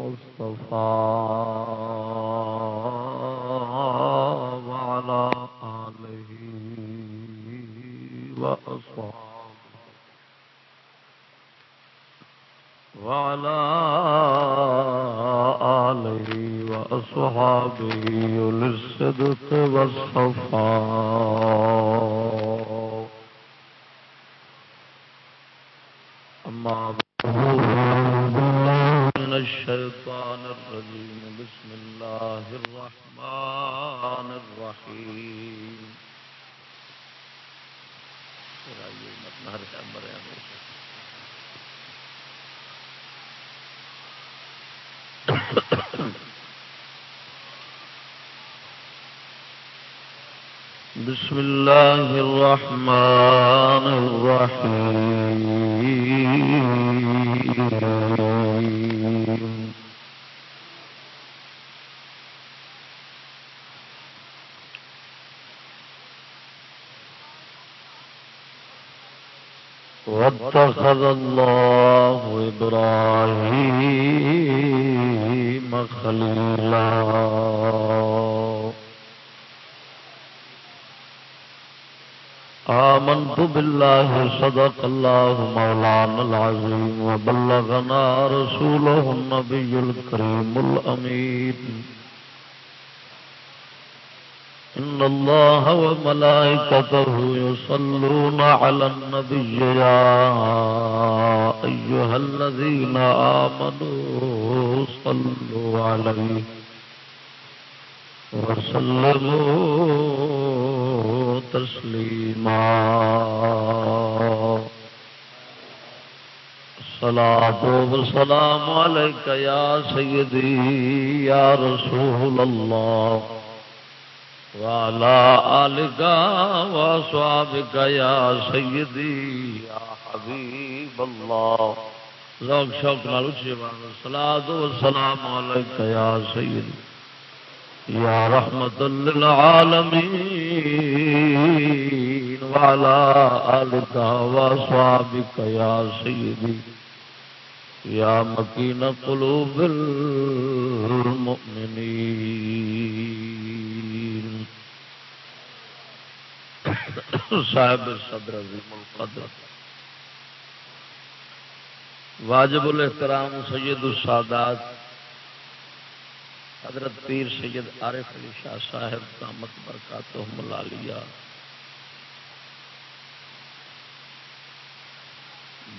المصطفى وعلى آله وأصحابه وعلى آله وأصحابه للصدق والصفاء واتخذ الله إبراهيم خليلا. آمنت بالله صدق الله مولانا العظيم وبلغنا رسوله النبي الكريم الأمين. الله وملائكته يصلون على النبي يا أيها الذين آمنوا صلوا عليه وسلموا تسليما. صلاة والسلام عليك يا سيدي يا رسول الله. وعلى آلك وصحابك يا سيدي يا حبيب الله ذوق شوق نال اچھی صلاة والسلام عليك يا سيدي يا رحمة للعالمين وعلى آلك وصحابك يا سيدي يا مكين قلوب المؤمنين صاحب صدر عظیم القدر۔ واجب الاحترام سید السادات حضرت پیر سید عارف علی شاہ صاحب کامت برکات ملالیہ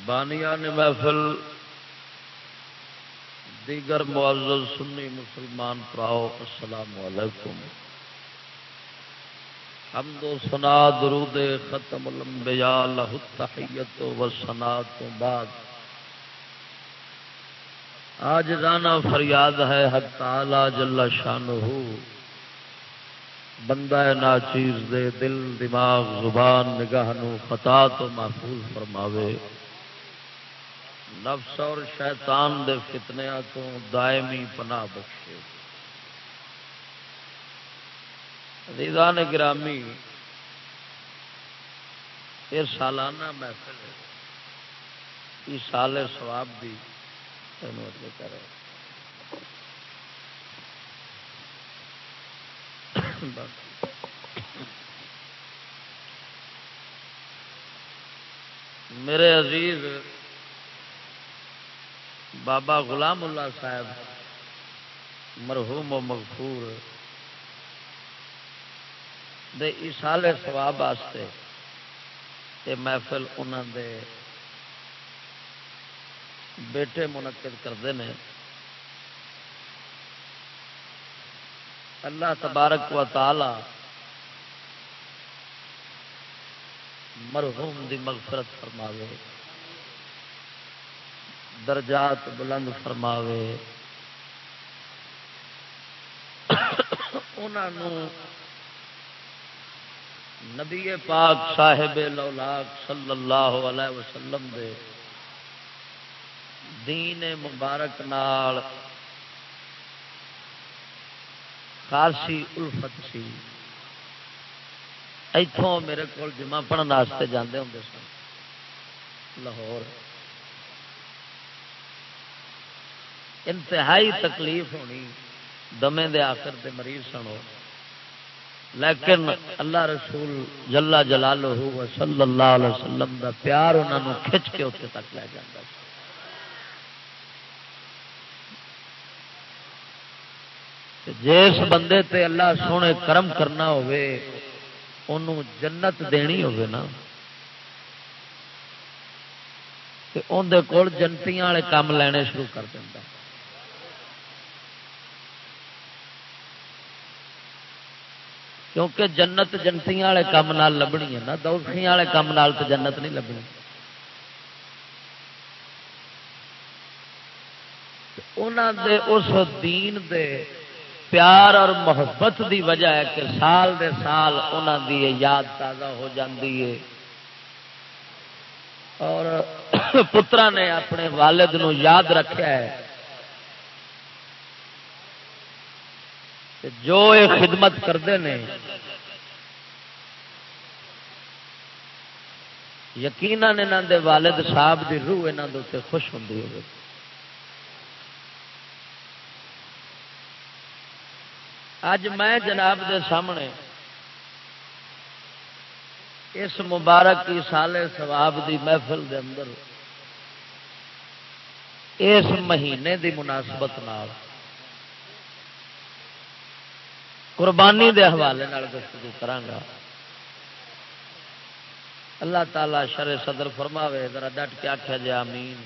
بانیا نے محفل دیگر معزز سنی مسلمان پراؤ، السلام علیکم۔ حمد و سنا درود ختم الانبیاء لہ التحیت و سنا تو بعد۔ آج رانا فریاد ہے حق تعالی جل شان بندہ نا چیز دے دل، دماغ، زبان، نگاہ نو خطا تو محفوظ فرماوے۔ نفس اور شیطان دے فتنیا تو دائمی پناہ بخشے۔ ریزان گرامی یہ سالانہ محفل ہے۔ یہ سال سواب دی کرے میرے عزیز بابا غلام اللہ صاحب مرحوم و مغفور دے اسال سواب واسطے یہ محفل انہوں دے بیٹے منعقد کرتے ہیں اللہ تبارک و تعالی مرحوم دی مغفرت فرماوے، درجات بلند فرماوے۔ انہوں نبی پاک صاحب لولاک صلی اللہ علیہ وسلم دے دین مبارک نال خاصی الفت سی۔ اتوں میرے کو جمع پڑھنے جاندے ہوں سن۔ لاہور۔ انتہائی تکلیف ہونی۔ دمے دے آخر دے مریض سنو لیکن اللہ رسول جلا جلال صلی اللہ علیہ وسلم دا پیار انہوں کھچ کے اتنے تک لے جاتا جس بندے تے اللہ سونے کرم کرنا ہوئے انہوں جنت دینی ہوگی نا۔ اندر کول جنتیاں والے کام لینے شروع کر دینا کیونکہ جنت جنتیاں والے کام لبنی ہے نا دوسری والے کام تو جنت نہیں لبنی۔ دے اس دین دے پیار اور محبت دی وجہ ہے کہ سال دے سال انہوں دی یاد تازہ ہو جاتی ہے۔ اور پترا نے اپنے والد نو یاد رکھا ہے۔ جو یہ خدمت کرتے ہیں یقیناً والد صاحب کی روح یہاں خوش ہوں ہوگی اج میں جناب دے سامنے اس مبارک کی سال سواب دی محفل دے اندر اس مہینے دی مناسبت نال قربانی دے حوالے گفتگو کرانگا اللہ تعالی شر صدر فرماوے، ذرا ڈٹ کے آخیا جی آمین۔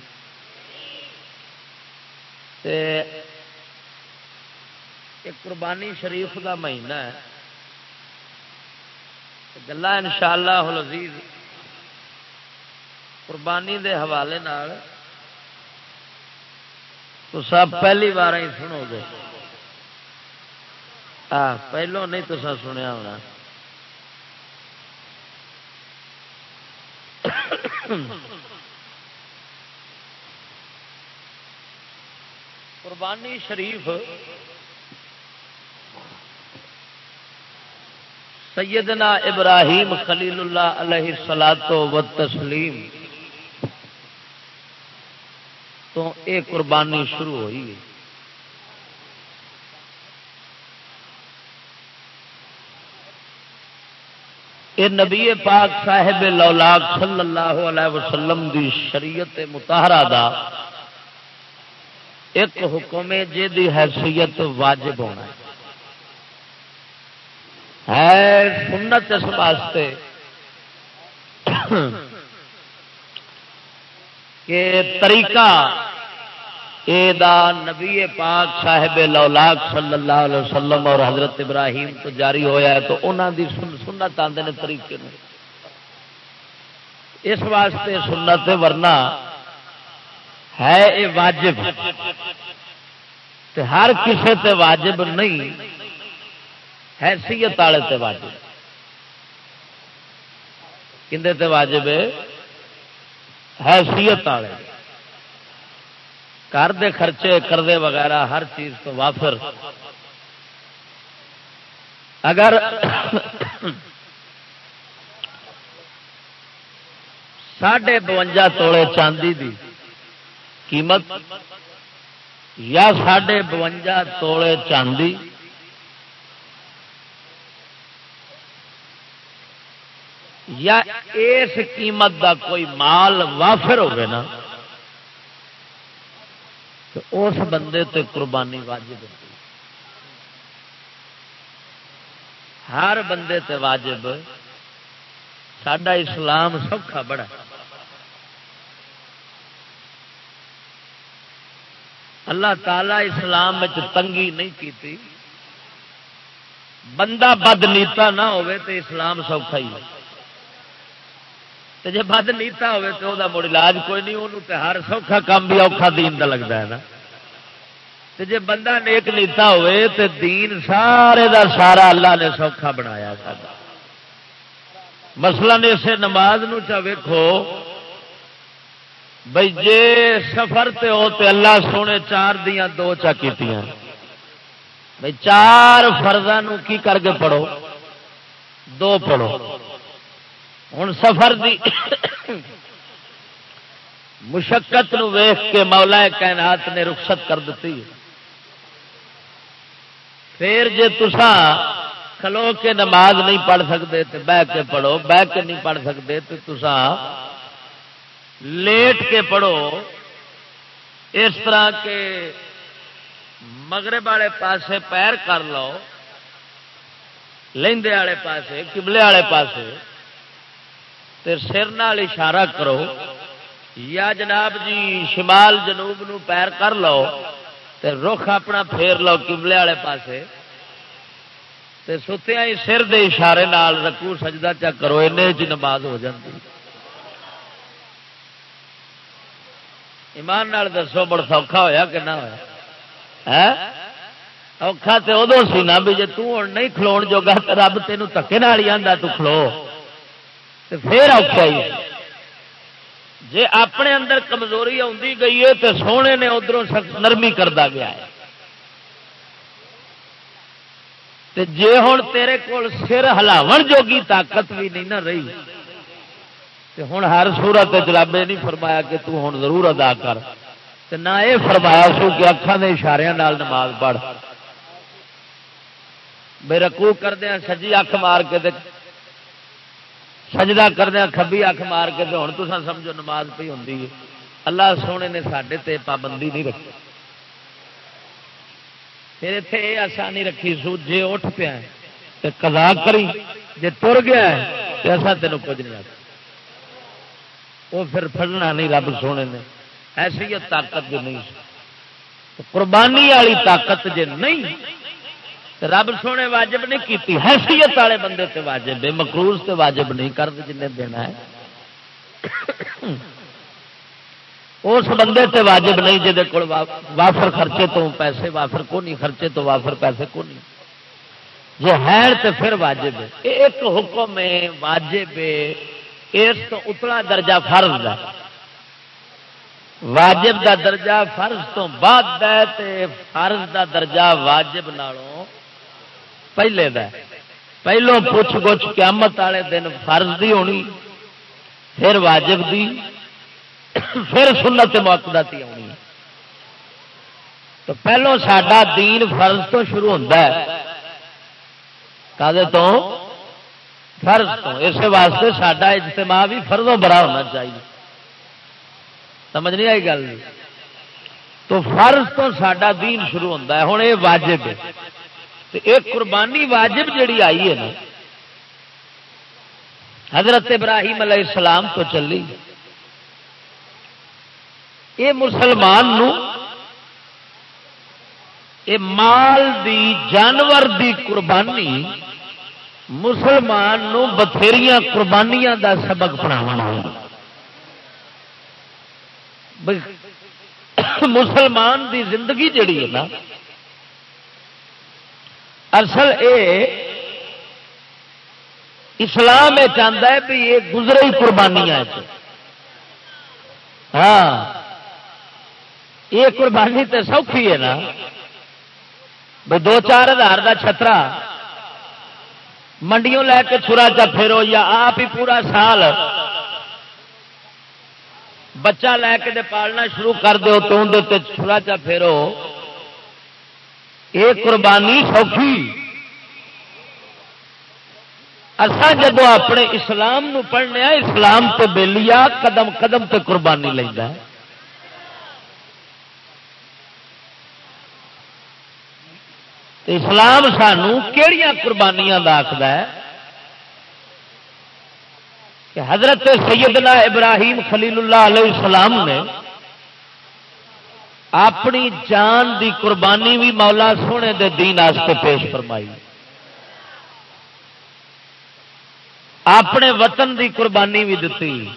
تے ایک قربانی شریف کا مہینہ ہے۔ گلا ان شاء اللہ قربانی دے حوالے تو سب پہلی بار ہی سنو گے۔ پہلو نہیں تو سب سنیا ہونا۔ قربانی شریف سیدنا ابراہیم خلیل اللہ علیہ سلاد و تسلیم تو یہ قربانی شروع ہوئی۔ یہ نبی پاک صاحب لولاک صلی اللہ علیہ وسلم دی شریعت متحرہ دا ایک حکم جی حیثیت واجب ہونا ہے۔ ہے سنت اس واسطے کہ طریقہ نبی پاک صاحب لولاک صلی اللہ علیہ وسلم اور حضرت ابراہیم تو جاری ہویا ہے تو انہوں دی سنت آتے ہیں طریقے میں اس واسطے سنت ورنہ ہے یہ واجب۔ ہر کسی تے واجب نہیں۔ حیثیت والے تے واجب۔ کھے تے واجب؟ حیثیت والے۔ گھر دے خرچے کردے وغیرہ ہر چیز تو وافر۔ اگر ساڑھے بونجا توڑے چاندی دی قیمت یا ساڑھے بونجا توڑے چاندی یا اس قیمت دا کوئی مال وافر ہوگا نا تو اس بندے تے قربانی واجب ہر بندے تے واجب۔ سڈا اسلام سوکھا بڑا اللہ تعالی اسلام تنگی نہیں کی بندہ بد نیتا نہ تو اسلام سوکھا ہی جی بد نیتا ہوے تو مڑ علاج کوئی نہیں وہ ہر سوکھا کام بھی اوکھا دین دا لگتا ہے نا۔ جی بندہ نیک نیتا ہوے تو دین سارے دا سارا اللہ نے سوکھا بنایا مسئلہ نے اسے نماز نو چا ویکھو بھائی جے سفر تے ہو تے اللہ سونے چار دیاں دو چا کیتیاں۔ بھائی چار فرضاں کی کر کے پڑھو؟ دو پڑھو۔ ہوں سفر دی مشقت ویخ کے مولا کائنات نے رخصت کر دیتی پھر جے تسا کھلو کے نماز نہیں پڑھ سکتے تو بہ کے پڑھو، بہ کے نہیں پڑھ سکتے تو تسا لیٹ کے پڑھو۔ اس طرح کے مغرب والے پاسے پیر کر لو لے والے پاسے کبلے والے پاسے۔ تے سر نال اشارہ کرو، یا جناب جی شمال جنوب نو پیر کر لو، تے رخ اپنا پھیر لو کبلے والے پاسے۔ تے ستیا ہی سر دے اشارے نال رکو، سجدہ چا کرو این نماز ہو جاتی ایمان نال دسو، بڑا سوکھا ہویا کہ نہ ہوا اوکھا تے ادو سی نا بھی جی توں نہیں کھلو جوگا رب تینوں تکے ہی آتا تو کھلو۔ پھر اوکھا ہی جی اپنے اندر کمزوری آتی گئی ہے تو سونے نے ادھر نرمی کرتا گیا ہے۔ تے جے ہوں تیرے کول سر ہلاو جوگی طاقت بھی نہیں نہ رہی۔ تے ہوں ہر سورت جلابے نہیں فرمایا کہ تو ہوں ضرور ادا کر۔ تے نہ یہ فرمایا سو کہ اکھان کے اشارے نماز پڑھ۔ بے رکو کردیا سجی اکھ مار کے سجدہ کردیا کبھی اکھ مار کے ہوں تو سمجھو نماز پی ہوں اللہ سونے نے سڈے تے پابندی نہیں رکھی۔ پھر اتنے یہ آسانی رکھی سو جی اٹھ پیا تو کلا کری جی تر گیا تو ایسا تین کچھ نہیں آتا وہ پھر پڑنا نہیں رب سونے نے۔ ایسی طاقت جو نہیں۔ قربانی والی طاقت جی نہیں رب سونے واجب نہیں کی حیثیت والے بندے تے واجب ہے مکروز تے واجب نہیں کر جن دینا ہے۔ اس بندے تے واجب نہیں جہد کو وافر خرچے تو پیسے، وافر کو نہیں خرچے تو وافر پیسے کو نہیں جو ہے تو پھر واجب ہے۔ ایک حکم ہے، واجب ہے۔ اس تو اتنا درجہ فرض ہے۔ واجب دا درجہ فرض تو بعد ہے فرض دا درجہ واجب نالوں پہلے دا پہلو پوچھ گچھ قیامت والے دن فرض دی ہونی، پھر واجب دی، پھر سنت موقع تی آنی تو پہلو سڈا دین فرض تو شروع ہوتا ہے۔ تو؟ فرض تو۔ اس واسطے سڈا اجتماع بھی فرضوں بڑا ہونا چاہیے۔ سمجھ نہیں آئی گل؟ تو فرض تو سڈا دین شروع ہوتا ہے۔ ہوں یہ واجب ہے۔ ایک قربانی واجب جڑی آئی ہے نا، حضرت ابراہیم علیہ السلام تو چلی۔ یہ مسلمان نو، اے مال دی، جانور دی قربانی مسلمان نو بتھیریاں قربانیاں دا سبق پڑھانا مسلمان دی زندگی جڑی ہے نا اصل اے اسلام یہ چاہتا ہے بھی یہ گزرے قربانیاں ہاں۔ یہ قربانی تو سوکھی ہے نا۔ بھائی دو چار ہزار کا چھترا۔ منڈیوں لے کے چھرا چا پھرو یا آپ ہی پورا سال بچہ لے کے پالنا شروع کر دو تو اندر چھرا چا پھیرو۔ یہ قربانی سوکھی اصا جب اپنے اسلام نو پڑھنے اسلام تو بےلیا قدم قدم تے قربانی لینا ہے۔ اسلام سانو کہڑی قربانیاں آخر ہے؟ کہ حضرت سیدنا ابراہیم خلیل اللہ علیہ السلام نے اپنی جان دی قربانی بھی مولا سونے دے دین آستے پیش فرمائی۔ اپنے وطن دی قربانی بھی دتی۔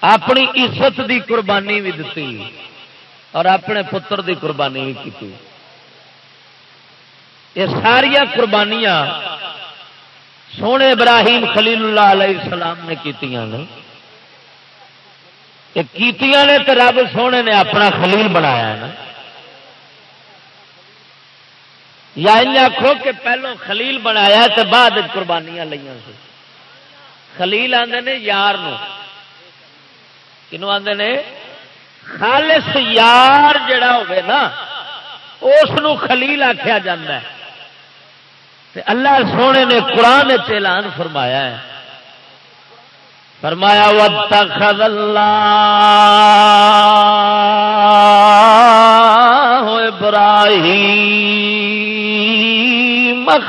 اپنی عزت دی قربانی بھی دتی۔ اور اپنے پتر دی قربانی بھی کی یہ ساریا قربانیاں سونے ابراہیم خلیل اللہ علیہ السلام نے کیتیاں نے۔ کیتیاں نے تو رب سونے نے اپنا خلیل بنایا نا۔ یا آخو کہ پہلو خلیل بنایا تو بعد قربانیاں لیا خلیل آتے نے یار کنو آدھے نے؟ خالص یار جڑا ہوئے نا، اس خلیل آخیا جا اللہ سونے نے قرآن اعلان فرمایا ہے۔ فرمایا، واتخذ اللہ ابراہیم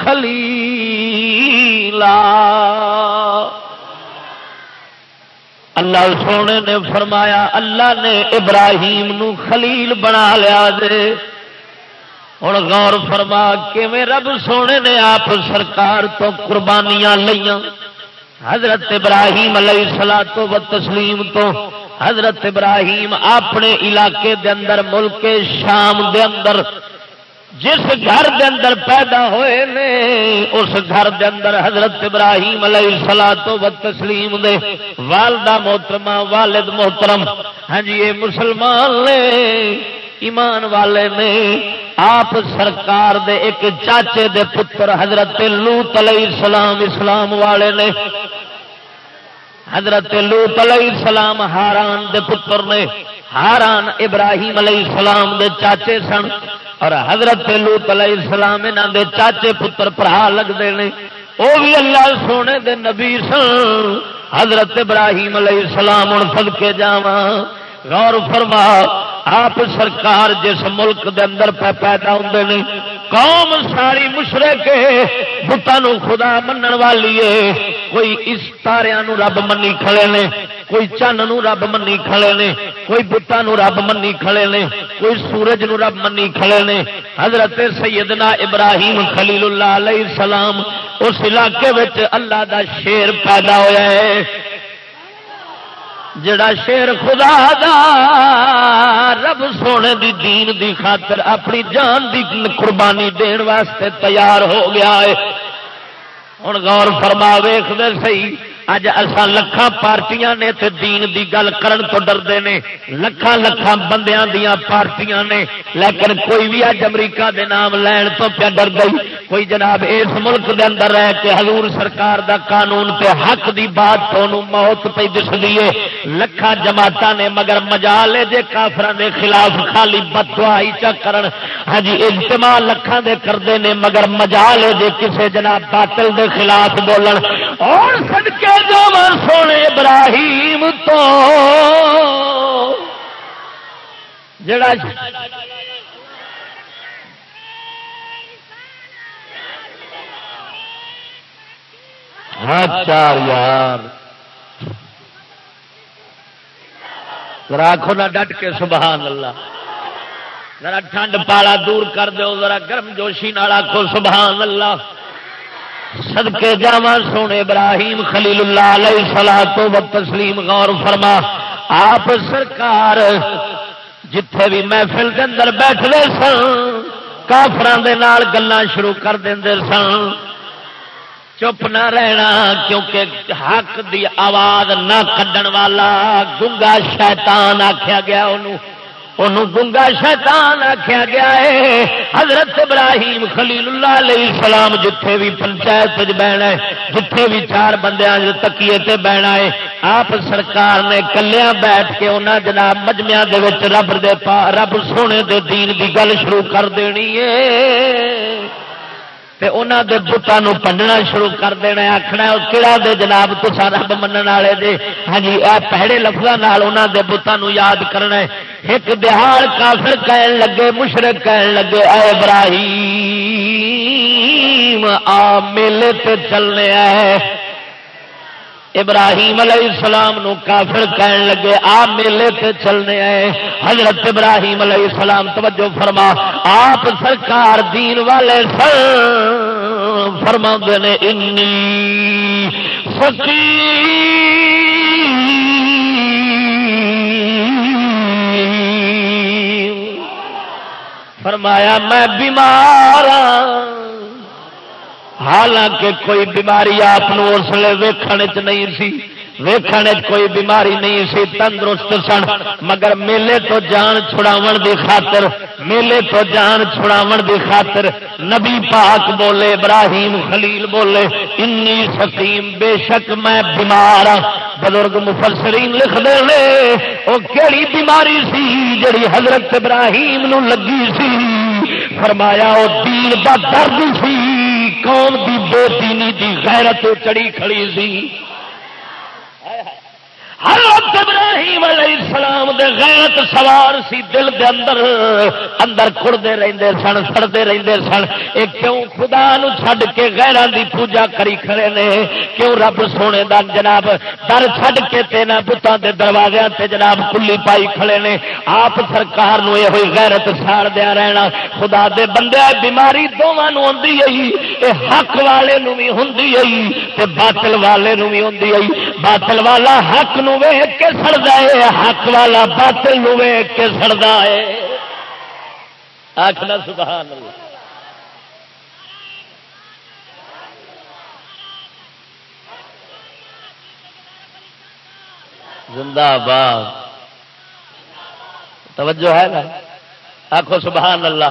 خلیلا اللہ سونے نے فرمایا، اللہ نے ابراہیم نو خلیل بنا لیا دے۔ ہوں غور فرما رب سونے نے آپ سرکار تو قربانیاں لیا حضرت ابراہیم علیہ سلا تو و تسلیم تو حضرت ابراہیم اپنے علاقے دے اندر، ملک شام دے اندر، جس گھر دے اندر پیدا ہوئے نے، اس گھر دے اندر حضرت ابراہیم علیہ سلا تو و تسلیم دے والدہ محترمہ، والد محترم ہاں جی یہ مسلمان نے ایمان والے نے آپ سرکار دے ایک چاچے دے پتر حضرت لوت علیہ السلام اسلام والے نے، حضرت لوت علیہ السلام ہاران دے پتر نے ہاران ابراہیم علیہ السلام دے چاچے سن اور حضرت لوت علیہ السلام انہوں دے چاچے پتر پرا لگتے ہیں وہ بھی اللہ سونے دے نبی سن، حضرت ابراہیم علیہ السلام ہوں سد کے جاواں۔ غور فرما، آپ سرکار جس ملک دے اندر پہ پیدا ہوتے ہیں قوم ساری مشرے کے بتان خدا منن والی ہے۔ کوئی اس تاریا رب منی کھڑے نے، کوئی چن نو رب منی کھڑے نے، کوئی بتان رب منی کھڑے نے، کوئی سورج نو رب منی کھڑے نے۔ حضرت سیدنا ابراہیم خلیل اللہ علیہ السلام، اس علاقے وچ اللہ دا شیر پیدا ہوا ہے۔ جڑا شیر خدا دا، رب سونے دی دین دی خاطر اپنی جان دی قربانی دین واسطے تیار ہو گیا ہے۔ ہوں گور فرما ویخ دے سی اج اصا لکھان پارٹیاں نے تے دین دی گل کرن تو ڈردے نے۔ لکھان لکھان بندیاں دیاں پارٹیاں نے۔ لیکن کوئی بھی اج امریکہ دے نام لین تو پیا ڈر گئی۔ کوئی جناب اس ملک دے اندر رہ کے حضور سرکار دا قانون تے حق دی بات تو موت پہ دس دیے لکھان جماعت نے مگر مجا لے جے کافر دے خلاف خالی بدوائی چا کرن۔ ہاں جی اجتماع لکھان دے کردے نے مگر مجا لے جے کسے جناب باطل دے خلاف بولن۔ اور صدقے سونے ابراہیم تو۔ جڑا ہاں چار یار راکھو نہ ڈٹ کے، سبحان اللہ۔ ذرا ٹھنڈ پالا دور کر دو ذرا گرم جوشی نال آخو سبحان اللہ۔ سدکے جا سونے ابراہیم خلیل اللہ علیہ سلا تو تسلیم غور فرما، آپ سرکار جتھے بھی محفل کے اندر بیٹھتے سن کافران گلان شروع کر دیں سن۔ چپ نہ رہنا، کیونکہ حق دی آواز نہ کھڈن والا، گنگا شیطان آخیا گیا انہوں۔ انہوں گنگا شیطان آخیا گیا ہے۔ حضرت ابراہیم خلیل اللہ علیہ السلام جتھے بھی پنچایت بہنا ہے، جتھے بھی چار بندیاں تکیے تے بہنا ہے، آپ سرکار نے کلیا بیٹھ کے انہاں جناب مجمیا رب دے پا رب سونے دے دین دی گل شروع کر دینی ہے۔ انہوں دے بتانوں پننا شروع کر دینا آخنا کہڑا دے جناب تو سارا رب من والے دے؟ ہاں جی اے پہڑے لفظوں انہوں دے بتانوں یاد کرنا ہے۔ ایک بہار کافر کہن لگے، مشرق کہن لگے، اے ابراہیم، آ میلے تے چلنے آئے۔ ابراہیم علیہ السلام نو کافر کہن لگے، آ میلے تے چلنے آئے۔ حضرت ابراہیم علیہ السلام توجہ فرما، آپ سرکار دین والے سر فرما نے، انی فقیر۔ فرمایا، میں بیمار ہوں حالانکہ کوئی بیماری آپ اس لیے ویکن چ نہیں سی، ویکھن کوئی بیماری نہیں سی، تندرست سن۔ مگر میلے تو جان چھڑاون دی خاطر، میلے تو جان چھڑاون دی خاطر نبی پاک بولے، ابراہیم خلیل بولے، انی سکیم بے شک میں بیمار ہاں۔ بزرگ مفسرین لکھ دے وہ کہڑی بیماری سی جڑی حضرت ابراہیم نو لگی سی؟ فرمایا وہ دین دا درد سی۔ قوم دی بے دینی دی غیرت چڑی کھڑی سی۔ حضرت ابراہیم علیہ السلام دے غیرت سوار سی دل دے اندر اندر کڑتے رہتے سن سڑتے رہتے سن۔ یہ کیوں خدا نو چھڈ کے غیران دی پوجا کری کھڑے نے؟ کیوں رب سونے دا جناب در چھڈ کے تینا بتان دے دروازے تے جناب کلی پائی کھڑے نے؟ آپ سرکار نو یہ ہوئی غیرت ساڑ دیا رہنا۔ خدا دے بندے، بیماری دونوں آئی یہ حق والے نو بھی ہوں باطل والے نو بھی ہوں باطل والا حق نو ویگ کے سڑتا ہے، حق والا باطل نو ویگ کے سڑتا ہے۔ آخنا سبحان اللہ۔ زندہ باد توجہ ہے نا؟ آخو سبحان اللہ۔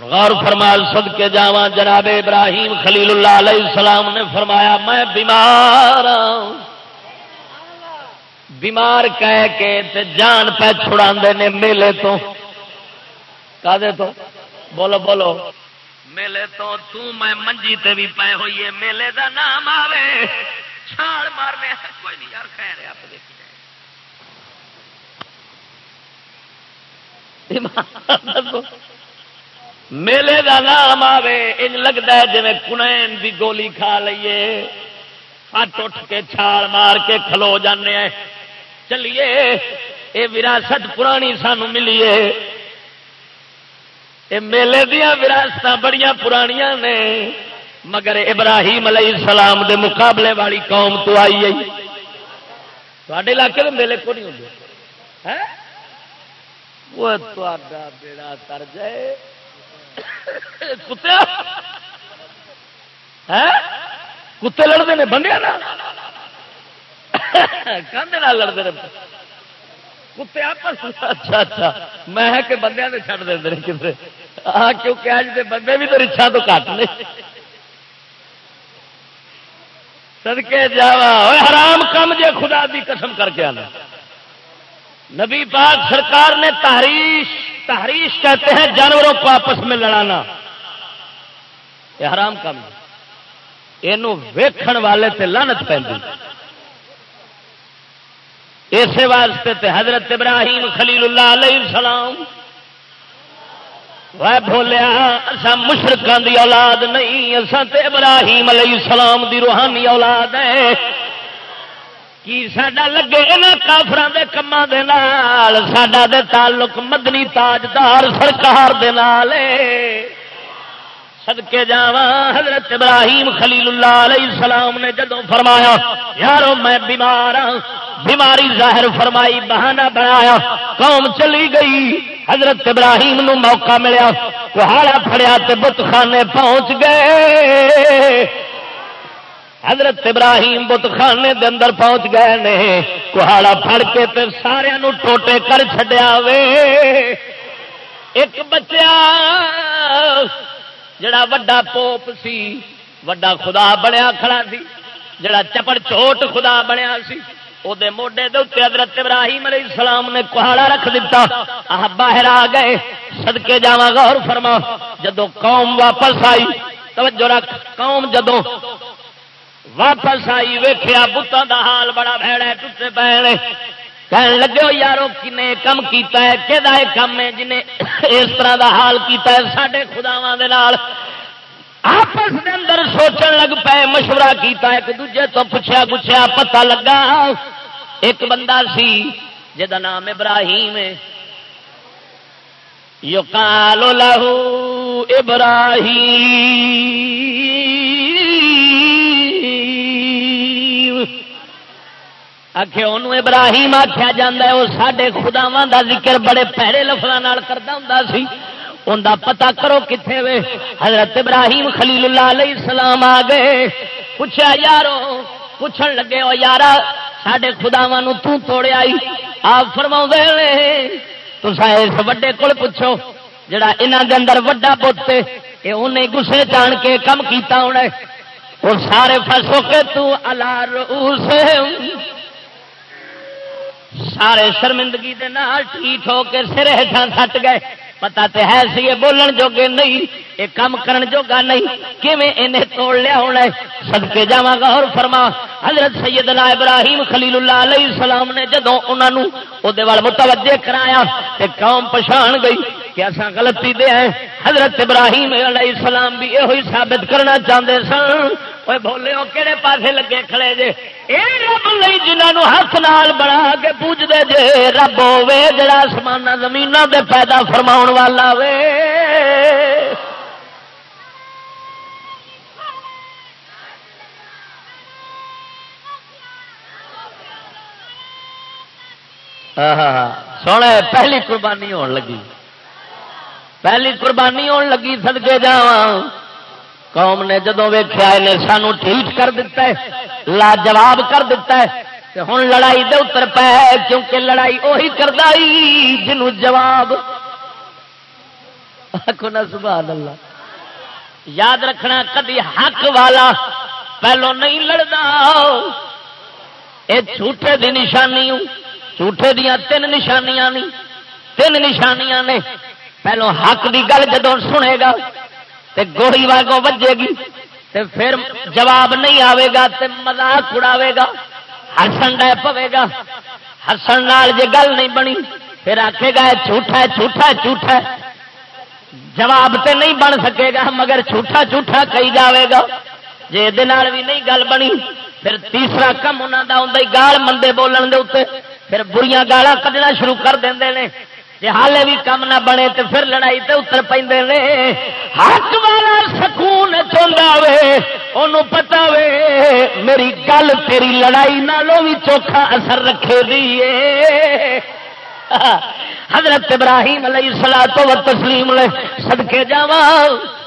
غور فرمال سد کے جاوا جناب ابراہیم خلیل اللہ علیہ السلام نے فرمایا، میں بیمار ہوں۔ بیمار کہہ کے تے جان پہ چھڑا نے میلے تو۔ کدے تو؟ بولو بولو۔ میلے تو تو میں منجی تے بھی پے ہوئی میلے دا نام آوے۔ چھاڑ مارنے کوئی نہیں یار، خیر آپ میلے دا نام آوے ان لگتا ہے جی کنین بھی گولی کھا لیے ہٹ اٹھ کے چھال مار کے کھلو جانے ہیں۔ چلیے یہ وراثت پرانی سان ملی ہے یہ میلے دیا وراثت بڑی پرانیاں نے، مگر ابراہیم علیہ السلام دے مقابلے والی قوم تو آئی ہے۔ تے علاقے میں میلے کو نہیں ہوں وہ بیڑا کر جائے۔ کتے؟ کتے لڑتے ہیں بندے نا کندھ لڑتے رہتے کتے آپس اچھا اچھا میں کہ بندے نے چڑھ دیں کتنے ہاں کیونکہ اج کے بندے بھی تو رچا تو کٹ نے سدکے جا حرام کم جے خدا دی قسم کر کے آنا نبی پاک سرکار نے تحریش تحریش کہتے ہیں جانوروں کو آپس میں لڑانا یہ حرام کم یہ ویکھن والے تے لانت پہ اسی واسطے تے حضرت ابراہیم خلیل اللہ علیہ السلام وہ بولیا اصا مشرقوں دی اولاد نہیں اصا تے ابراہیم علیہ السلام دی روحانی اولاد ہے۔ کی سڈا لگے یہاں کافران کے کاموں سڈا دے تعلق مدنی تاجدار سرکار دے نال سدکے جا حضرت ابراہیم خلیل اللہ علیہ السلام نے جدو فرمایا، یارو میں بیمار ہوں بیماری ظاہر فرمائی، بہانہ بنایا، قوم چلی گئی۔ حضرت ابراہیم نو موقع ملیا کوہاڑا پھڑیا تے بت خانے پہنچ گئے۔ حضرت ابراہیم بت خانے دے اندر پہنچ گئے نے کوہاڑا پھڑ کے تے سارے نو ٹوٹے کر چڈیا وے۔ ایک بچہ جڑا وڈا پوپ سی، وڈا خدا بنیا کھڑا سی، جڑا چپڑ چوٹ خدا بنیا سی وہ موڈے دے حضرت ابراہیم علیہ السلام نے کہاڑا رکھ دیتا آ باہر آ گئے سدکے جا غور فرما۔ جدو قوم واپس آئی، توجہ رکھ، قوم جدو واپس آئی ویخیا بتان دا حال بڑا بھڑا ٹوٹے پے کہنے لگے ہو یارو کن کم کیتا ہے کہ کم ہے جنہیں اس طرح دا حال کیتا ہے سڈے خداوا آپس دے اندر سوچن لگ پے مشورہ کیتا ایک دوجے تو پوچھا پوچھا پتہ لگا ایک بندہ سی جا نام ابراہیم یو کالو لہو ابراہیم۔ آخ ابراہیم آخیا جا وہ سڈے خداوا کا ذکر بڑے پیڑے لفظوں کرتا ہوں سی۔ ان کا پتا کرو کتنے وے۔ حضرت ابراہیم خلیل اللہ علیہ السلام آ گئے۔ پوچھا، یارو، پوچھن لگے وہ یار سڈے خداوا توڑیا آپ فرما تو اس وڈے کول پوچھو، جڑا یہاں دے اندر وڈا بت یہ انہیں گسے جان کے کم کیتا ہونا وہ سارے فسو کے تو الار سارے شرمندگی دے نال ٹھیک ہو کے سر ہٹا سٹ گئے۔ پتا تے ہے سی بولن جوگے نہیں، یہ کام کرن جوگا نہیں۔ کیویں انہیں توڑ لیا ہونا ہے؟ صدقے جاواں گا۔ اور فرما، حضرت سیدنا ابراہیم خلیل اللہ علیہ السلام نے جدو انہوں وال متوجہ کرایا تے قوم پہچان گئی۔ کہ اصا غلطی دے ہیں۔ حضرت ابراہیم علیہ السلام بھی یہ ثابت کرنا چاہتے سن۔ بولے وہ کہڑے پاسے لگے کھڑے جے۔ اے رب نہیں جنہوں ہاتھ نال بنا کے پوجتے جے۔ رب ہوے جڑا آسمان زمین دے پیدا فرما والا وے۔ سونے، پہلی قربانی ہون لگی۔ پہلی قربانی ہون لگی سدکے جا قوم نے جدو ویخیا سانو ٹھیک کر دیتا ہے، لاجواب کر دیتا ہے۔ ہوں لڑائی دے اتر پہ کیونکہ لڑائی وہی کرتا جنوں جواب۔ سبحان اللہ یاد رکھنا، کدی حق والا پہلو نہیں لڑتا یہ جھوٹے دی نشانی جھوٹے دیا تین نشانیاں نہیں تین نشانیاں نے۔ پہلو حق دی گل جدو سنے گا تے گوڑی واگوں بجے گی تے پھر جواب نہیں آئے گا تے مزاق اڑاوے گا ہسن ڈے پوے گا۔ ہسن نال جے گل نہیں بنی، پھر آکھے گا جھوٹا ہے جھوٹا ہے جھوٹا ہے۔ جواب تے نہیں بن سکے گا، مگر جھوٹا جھوٹا کہی جاوے گا۔ جی یہ بھی نہیں گل بنی، پھر تیسرا کم انہوں کا آتا گال مندے بولن دے اتنے پھر بڑیاں گالا کھنا شروع کر دیں جی حالے بھی کم نہ بنے تو پھر لڑائی تے اتر پہ حق والا سکون چاہتا وے ان پتا وے، میری گل تیری لڑائی نالوں بھی چوکھا اثر رکھے دیے حضرت ابراہیم علیہ سلا تو تسلیم لے سدکے جا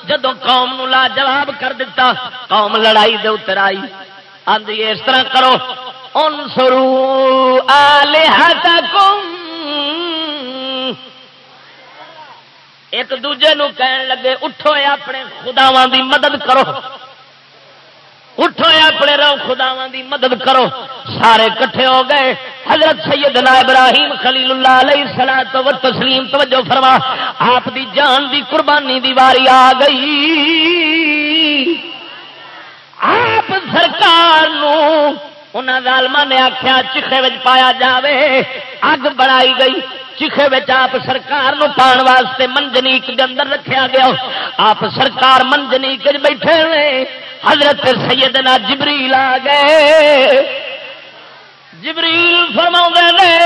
جدو قوم نو لا جواب کر دیتا قوم لڑائی دے اتر آئی۔ آدھی اس طرح کرو۔ ان سرو آلے ایک دوجے نو کہن لگے، اٹھو اپنے خداواں دی مدد کرو۔ اٹھو اپنے رو خداواں دی مدد کرو۔ سارے کٹھے ہو گئے۔ حضرت سیدنا ابراہیم خلیل اللہ علیہ سلا تو تسلیم توجہ فرما، آپ دی جان دی قربانی دی واری آ گئی۔ آپ سرکار ظالما نے آخیا چیخے پایا جاوے۔ اگ بڑائی گئی۔ چیخے آپ سرکار نو پان واسطے منجنیک کے اندر رکھا گیا۔ آپ سرکار منجنیک بیٹھے ہوئے۔ حضرت سیدنا جبریل آ گئے۔ جبریل فرما نے،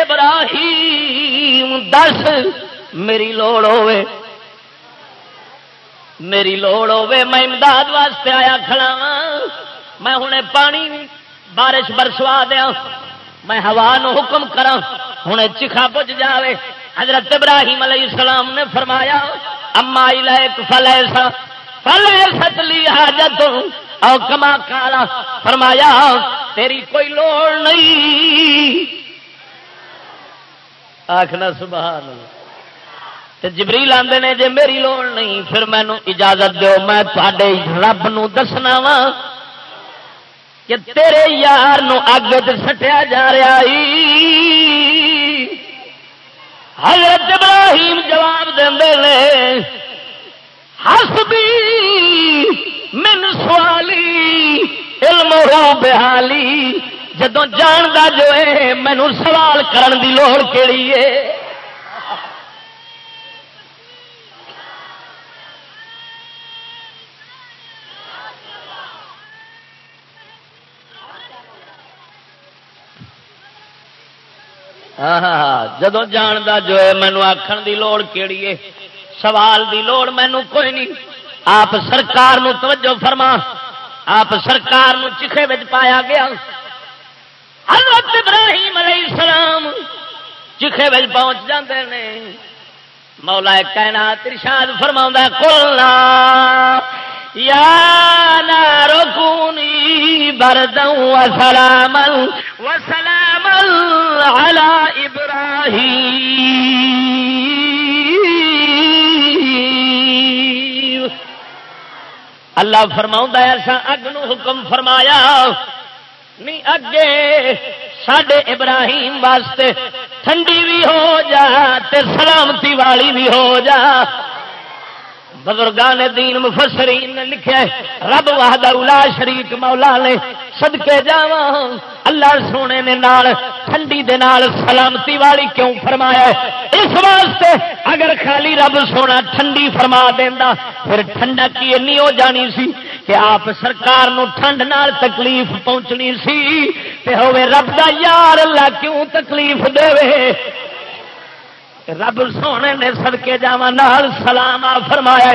ابراہیم، دس، میری لوڑ ہوے میری لوڑ ہوے میں امداد واسطے آیا کھڑا ہاں۔ میں ہوں پانی، بارش برسوا دیا۔ میں ہوا نو حکم کرا ہوں چیخا بج جائے حضرت ابراہیم علیہ السلام نے فرمایا، اما فل ایسا فل ستلی حاجت، او کما کالا فرمایا، تیری کوئی لوڑ نہیں۔ آخنا سبحان تے جبریل آدھے نے جی میری لوڑ نہیں، پھر مینو اجازت دو میں تے رب نو دسنا وا کہ تیرے یار نو اگ سٹیا جا رہا حضرت ابراہیم جواب دے ہسبی من سوالی، علم ہو بحالی۔ جدو جانتا جو ہے مینو سوال کرن دی لوڑ کیڑی ہے۔ ہاں, ہاں, ہاں. جدو جانتا جو ہے مینو آخر دی لوڑ کیڑی ہے؟ سوال دی لوڑ مینو کوئی نہیں. آپ سرکار نو توجہ فرما. آپ سرکار نو چیخے بچ پایا گیا. حضرت ابراہیم علیہ السلام چیخے بچ پہنچ جاندے نے. مولا کہنا ترشاد فرما کلنا یا نارو کونی بردا وسلاما وسلاما على إبراهيم. اللہ فرماؤں ایسا اگ نو حکم فرمایا نہیں اگے سڈے ابراہیم واسطے ٹھنڈی بھی ہو جا تے سلامتی والی بھی ہو جا۔ بزرگان دین مفسرین نے لکھا رب واہد الا شریک مولا نے سدکے جا اللہ سونے نے نال، ٹھنڈی دے نال سلامتی والی کیوں فرمایا اس واسطے اگر خالی رب سونا ٹھنڈی فرما دینا پھر ٹھنڈا کی اینی ہو جانی سی کہ آپ سرکار نو ٹھنڈ نال تکلیف پہنچنی سی۔ تے ہوئے رب دا یار اللہ کیوں تکلیف دے رب سونے نے سڑکے جا سلام فرمایا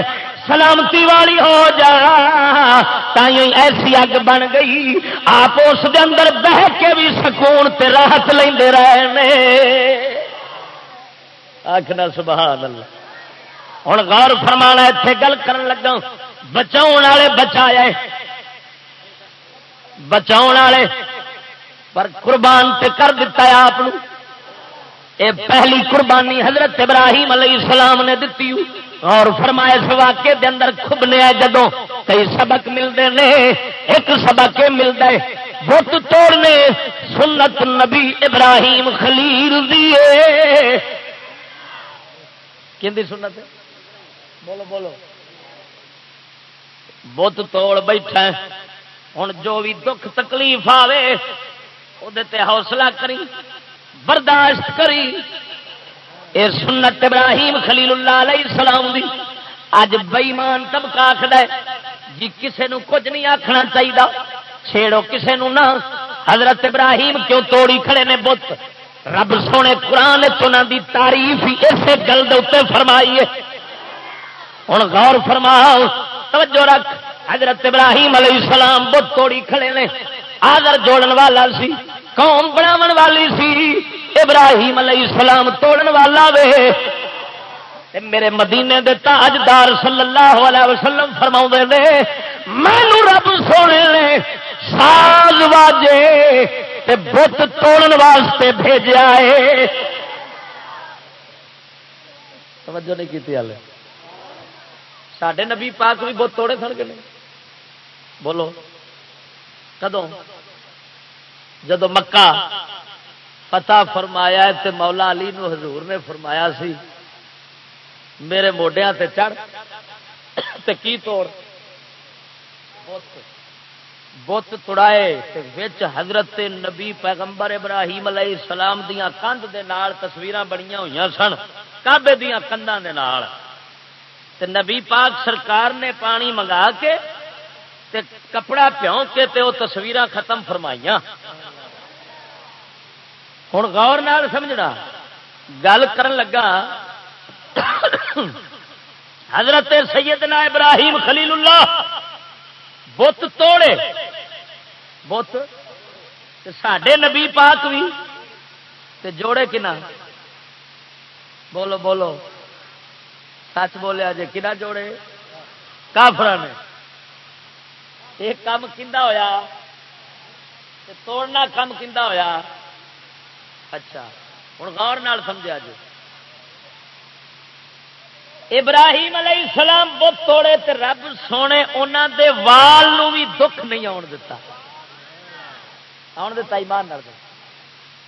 سلامتی والی ہو جا تھی ایسی اگ بن گئی۔ آپ اس اندر بہ کے بھی سکون تے راحت لے رہے آخنا سبحان اللہ۔ ہوں غور فرمانا اتے گل کر لگا بچاؤ والے بچایا بچاؤ والے، پر قربان تے کر دیتا ہے آپ اے پہلی قربانی حضرت ابراہیم علیہ السلام نے دیتی اور فرمایا اس واقعے دے اندر کھبنے جدو کئی سبق ملتے ہیں ایک سبق یہ ملتا ہے، بت توڑنے سنت نبی ابراہیم خلیل دیے کہ سنت؟ بولو بولو۔ بت توڑ بیٹھا ہوں جو بھی دکھ تکلیف آئے وہ حوصلہ کری۔ برداشت کری۔ اے سنت ابراہیم خلیل اللہ علیہ السلام دی۔ اج بئیمان طبقہ آخر جی کسے نو کچھ نہیں آخنا چاہیے چھیڑو کسے نو نہ۔ حضرت ابراہیم کیوں توڑی کھڑے نے بت؟ رب سونے قرآن چنا دی تعریف ہی اسے گل دے فرمائی ہے۔ ہوں غور فرماؤ، توجہ رکھ۔ حضرت ابراہیم علیہ السلام بت توڑی کھڑے نے۔ آدر جوڑن والا سی۔ قوم بناو والی سی، ابراہیم علیہ السلام توڑن والا وے۔ میرے مدینے دے تاجدار صلی اللہ علیہ وسلم فرما نے مینو رب سونے نے ساز واجے تے بت توڑن واسطے بھیجا ہے۔ توجہ نہیں کی ہل سڈے نبی پاک بھی بت توڑے سن کے بولو۔ کدوں؟ جب مکہ پتا فرمایا تے مولا علی نو حضور نے فرمایا سی، میرے موڈیا تے چڑھ، تے کی توڑ؟ بت تڑائے وچ حضرت نبی پیغمبر ابراہیم علیہ السلام دیا کندھ دے نال تصویر بنیا ہوئی سن کابے دیا کندھاں دے نال۔ تے نبی پاک سرکار نے پانی منگا کے، تے کپڑا پیوں کے تے وہ تصویر ختم فرمائیاں۔ ہوں غور نال سمجھنا گل کر لگا حضرت سیدنا ابراہیم خلیل اللہ بت توڑے بت سڈے نبی پاک بھی تے جوڑے کنا بولو بولو سچ بولیا جی کنا جوڑے کافر نے ایک کام کھا ہوا توڑنا کام کھا ہوا اچھا۔ ہوں غور نال سمجھا جی ابراہیم علیہ السلام بت توڑے تے رب سونے انہوں دے وال نو بھی دکھ نہیں آن دتا۔ آن دتا ایمان نال۔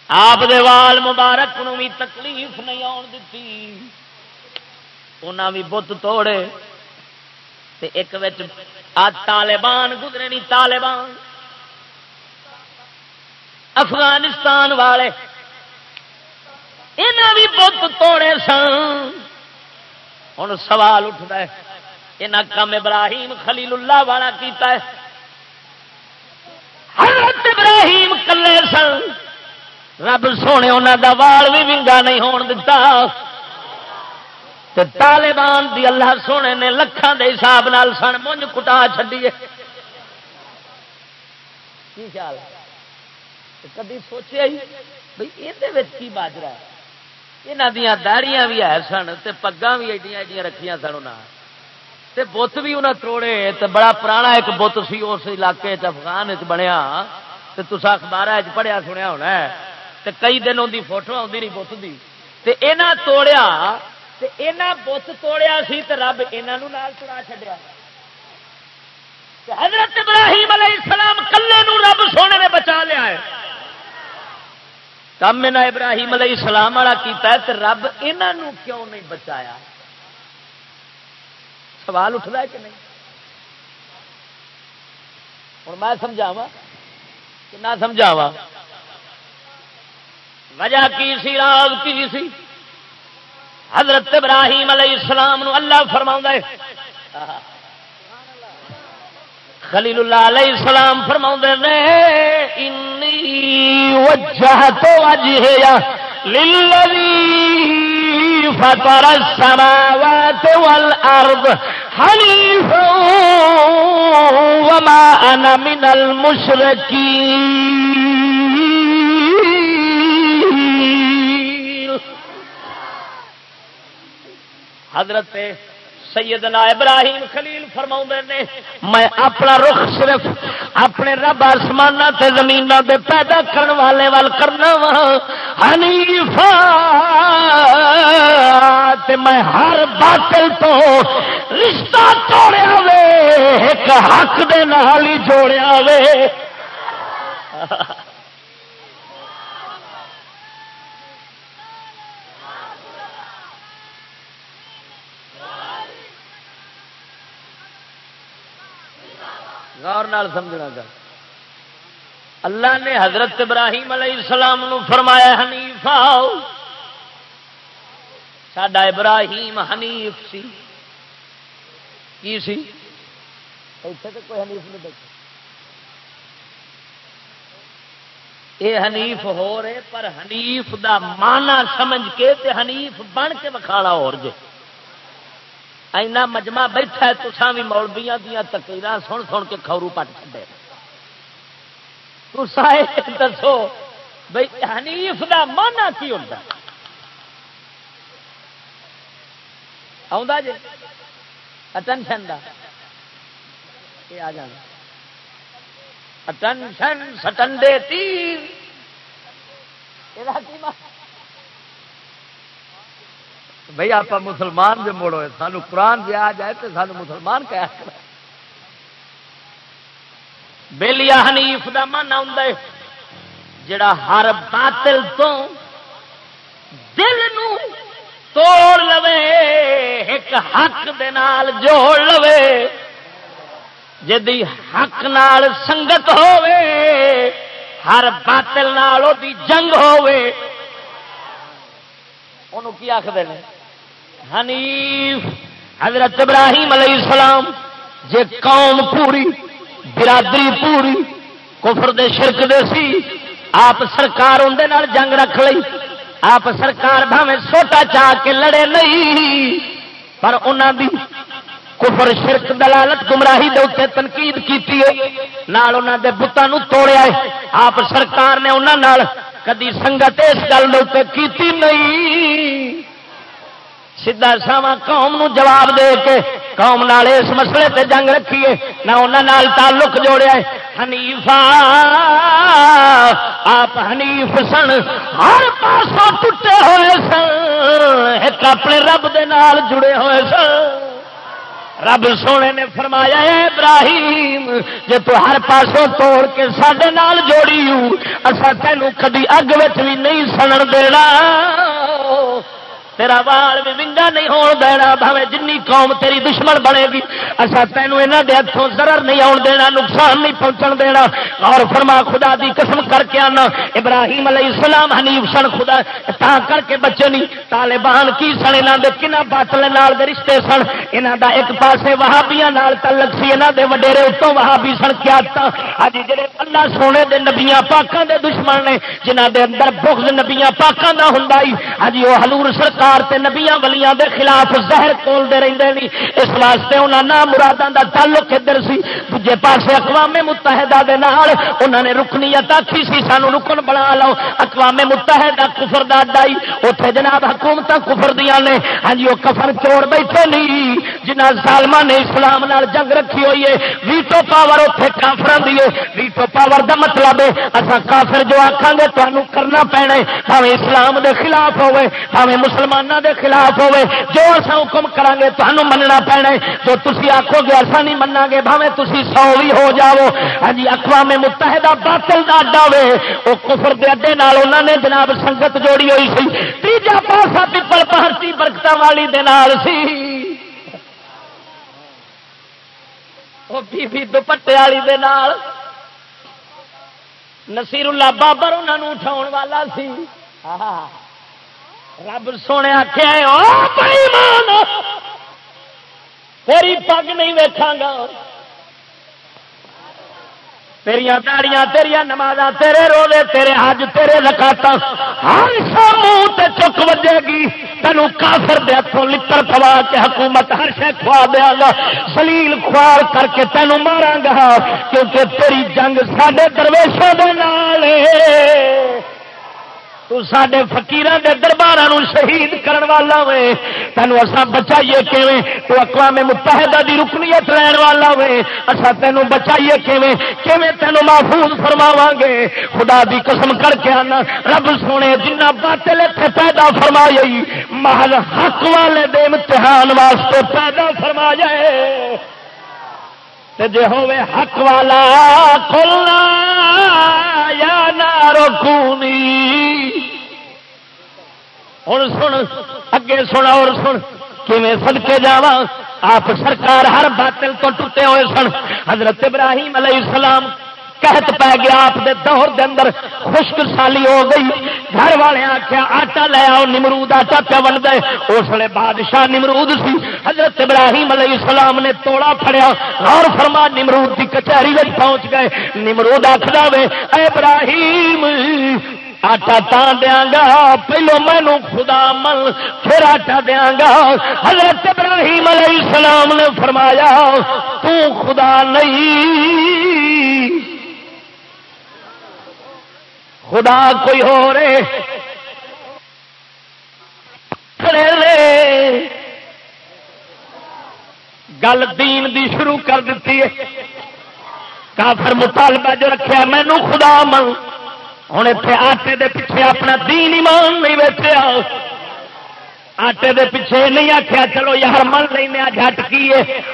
آپ دے وال مبارک نو بھی تکلیف نہیں آن دیتی انہاں بھی بت توڑے تے ایک وچ آ طالبان گزرے نہیں طالبان۔ افغانستان والے یہاں بھی بت توڑے سن ہوں سوال اٹھتا ہے یہاں کام ابراہیم خلیل اللہ والا کیتا ہے۔ حضرت ابراہیم کلے سن رب سونے انہوں دا وال بھی ونگا نہیں ہون دتا۔ طالبان دی اللہ سونے نے لکھان دے حساب نال سن مونج کٹا چڈیے کی خیال کدی سوچے ہی بھائی یہ باجرا ہے؟ یہاں دیا بھی ہے سن پگا بھی ایڈیاں ایڈیاں رکھیا سن تے بت بھی انہیں توڑے تے بڑا پرانا ایک بت سی اس علاقے افغان بنیا تے تسا اخبار پڑھیا سنیا ہونا ہے تے کئی دن ان فوٹو آتی رہی بت کی تے اینا توڑیا تے اینا بت توڑیا سی تے رب یہاں نال توڑا چڈیا حضرت ابراہیم علیہ السلام کلے نو رب سونے نے بچا لیا ہے کم میں ابراہیم علیہ السلام والا کیتا ہے تے رب انہوں کیوں نہیں بچایا؟ سوال اٹھتا ہے کہ نہیں؟ ہوں میں سمجھاوا کہ نہ سمجھاوا وجہ کی سی؟ راز کی سی؟ حضرت ابراہیم علیہ السلام نو اللہ فرما ہے۔ خلیل اللہ علیہ السلام فرما نے وجہ تو وجہ للذی فطر السماوات والأرض حنيفا وما أنا من المشركين حضرت سیدنا ابراہیم خلیل فرما نے، میں اپنا رخ صرف اپنے رب آسمان تے زمین دے پیدا کرنے والے وال کرنا وا حنیفا تے میں ہر باطل تو رشتہ توڑیا وے، ایک حق دے نال ہی جوڑیا وے۔ غور نال سمجھنا گا اللہ نے حضرت ابراہیم علیہ السلام نو فرمایا حنیف آؤ۔ سڈا ابراہیم حنیف سی۔ کی سی؟ ایسے تو کوئی حنیف نہیں دیکھا یہ حنیف ہو رہے پر حنیف دا مانا سمجھ کے تے حنیف بن کے بکھاڑا اور جے اینا مجمع بیٹھا ہے، تو سامی مولبیاں دیا تکیر سن سن کے کھورو پٹ چڈے تو دسو بھائی حنیف دا مانا کی ہوتا؟ جی؟ آ جی؟ اٹینشن دا۔ یہ آ جانا اٹینشن سٹنڈے تیر۔ یہ بھائی آپ مسلمان جو مڑ ہوئے سانو قرآن جی آ جائے تو سانو مسلمان کیا بےلیا حنیف کا من آ جڑا ہر باطل تو دل نو توڑ لو ایک حق دے نال جوڑ لو جدی حق نال سنگت ہوے ہر باطل نال دی جنگ ہوے انہوں کی آخر حنیف، حضرت ابراہیم علیہ السلام جے قوم پوری، برادری پوری، کفر دے، شرک دے سی، آپ سرکار اندر جنگ رکھ لی آپ سرکار بھاوے سوٹا چاہ کے لڑے نہیں، پر انہوں دی کفر، شرک، دلالت گمراہی دے اتنے تنقید کی دے بتانوں توڑیا آپ سرکار نے انہوں کدی سنگت اس گل کی نہیں۔ سیدا ساوا قوم نو جواب دے کے قوم نال اس مسئلے تے جنگ رکھیے۔ نہ انہوں تعلق جوڑیا ہے۔ حنیفا آپ حنیف سن۔ ہر پاسوں ٹوٹے ہوئے سن۔ ایک اپنے رب دے نال جڑے ہوئے سن۔ رب سونے نے فرمایا، اے ابراہیم جی تو ہر پاسوں توڑ کے سڈے نال جوڑی اصا تینوں کدی اگ بھی نہیں سنن دینا۔ تیرا وال بھی ونگا نہیں ہون دینا، بھاوے جن قوم تیری دشمن بنے گی۔ اچھا تینوں یہاں دے ہاتھوں ضرر نہیں آن دینا، نقصان نہیں پہنچن دینا۔ اور فرما، خدا دی قسم کر کے آنا۔ ابراہیم علیہ السلام حنیف سن، خدا تا کر کے بچے نہیں۔ طالبان کی سن یہاں کے کنا باطل دے رشتے سن۔ یہاں دا ایک پاسے وہابیاں نال تعلق سی یہاں دے وڈیرے اتوں وہابی سن، کیا ہاں جڑے اللہ سونے دے نبیاں پاکاں دے دشمن نے جنہ دے اندر بغض نبیاں پاکاں دا ہوندا ہی ہاں وہ حضور سرکار سرکار تے نبیاں ولیاں دے خلاف زہر کولتے رہتے ہیں اس واسطے انہوں نے مرادوں کا تعلق ادھر سی۔ دجے پاسے اقوام متحدہ دے نال انہوں نے رکنیت آخی سی، سانو رکن بنا لو۔ اقوام متحدہ کفر دا ڈائی اتنے جناب حکومت کفر دیا نے۔ ہاں جی وہ کفر چوڑ بیٹھے نہیں۔ جنہ سالما نے اسلام نال جنگ رکھی ہوئی ہے، ویٹو پاور اتنے کافر دیے ویٹو پاور دا مطلب ہے اصا کافر جو آخان گے تمہیں کرنا پینا بھاوے اسلام دے خلاف ہوے بھاوے مسلمانوں دے خلاف ہوے جو اصا حکم کریں گے تمہیں مننا پینا جو تھی آخو گے اصا نہیں منا گے بھاوے تھی سو بھی ہو جاؤ۔ ہاں جی، اقوام متحدہ باطل کا اڈا وے وہ کفر دے اڈے نال انہوں نے جناب سنگت جوڑی ہوئی سی۔ تیجا پاسا پیپل پہرتی برکت والی دے نال سی۔ وہ بی دوپٹے والی دے نال نصیر اللہ بابر انہوں اٹھاؤ والا سی۔ رب سونے آخیا تیری پگ نہیں ویکھا گا۔ تیریا داڑیاں تیریا نماز تیرے روزے، تیرے حج، تیرے لکاتا ہر منہ چک وجے گی۔ تینوں کافر دے ہاتھوں لکڑ پوا کے حکومت ہر شہ کھوا دیا گا۔ سلیل خوار کر کے تینوں مارا گا، کیونکہ تیری جنگ سڈے درویشوں کے نال تو سڈے فکیران کے دربار شہید کرن والا وے۔ تینوں اصا بچائیے کیویں؟ تو اقوام متحدہ دی رکنیت لین والا وے۔ اصا تینوں بچائیے کیویں؟ کیویں تینوں محفوظ فرماوا گے خدا دی قسم کر کے آنا۔ رب سونے، جنہ باطل اتنے پیدا فرمائی محل حق والے دے امتحان واسطے پیدا فرما جائے جی ہوے حق والا کھلنا یا نہ رکونی؟ ہوں سن، اگے سن اور سن، کیویں سد کے جا آپ سرکار ہر باطل تو ٹوٹے ہوئے سن۔ حضرت ابراہیم علیہ السلام قحط پی گیا آپ دے دور دے اندر، خشک سالی ہو گئی۔ گھر والے آخیا آٹا لے آؤ، نمرود آٹا پیا بن گئے اس لیے بادشاہ نمرود سی۔ حضرت ابراہیم علیہ السلام نے توڑا پڑیا اور فرما، نمرود کی کچہری میں پہنچ گئے۔ نمرود آخر وے اے ابراہیم، آٹا تا دیا گا، پہلو مینو خدا من پھر آٹا دیا گا۔ حضرت ابراہیم علیہ السلام نے فرمایا، تو خدا نہیں۔ خدا کوئی ہو رہے۔ گل دین دی شروع کر دیتی ہے۔ کافر مطالبہ جو رکھا مینو خدا من۔ ہوں اتنے آٹے دے پیچھے اپنا دین ایمان نہیں ویچیا۔ آٹے دے پیچھے نہیں آخیا چلو یار من لینا جٹ کی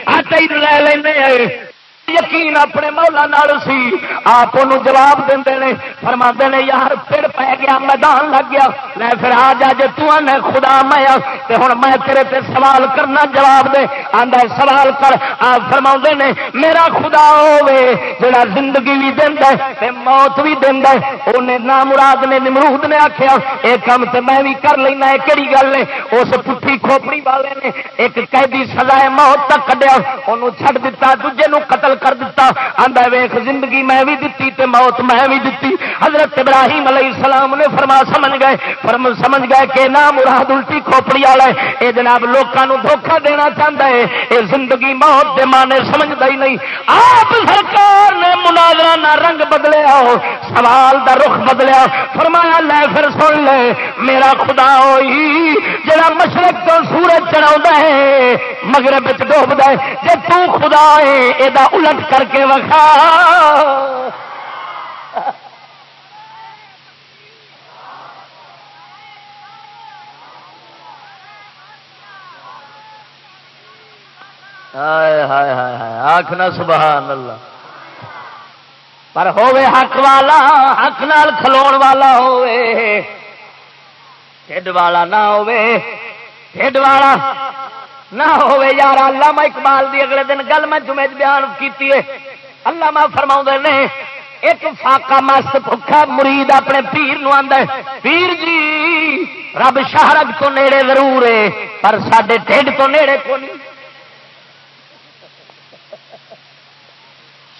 آٹے ہی لے لے یقین اپنے مولا نال سی۔ آپ جواب دے نے فرما نے، یار، پھر پی گیا، میدان لگ گیا۔ میں پھر آ جا جی تے خدا میں ہوں میں تیرے تے سوال کرنا جواب دے۔ آدھا سوال کر۔ آپ فرما نے، میرا خدا ہوے جڑا زندگی بھی دینا ہے موت بھی دینا ہے۔ انہیں نام مراد نے، نمرود نے آخیا یہ کام تو میں بھی کر لینا ہے کہڑی گل نے اس پٹھی کھوپڑی والے نے ایک قیدی سزا موت تک کڈیا انہوں چھڈ دتا، دوجے قتل کر دیتا آندا ویخ زندگی میں بھی دیتی تے موت میں بھی دیتی حضرت ابراہیم علیہ السلام نے فرما سمجھ گئے، فرم، سمجھ گئے کہ نہ مراد الٹی کھوپڑی والا ہے۔ اے جناب لوگوں دھوکھا دینا چاہتا ہے۔ اے زندگی موت دے مانے سمجھتا ہی نہیں۔ آپ سرکار نے مناظرہ نہ رنگ بدلیا سوال دا رخ بدلیا۔ فرمایا، لے پھر سن لے، میرا خدا ہوئی جڑا مشرق تو سورج چڑھا ہے، مغرب ڈوبد ہے۔ جی تو خدا ہے یہ الٹ کر کے وکھا آخنا سبحان اللہ۔ پر ہوے حق والا، حق نال کھلو والا ہوے ٹھڈ والا نہ ہوے ٹھڈ والا۔ نہ ہوے یار، علامہ اقبال دی اگلے دن گل میں جمعے بیان کیتی ہے۔ علامہ فرما نے، ایک فاقا مست بھوکا مرید اپنے پیر نو آندا ہے۔ پیر جی رب شہرگ تو نیڑے ضرور ہے، پر سڈے ٹھڈ تو نیڑے کو نہیں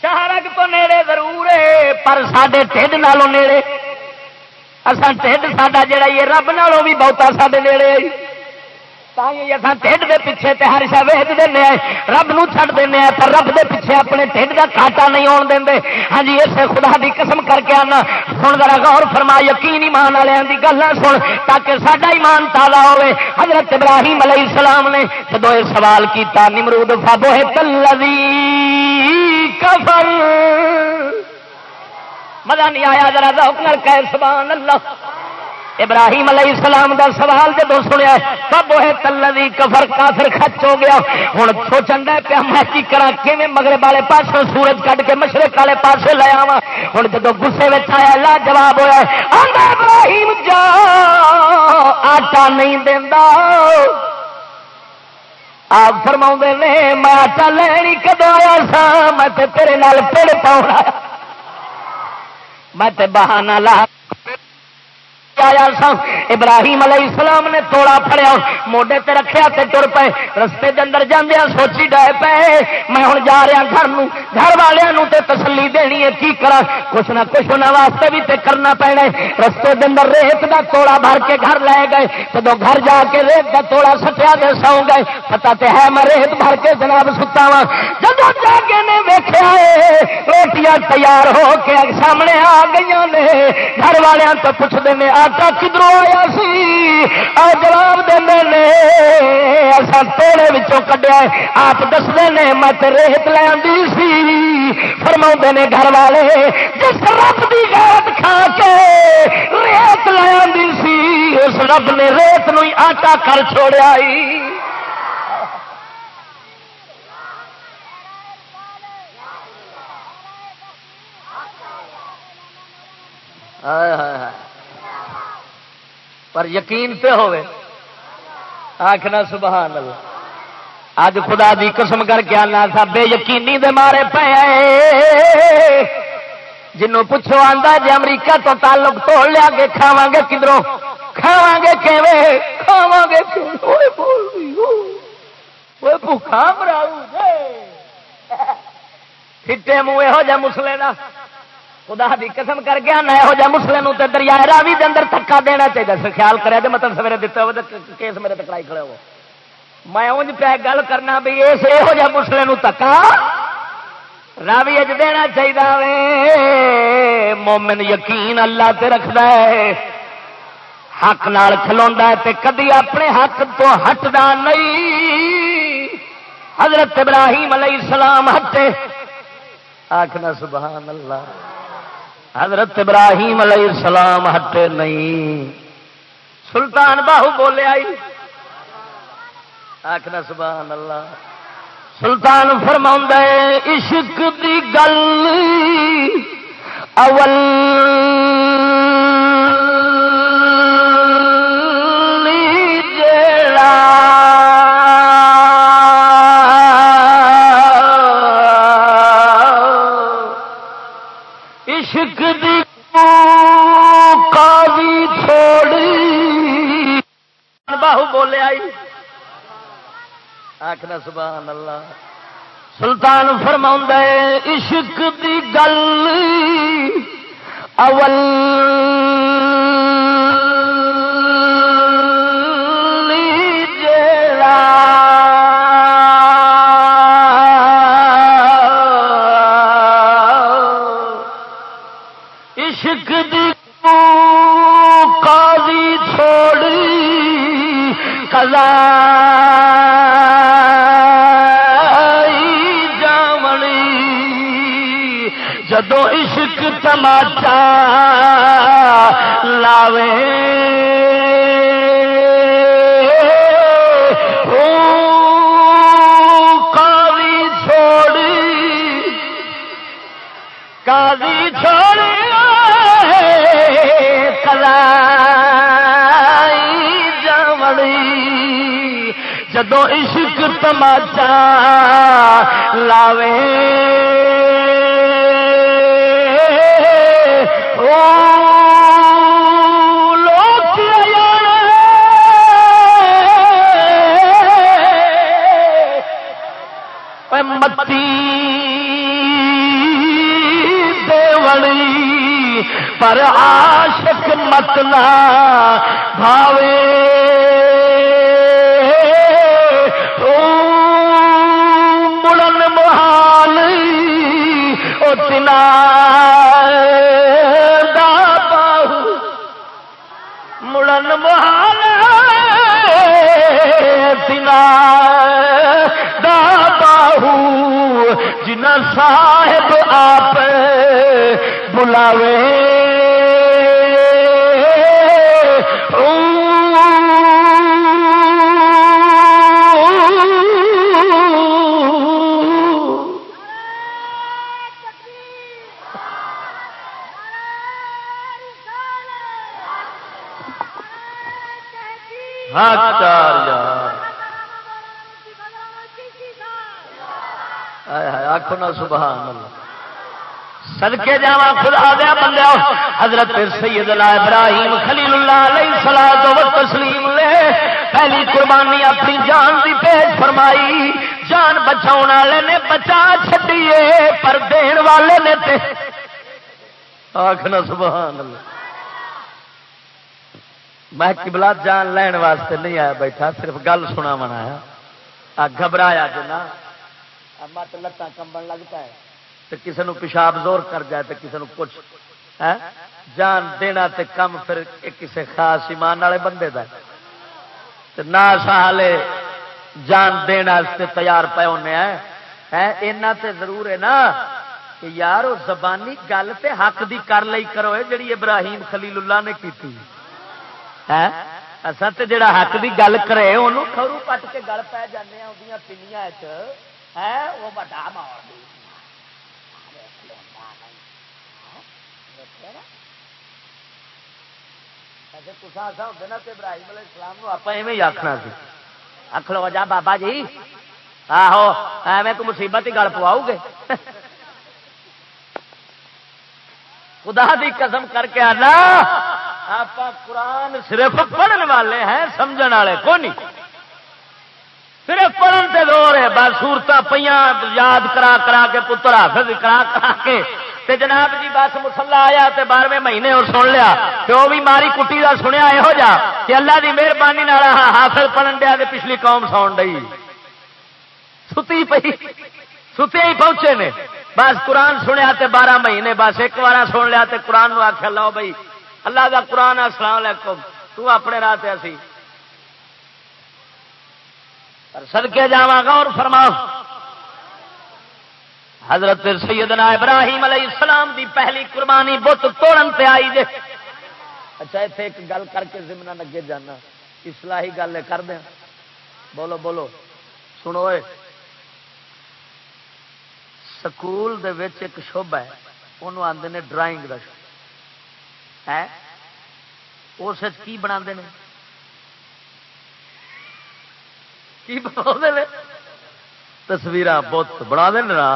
شہرگ تو نیڑے ضرور ہے، پر سڈے ٹھڈ نالوں نیڑے۔ اصل ٹھڈ ساڈا جڑا یہ رب نالوں بھی بہتا سڈے نیڑے ٹھڈ دے پیچھے تے ہر شا ویچ دینا رب نو چھڑ دینا پر رب دے پیچھے اپنے ٹھڈ کا کھاٹا نہیں آن دیں ہاں جی اسے خدا دی قسم کر کے آنا سن ذرا غور فرما یقین ایمان والوں کی گلا سن تاکہ سڈا ایمان تالا ہوے حضرت ابراہیم علیہ السلام نے جدو یہ سوال کیتا نمرود فابو تلوی کفر مزہ نہیں آیا ذرا ذوق نال کہ سبحان اللہ ابراہیم علیہ السلام دا سوال جب سنیا سب وہ تلوی کفر کافر خچ ہو گیا۔ ہوں سوچن دہ پیا میں کی کرا کہ مغرب والے پاس سورج کٹ کے مشرق والے پاس لے آوا ہوں جب گسے میں آیا لا جواب ہوا ابراہیم جا، آٹا نہیں دینا آپ فرما نے، میں آٹا لینی کدو آیا سا؟ میں تیرے نال پڑ پاؤں میں بہانا لا آیا سا؟ ابراہیم علیہ السلام نے توڑا پڑیا موڈے تے رکھیا تے ٹر پے، رستے دے اندر جاندیا سوچی ڈے پے۔ میں ہوں جا رہا گھر نو گھر والوں تے تسلی دینی ہے، کی کرا کچھ نہ کچھ انہوں واسطے بھی تے کرنا پینا رستے دے اندر ریت دا توڑا بھر کے گھر لے گئے۔ جب گھر جا کے ریت دا توڑا سٹیا دے سو گئے پتا تے ہے میں ریت بھر کے جناب ستا وا جب جا کے نے ویخیا روٹیاں تیار ہو کے سامنے آ گئی نے۔ گھر والوں تو پوچھتے ہیں آٹا کدھر آیا سی؟ آ جواب دے اصا توڑے کڈیا آپ دستے نے مت ریت لے سی۔ فرما نے گھر والے، جس رب کی گیت کھا کے ریت لے سی، اس رب نے ریت نو آٹا کر چھوڑیا ہائے ہائے ہائے۔ پر یقین پہ ہوئے آخنا سبحان اللہ اج خدا دی قسم کر کے آنا سا بے یقینی دے مارے پے جنوں پوچھو آندا جی امریکہ تو تعلق توڑ لیا گے کھاوا گے کدھروں کھاوا گے کیویں کھاوا گے بھوکھا مراؤ پھٹے منہ یہو جہ مسلے کا خدا دی قسم کر گیا نہ یہو جہ مسلے نو تے دریائے راوی دے اندر تھکا دینا چاہیے سر خیال کرے جی مطلب سویرے دیتے ہو کیس میرے تکڑائی کھڑے ہو میں انج پہ گل کرنا بھی اس یہو جہ مسلے نو تکا راوی اج دینا چاہیے مومن یقین اللہ تے رکھدا ہے۔ حق نال کھلوندا ہے تے کدی اپنے حق تو ہٹدا نہیں۔ حضرت ابراہیم علیہ السلام ہٹے۔ آخنا سبحان اللہ۔ حضرت ابراہیم علیہ السلام ہٹے نہیں۔ سلطان باہو بولے آئی۔ آخنا سبحان اللہ۔ سلطان فرما عشق دی گل اول آخنا سبحان اللہ. سلطان فرما عشق دی گل اول لاوے کالی چھوڑی۔ کالی چھوڑی کلا جمڑی جدو عشق تماچا لاوے۔ متی دیوڑی پر عاشق متنا بھاوے۔ مڑن محال تنا جنا صاحب آپ بلاوے۔ ہاں، آخو نا سبحان اللہ۔ سدکے جا خدا دیا بندہ حضرت سید ابراہیم خلیل اللہ علیہ سلاد و تسلیم لے پہلی قربانی اپنی جان دی پیش فرمائی۔ جان بچاؤ والے نے بچا چڈیے پر دین والے نے تے۔ آخنا سبحان اللہ۔ میں کبلا جان لین واسطے نہیں آیا بیٹھا، صرف گل سنا منایا گھبرایا جنا مت لتان کمبن لگتا ہے تو کسی نے پیشاب زور کر جائے تو کسی کچھ ہاں؟ جان دینا تے کم پھر کسی خاص ایمان والے بندے کا نہ سالے جان دینا تیار پے ہونے ہاں؟ اینا تے ضرور ہے نا کہ یار وہ زبانی گل تے حق دی کر لئی کرو ہے جڑی ابراہیم خلیل اللہ نے کی اصل تو جڑا حق دی گل کرے انہوں کھرو پٹ کے گل پی جانے وہ پنیا وہ بڑا ماحول جی۔ ہاں، اچھا، ابراہیم علیہ السلام آپ ایویں آخنا سی۔ آخ لو جا بابا جی۔ آہو، ایویں کو مصیبت ہی گل پواؤ گے۔ خدا دی قسم کر کے آنا آپ قرآن صرف پڑھنے والے ہیں سمجھ والے کو نہیں؟ صرف پڑھن سے دور ہے بس سورت پہ یاد کرا کرا کے پتر حافظ کرا کرا کے۔ تے جناب جی بس مسلا آیا تے بارہویں مہینے اور سن لیا۔ کہ وہ بھی ماری کٹی کا سنیا یہو جا کہ اللہ کی مہربانی حافظ پڑھن دیا تے پچھلی قوم ساؤن ڈی ستی پی ستے ہی پہنچے نے۔ بس قرآن سنیا تے بارہ مہینے، بس ایک بار سن لیا تے قرآن آخیا لو بھائی اللہ کا قرآن السلام علیکم، تو اپنے راہ تے اسی۔ سدکے جا گا اور فرما۔ حضرت سیدنا ابراہیم علیہ السلام دی پہلی قربانی بت توڑن پہ آئی جے۔ اچھا اتنے ایک گل کر کے زمنا لگے جانا۔ اسلحی گل کر دیا بولو بولو۔ سنو سکول دے وچ ایک شوبہ ہے۔ انہوں آتے ہیں ڈرائنگ کا ہے اس کی بنا کی بنا تصویر بت بنا دینا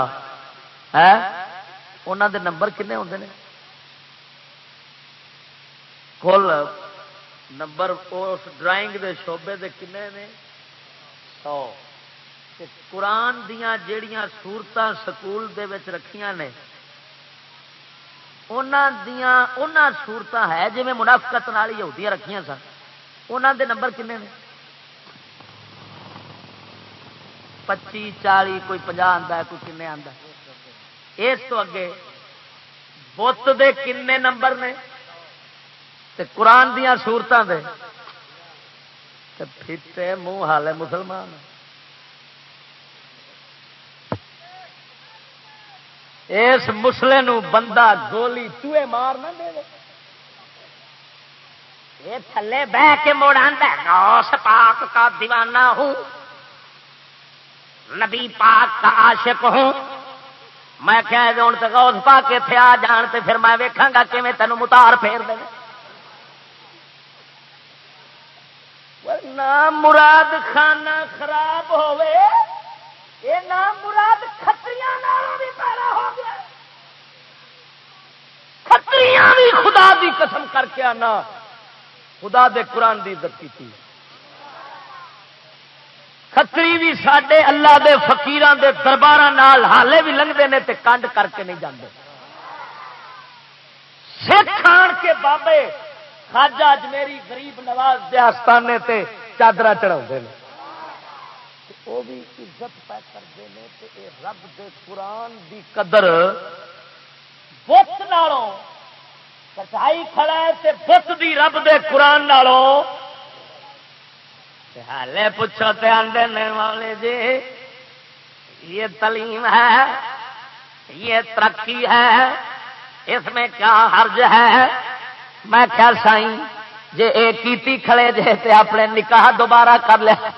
انہوں دے نمبر کنے ہوتے ہیں کل نمبر اس ڈرائنگ دے شعبے دے کنے نے؟ سو۔ قرآن دیا جڑیاں سورت سکول دے وچ رکھیاں نے سورت ہے جی منافقت نال ہی رکھیاں سن۔ انہوں دے نمبر کنے نے؟ پچی، چالی، کوئی پناہ آتا ہے، کوئی کن آتا اس تو اگے بت دے کنے نمبر نے تے قرآن دیا سورتوں دے۔ تے پھر منہ حال ہے مسلمان۔ اس مسلے نو بندہ گولی چوئے مار نہ دے۔ یہ تھلے بہ کے موڑ آس پاک کا دیوانہ ہوں۔ نبی پاک کا عاشق ہوں۔ میں کہہ دوں تو غوث پا کے تھے آ جان تے پھر میں ویکھاں گا کہ میں تینوں متار پھیر دے۔ نام مراد خانہ خراب ہوئے یہ نام مراد کتری بھی پیدا ہو گیا۔ کتری بھی خدا دی قسم کر کے آنا۔ خدا دے قرآن دی عزت کی تھی کتری بھی سڈے اللہ دے فقیران دے دربار حالے بھی لنگتے ہیں تے کنڈ کر کے نہیں جاندے۔ سکھ آن کے بابے خاجہ اجمیری غریب نواز دے آستانے تے چادر چڑھا وہ بھی عزت پہ کرتے ہیں رب دے قرآن دی قدر بت نالوں کٹائی کھڑا ہے بت دی رب دے قرآن نالوں۔ حالے پوچھو تے آدھے والے جی یہ تعلیم ہے، یہ ترقی ہے، اس میں کیا حرج ہے؟ میں کیا سائی جی ایک کیتی کھڑے جے تے اپنے نکاح دوبارہ کر لیا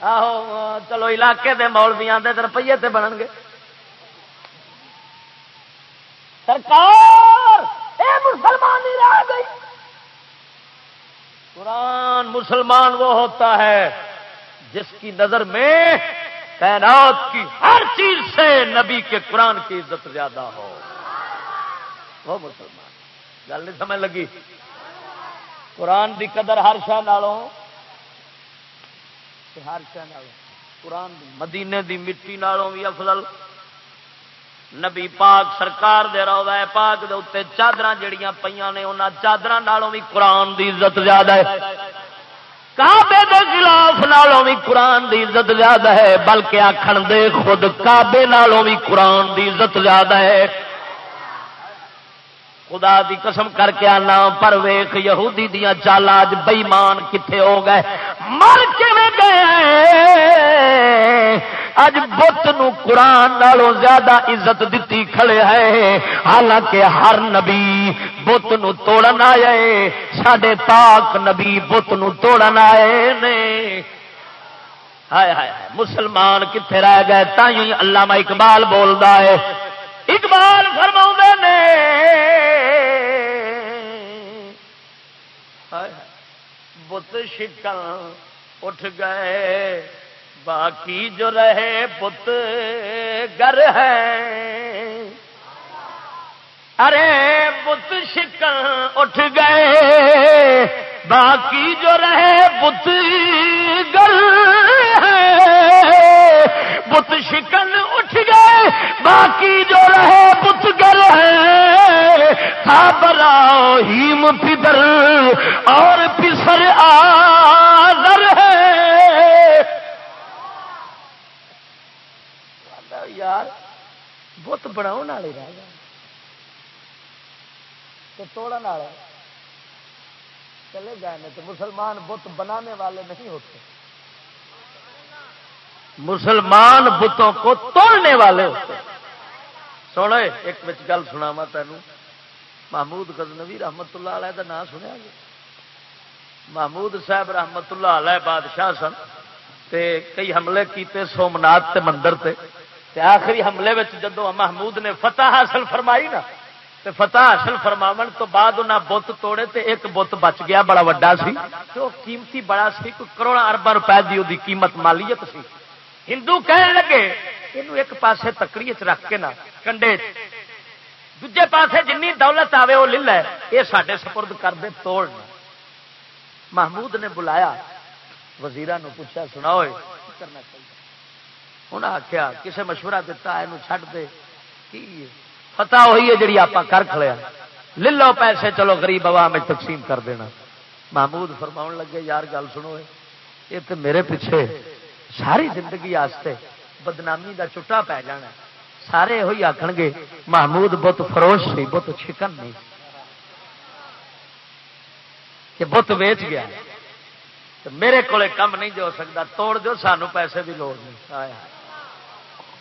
آہو، چلو علاقے دے مولویاں دے روپیے تے بنن گے۔ سرکار، اے مسلمان نہیں رہ گئی۔ قرآن مسلمان وہ ہوتا ہے جس کی نظر میں کائنات کی ہر چیز سے نبی کے قرآن کی عزت زیادہ ہو۔ وہ مسلمان۔ گل نہیں سمجھ لگی؟ قرآن دی قدر ہر شہ نالوں۔ ہر شہ قرآن مدینے دی مٹی نالوں بھی افضل۔ نبی پاک سرکار دے روضہ پاک دے اتنے چادر جڑیاں پہ نے انہوں چادر نالوں بھی قرآن دی عزت زیادہ ہے۔ کابے دے خلاف نالوں بھی قرآن دی عزت زیادہ ہے، بلکہ آخر دے خود کابے نالوں بھی قرآن دی عزت زیادہ ہے۔ خدا دی قسم کر کے آنا، پر ویخ یہودی دیا چال اج بئیمان کتنے ہو گئے؟ مر کے گئے۔ اج بت قرآن نالوں زیادہ عزت دیتی کھڑے ہے حالانکہ ہر نبی بت توڑن آئے سڈے تاک نبی بت توڑن آئے نے۔ ہائے ہائے مسلمان کتنے رہ گئے؟ تھی اللہ اقبال بولتا ہے۔ اقبال فرما نے۔ بت شکن اٹھ گئے۔ باقی جو رہے بت گر ہے ارے بت شکن اٹھ گئے۔ باقی جو رہے بت گر ہے بت شکن اٹھ گئے۔ باقی جو رہے بت گر ہے ابراہیم پدر اور پسر آدر ہے۔ یار بت بنا والے رہ گئے توڑن والے چلے گئے تو مسلمان بت بنانے والے نہیں ہوتے مسلمان بتوں کو توڑنے والے ہوتے سوڑ ایک بچ گل سنا وا تین محمود غزنوی رحمت اللہ علیہ کا نام سنیا جی محمود صاحب رحمت اللہ علیہ بادشاہ سن تے کئی حملے کیتے سومنات تے مندر تے تے آخری حملے میں جدو محمود نے فتح حاصل فرمائی نا، تے فتح حاصل فرماون تو بعد انہیں بت توڑے تے ایک بت بچ گیا، بڑا وڈا سی۔ قیمتی بڑا سی، کوئی اربا روپئے کی وہ قیمت مالیت سی۔ ہندو کہنے لگے یہ ایک پاسے تکڑی چ رکھ کے نا، کنڈے دجے پاسے جن دولت آوے وہ لے لے یہ سارے سپرد کر دے توڑ۔ محمود نے بلایا وزیر پوچھا سنا ہوئے کرنا چاہیے؟ انہیں آخیا کسے مشورہ دتا یہ چڈ دے۔ کی پتا ہوئی ہے جی آپ کر کھڑیا لے لو پیسے، چلو غریب عوام میں تقسیم کر دینا۔ محمود فرما لگے، یار گل سنو، یہ تو میرے پیچھے ساری زندگی آستے بدنامی دا چٹا پی جانا سارے یہ آخ گے، محمود بت فروش سی، بت چکن نہیں۔ کہ بت ویچ گیا۔ میرے کو کم نہیں جو سکتا، توڑ دو سانو پیسے کی لوڑ نہیں۔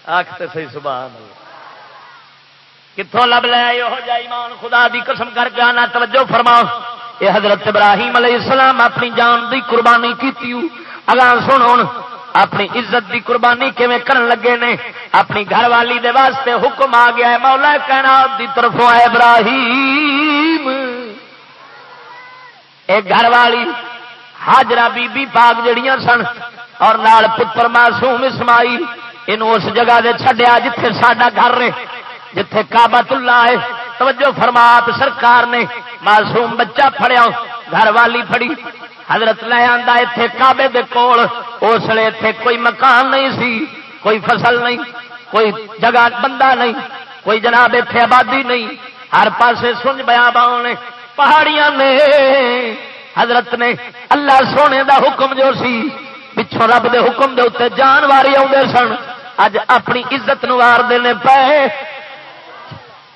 آختے سی سبحان اللہ۔ کتوں لب لیا یہ جا ایمان، خدا دی قسم کر کے آنا، توجہ فرما یہ حضرت ابراہیم علیہ السلام اپنی جان دی قربانی کی اگر سن اپنی عزت دی قربانی کیویں کرن لگے نے؟ اپنی گھر والی دے واسطے حکم آ گیا ہے، مولا کہنا دی طرفوں ابراہیم۔ ایک گھر والی حاجرہ بی بی پاک جڑیاں سن، اور نال پتر معصوم اسماعیل۔ ان اس جگہ دے چھڈیا جتھے ساڈا گھر رہے جتھے کابت اللہ ہے توجہ فرمات سرکار نے معصوم بچہ پھڑیا گھر والی پھڑی حضرت لے آتا اتے کابے دے کول اس لیے اتے کوئی مکان نہیں سی کوئی فصل نہیں کوئی جگہ بندہ نہیں کوئی جناب اتے آبادی نہیں ہر پاسے سنج بیا باؤ نے پہاڑیاں نے حضرت نے اللہ سونے دا حکم جو سی پچھوں رب دے حکم دے اتنے جان واری آدھے سن اج اپنی عزت نوار دینے پے۔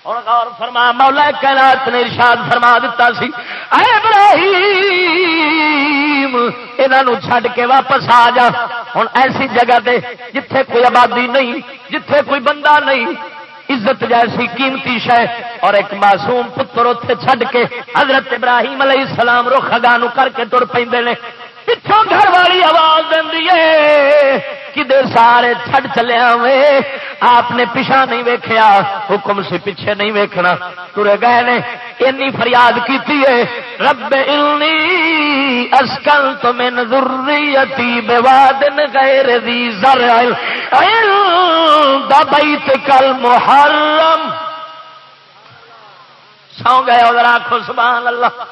ہوں غور فرما، مولا کائنات نے ارشاد فرما دیتا سی، اے ابراہیم انہوں چھڈ کے واپس آ جا۔ ہوں ایسی جگہ دے جتھے کوئی آبادی نہیں، جتھے کوئی بندہ نہیں۔ عزت جیسی قیمتی شہ اور ایک معصوم پتر اتنے چھڈ کے حضرت ابراہیم علیہ السلام رخ اگان کر کے تر پہ پچھوں گھر والی آواز دینی کدے سارے چھڑ چلیا وے آپ نے پیچھا نہیں ویکیا حکم سے پیچھے نہیں ویکھنا۔ ترے گئے نے، اینی فریاد کی رب انی اسکل تو میں ذریتی بوادن غیر ذی زرع بیت کل محرم سو گئے ادھر آخو سبحان اللہ۔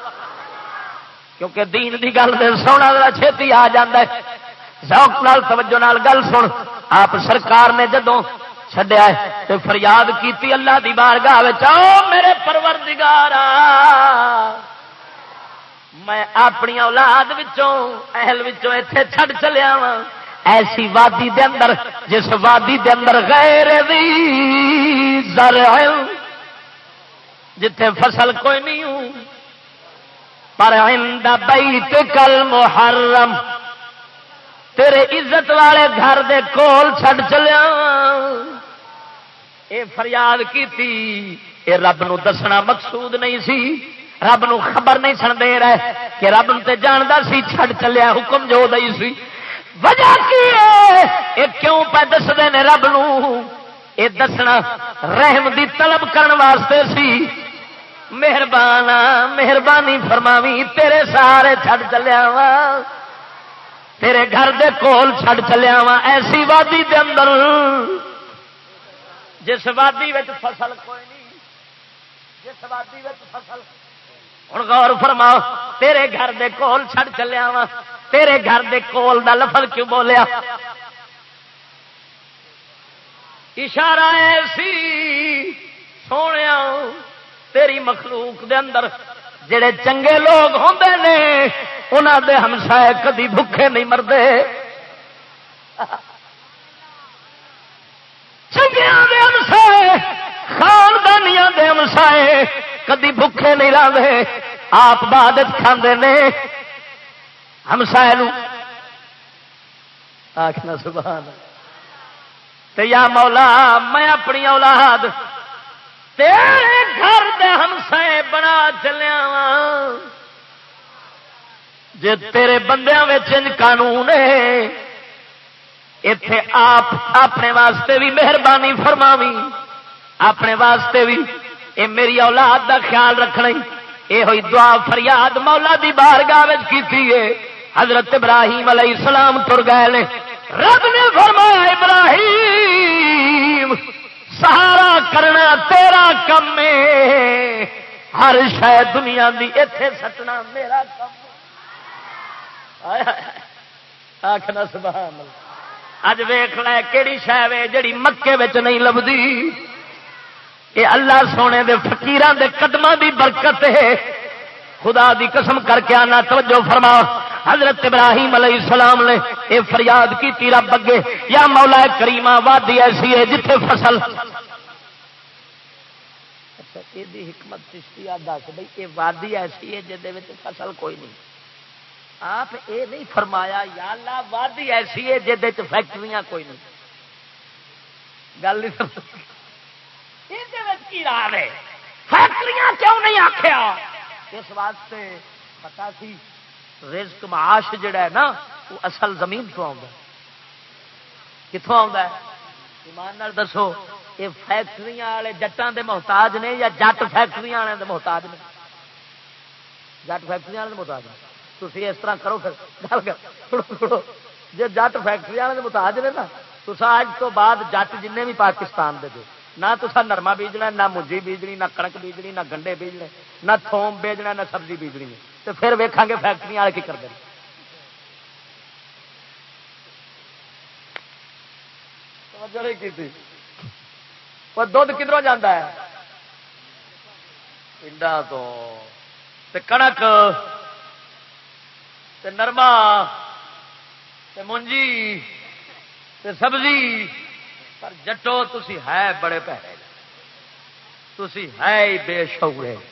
کیونکہ دین دی گل دے سونا ذرا چھتی آ جاندے ذوق نال، توجہ نال گل سن۔ آپ سرکار نے جدوں چھڈیا تے فریاد کیتی اللہ دی بارگاہ وچ، او میرے پروردگارا میں اپنی اولاد وچوں، اہل وچوں ایتھے چھڈ چلیا وا ایسی وادی دے اندر، جس وادی دے اندر غیر دی زرع جتھے فصل کوئی نہیں ہوں۔ پر عند بیت کل محرم۔ تیرے عزت والے گھر دے کول چھڈ چلیا۔ اے فریاد کیتی، اے رب نو دسنا مقصود نہیں سی۔ رب نو خبر نہیں سن دے رہے کہ رب نو تے جاندا سی چھڈ چلیا، حکم جو دئی سی۔ وجہ کی اے کیوں پہ دس دے نے رب نو؟ اے دسنا رحم دی طلب کرن واسطے سی۔ مہربان مہربانی فرماوی، تیرے سارے چھڈ چلیا وا تیرے گھر دے کول چھڈ چلیا وا ایسی وادی دے اندر۔ جس وادی فصل کوئی نہیں، جس وادی فصل ہوں غور فرماؤ، تیرے گھر دے کول چھڈ چلیا وا تیرے گھر دے کول دا لفظ کیوں بولیا؟ اشارہ ایسی سونے تیری مخلوق دے اندر جڑے چنگے لوگ ہوندے نے، انہاں دے ہمسائے کدی بھوکے نہیں مردے چنگیا دے ہمسائے، خاندانیاں دے ہمسائے کدی بھوکے نہیں لاندے آپ بادت کھاندے نے۔ ہمسائے آخنا سبحان یا مولا، میں اپنی اولاد تیرے گھر دے ہمسائے بنا چلیا وا جے تیرے بندیاں قانون ہے اتے آپ اپنے واسطے بھی مہربانی فرماوی اپنے واسطے بھی۔ اے میری اولاد دا خیال رکھنا یہ ہوئی دعا فریاد مولا دی بارگاہ کی حضرت ابراہیم علیہ السلام تر گئے رب نے فرمایا، ابراہیم! سہارا کرنا تیرا کم ہے۔ ہر شاید دنیا دی اتے سٹنا میرا کم آخنا سبحان اج ویخ لے کہڑی شہ جڑی مکے نہیں لبدی۔ یہ اللہ سونے دے فقیران دے قدموں دی برکت ہے۔ خدا دی قسم کر کے آنا، توجہ فرما۔ حضرت ابراہیم علیہ السلام نے یہ فریاد کی تیرا بگے یا مولا کریما وادی ایسی ہے جتھے فصل۔ اچھا یہ حکمت چشتی دس بھائی یہ وادی ایسی ہے جہد فصل کوئی نہیں۔ آپ یہ نہیں فرمایا، یا اللہ، وادی ایسی ہے جہد فیکٹریاں کوئی نہیں۔ گل نہیں فیکٹریاں کیوں نہیں آخیا اس واسطے پتا سی، رزق معاش جڑا ہے نا، وہ اصل زمین تو کتوں ایمان دسو، یہ فیکٹری والے جٹان دے محتاج نے یا جٹ فیکٹری والے دے محتاج نے؟ جٹ فیکٹری والے محتاج نے۔ تھی اس طرح کرو پھر۔ گل جی جٹ فیکٹری والے محتاج نے نا تو اج تو بعد جٹ جن بھی پاکستان دے دے۔ نہ تو نرما بیجنا نہ مجھی بیجنی، نہ کنک بیجنی، نہ گنڈے بیجنے، نہ تھوم بیجنا، نہ سبزی بیجنی تو پھر ویکھا گے فیکٹری والے کی کرتے دھد کدھر جانا ہے؟ پنڈا تو۔ کنک نرما۔ منجی سبزی۔ پر جٹو تھی ہے بڑے پیڑے تھی ہے بے شعورے۔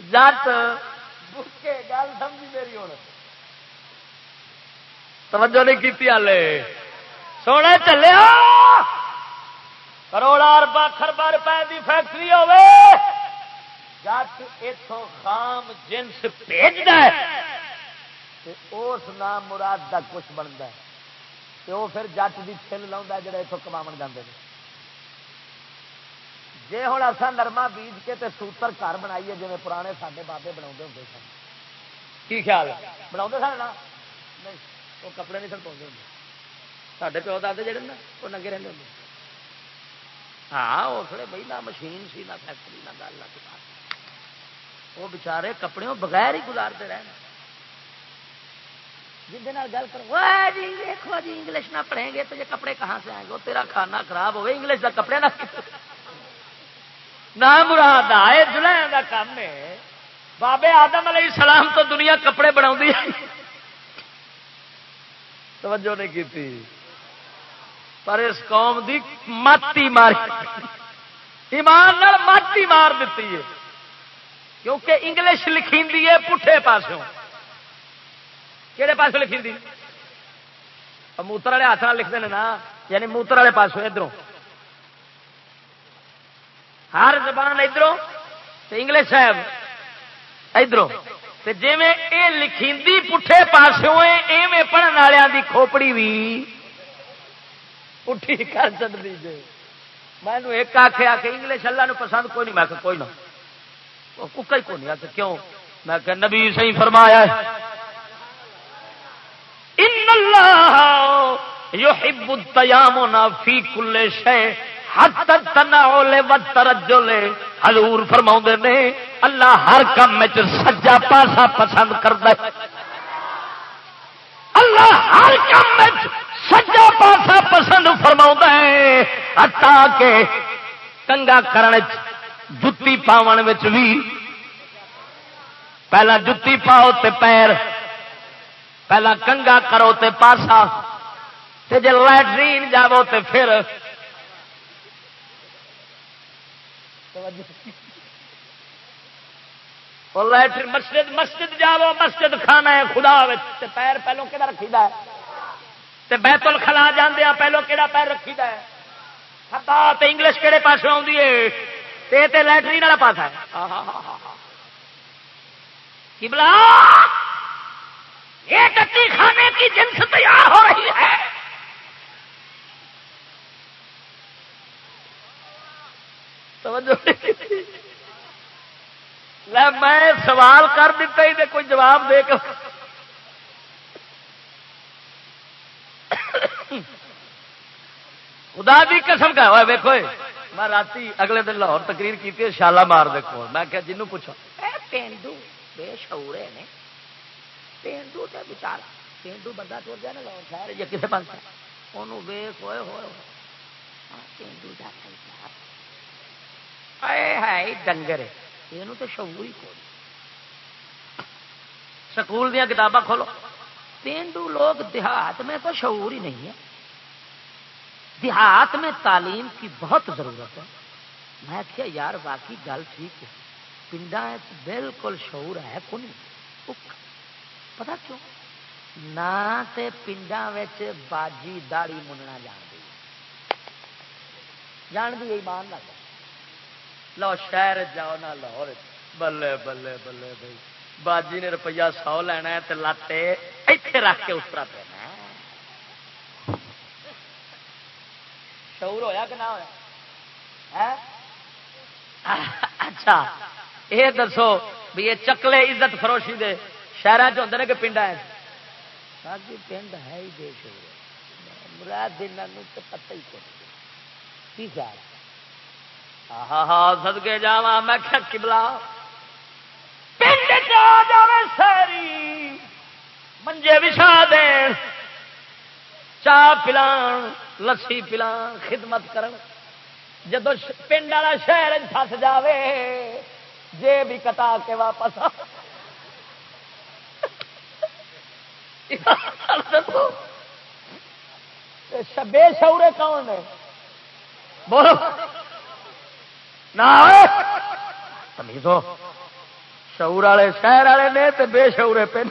جٹ گل سمجھی میری ہوں توجہ نہیں کی ہلے سونے چلے کروڑا اربا خربا روپئے کی فیکٹری ہوے جٹ اتوں خام جنس بھیجنا اس نام مراد کا کچھ بنتا ہے وہ پھر جٹ کی چھل لا جا اتوں کما جاتے ہیں جی ہوں اصا نرما بیج کے تے سوتر گھر بنائیے جی پرانے سارے بابے بنا ہوں سن۔ کی خیال ہے؟ بنا سن نا؟ نہیں وہ کپڑے نہیں سن پاؤں ہوں سارے پیو دے جڑے نا وہ نگے رہتے ہوں ہاں تھوڑے بھائی نہ مشین سی نہ فیکٹری نہ گل نہ وہ بچارے کپڑے بغیر ہی گزارتے رہے جن گل کرو جی دیکھو جی انگلش نہ پڑھیں گے تو یہ کپڑے کہاں سے آئیں گے؟ تیرا کھانا خراب ہوگا، انگلش کا کپڑے نہ نہ مراد آئے جلائیں کا کام ہے۔ بابے آدم علیہ السلام تو دنیا کپڑے بنا توجہ نہیں کی تھی پر اس قوم دی ماتی مار ایمان ماتی مار دیتی ہے۔ کیونکہ انگلش لکھی ہے پٹھے پاسوں۔ کہڑے پاس لکھی دی موتر والے ہاتھ لکھتے ہیں نا یعنی موتر والے پاسوں ادھر ہر زبان ادھر انگلش ہے ادھر جی یہ لکھی پٹھے پاسوں ایویں پڑھنے والوں کی کھوپڑی بھی پٹھی کر چڑتی جی میں ایک آخیا کہ انگلش اللہ پسند کوئی نہیں، میں کوئی نہ۔ ککا ہی آ کیوں؟ میں کہ نبی صحیح فرمایا ان اللہ یحب التیامنا فی کل شے حتی تنعول و ترجل حضور فرماؤ نے، اللہ ہر کام سجا پاسا پسند کرتا ہے۔ اللہ ہر کام سجا پاسا پسند فرما ہے۔ ہٹا کے کنگا کرنے جتی پاون بھی، پہلا جتی پاؤ تے پیر پہلا کنگا کرو تے پاسا، تے جی لائٹرین جاو تے پھر۔ لائٹرین مسجد مسجد جاو مسجد کھانا ہے خدا تے پیر پہلو کہڑا رکھی ہے؟ تے بیت الخلا جاندے پہلو کہڑا پیر رکھی ہے؟ انگلش کہڑے پاس آئی ہے؟ لائٹرین والا پاس ہے۔ بلا یہ ٹٹی کھانے کی جنس تیار ہو رہی ہے۔ میں سوال کر دیتا ہی کوئی جواب دے کر خدا بھی قسم کا ہوا ویکو میں رات اگلے دن لاہور تقریر کی شالا مار دیکھو میں کیا جنوں پوچھا۔ پینڈو، بے شعورے نے پینڈو تے بچارا پینڈو بندہ ٹور جائے نا لاہور شہر یا کسی پاس انہوں ویخ ہوئے ہوئے۔ ہاں، پینڈو جا ہے ڈنگر یہ تو شعور ہی کھول سکول دیا کتاباں کھولو۔ پینڈو لوگ دیہات میں تو شعور ہی نہیں ہے۔ دیہات میں تعلیم کی بہت ضرورت ہے۔ میں کیا یار باقی گل ٹھیک ہے۔ پنڈا بالکل شعور ہے کون پتا کیوں نہ پنڈا باجی داڑی مننا جان دی جان دی ایمان نہ لو شہر جاؤ نہ لاہور بلے بلے بلے بھائی باجی نے روپیہ سو لینا ہے تو لاتے ایتھے رکھ کے اس طرح پہنا شعور ہویا کہ نہ ہوا اچھا یہ دسو بھی یہ چکلے عزت فروشی دے شہر چند کہ پنڈا ہے پنڈ ہے ہی دیش مراد دن تو پتہ ہی کی خیال ہاں ہاں سدکے جا میں کبلا پنڈ ساری منجے چاہ پلان لسی پلان خدمت کرن۔ جدو پنڈ والا شہر پس جاوے جے بھی کٹا کے واپس اچھا، بے شعورے کون نے بولو۔ نہ شعور والے شہر والے نے تو بے شعورے پنڈ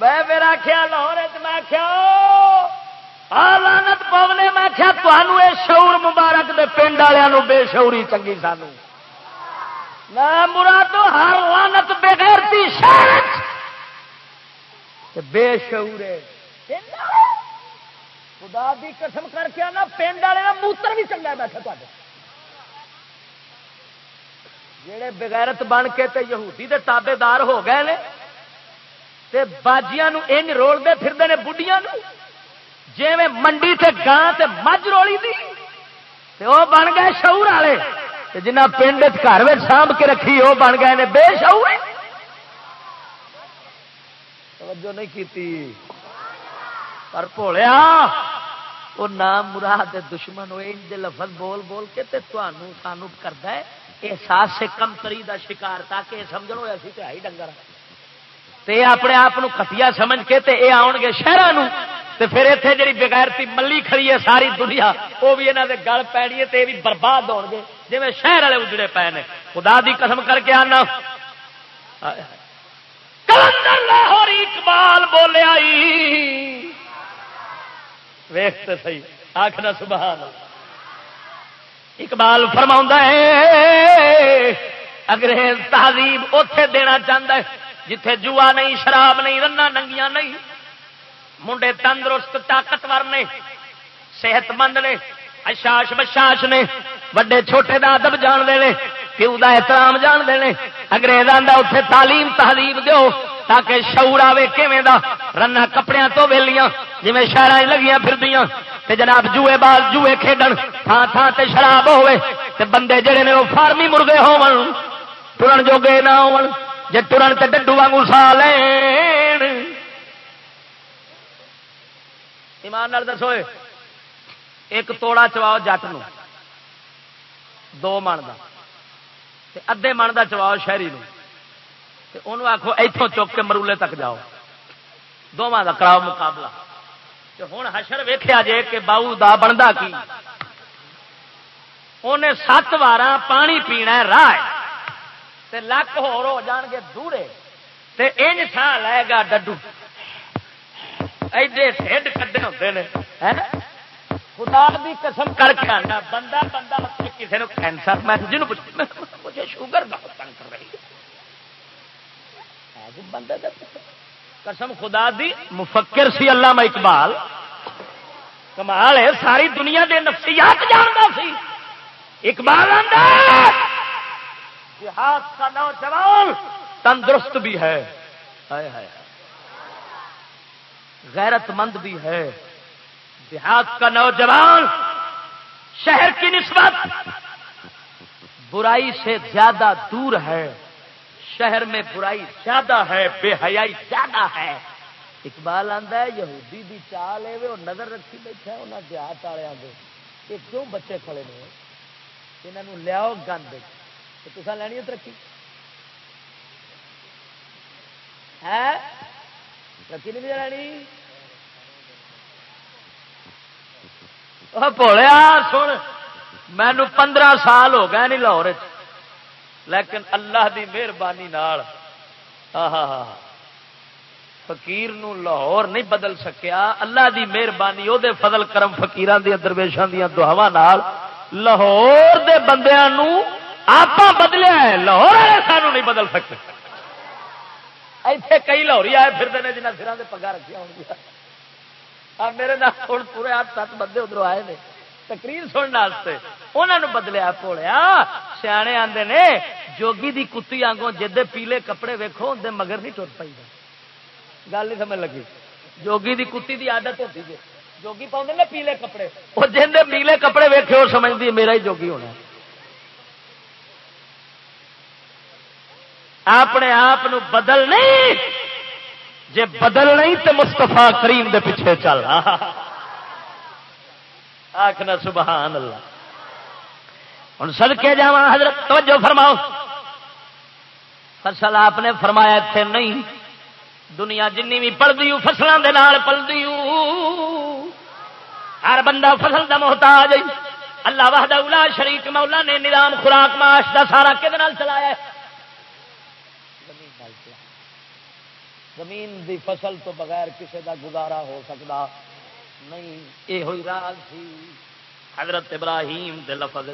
میں میرا خیال لاہور میں کیا لانت پونے میں کیا تمہوں یہ شعور مبارک دے پنڈ والوں بے شعوری چنگی سانو۔ مراد ہر لانت بغیر بے شعور خدا دی قسم کر کے آنا پنڈ والے کا موتر بھی چنگا بیٹھا تے جڑے بغیرت بن کے تے یہودی دے تابے دار ہو گئے نے، تے باجیاں نو ان رولتے پھرتے ہیں بڑھیا جی میں منڈی تے گاں تے مجھ رولی دی، تے وہ بن گئے شعور والے۔ جنہ پنڈ گھر میں سانب کے رکھی وہ بن گئے نے بے شعور۔ توجہ نہیں کیتی۔ پر بھولیا، وہ نام مراد دشمن ہوئے ان لفظ بول بول کے تے سانو کرتا ہے۔ احساس سے کم تری دا شکار، تاکہ سمجھ لو اسی تو ہی ڈنگر۔ تے اپنے آپ کٹیا سمجھ کے تے اے آن گے شہر تے پھر اتنے جی بغیرتی ملی کھڑی ہے ساری دنیا، وہ بھی یہاں کے گل پیڑی ہے بھی برباد ہو گے۔ جی شہر والے اجڑے پے نے۔ خدا دی قسم کر کے آنا۔ لاہور اقبال بولیا ویختے سی آخر سبحان اقبال فرما ہے، انگریز تہذیب اتے دینا چاہتا ہے، جتھے جوا نہیں، شراب نہیں، رنا ننگیاں نہیں۔ منڈے تندرست، طاقتور نے صحت مند نے اشاش بشاش نے، وڈے چھوٹے دا ادب جانتے ہیں پیو کا احترام جانتے ہیں۔ اگریزوں کا اتنے تعلیم تہذیب دو تاکہ شعور آئے کیویں دا؟ رنا کپڑے تو ویلیاں جی شہر لگیاں پھردیاں۔ تے جناب جوئے بال جوئے کھیڈن تھان تھان تے شراب ہوئے تے بندے جڑے نے وہ فارمی مرغے ہون ٹرن جوگے نہ ہون جے ٹرن تے ڈڈو وانگو سا لین۔ ایمان نال دسو ایک توڑا چواؤ جٹ نو دو من کا ادے من کا چواؤ شہری انہوں آخو اتوں چک کے مرولے تک جاؤ۔ دونوں کا کراؤ مقابلہ۔ ہوں حشر ویخیا جے کہ باؤ دا بنتا کی۔ انہیں سات وار پانی پینا راہ لک ہو جان گے دورے ان سا لے گا ڈڈو۔ ایڈے ٹھڈ کھڈے ہوتے ہیں خدا بھی قسم کر کے آنا۔ بندہ بندہ کسی نے کینسر میں جنوب شوگر بہت تنگ کر رہی ہے۔ قسم خدا دی مفکر سی اللہ اقبال، کمال ہے، ساری دنیا دے نفسیات جانتا سی۔ اقبال جہاد کا نوجوان تندرست بھی ہے۔ غیرت مند بھی ہے۔ دیہات کا نوجوان شہر کی نسبت برائی سے زیادہ دور ہے۔ شہر میں برائی زیادہ ہے، بے حیائی زیادہ ہے۔ اقبال آتا ہے، یہودی دی چال ہے وہ نظر رکھی بیٹھا انہیں دیہات والوں کے یہ کیوں بچے کھڑے نے؟ یہاں لیاؤ گند تو لینی ترقی؟ ہے ترقی نہیں لینی؟ بولیا سن مینو پندرہ سال ہو گئے نہیں لاہور لیکن اللہ دی مہربانی فقیر نو لاہور نہیں بدل سکیا۔ اللہ دی مہربانی وہ فضل کرم فکیر درویشان دیا دہاوا لاہور دے بندیاں نو آپ بدلیا ہے۔ لاہور والے سانو نہیں بدل سکتے۔ ایتھے کئی لاہوری آئے پھرتے ہیں جنہیں سرا سے پگا رکھا ہو میرے نام ہوں پورے آٹھ سات بندے ادھر آئے نے۔ تقریر سننے انہوں نے بدلیا پوڑیا سیانے آتے نے، جوگی دی کتی آگوں جدے پیلے کپڑے ویکو اندر مگر نہیں ٹر پائی گل نہیں سمجھ لگی۔ جوگی دی کتی دی عادت ہوتی ہے جوگی پاؤں نے پیلے کپڑے۔ وہ جن پیلے کپڑے ویکے وہ سمجھتی میرا ہی جوگی ہونا۔ اپنے آپ بدل نہیں۔ جے بدل نہیں تو مستفا کریم دے پیچھے چل۔ رہا آخنا سبحان اللہ۔ ہوں سد کے جا حضرت توجہ فرماؤ۔ فصل آپ نے فرمایا تھے نہیں۔ دنیا جن بھی پڑتی فصلوں کے نال پلتی ہر بندہ فصل کا محتاج اللہ وحدہ اولا شریک، مولا نے نظام خوراک معاش کا سارا کہ چلایا زمین دی فصل تو بغیر کسی دا گزارا ہو سکتا نہیں یہ ہوئی راز سی حضرت ابراہیم دے لفظ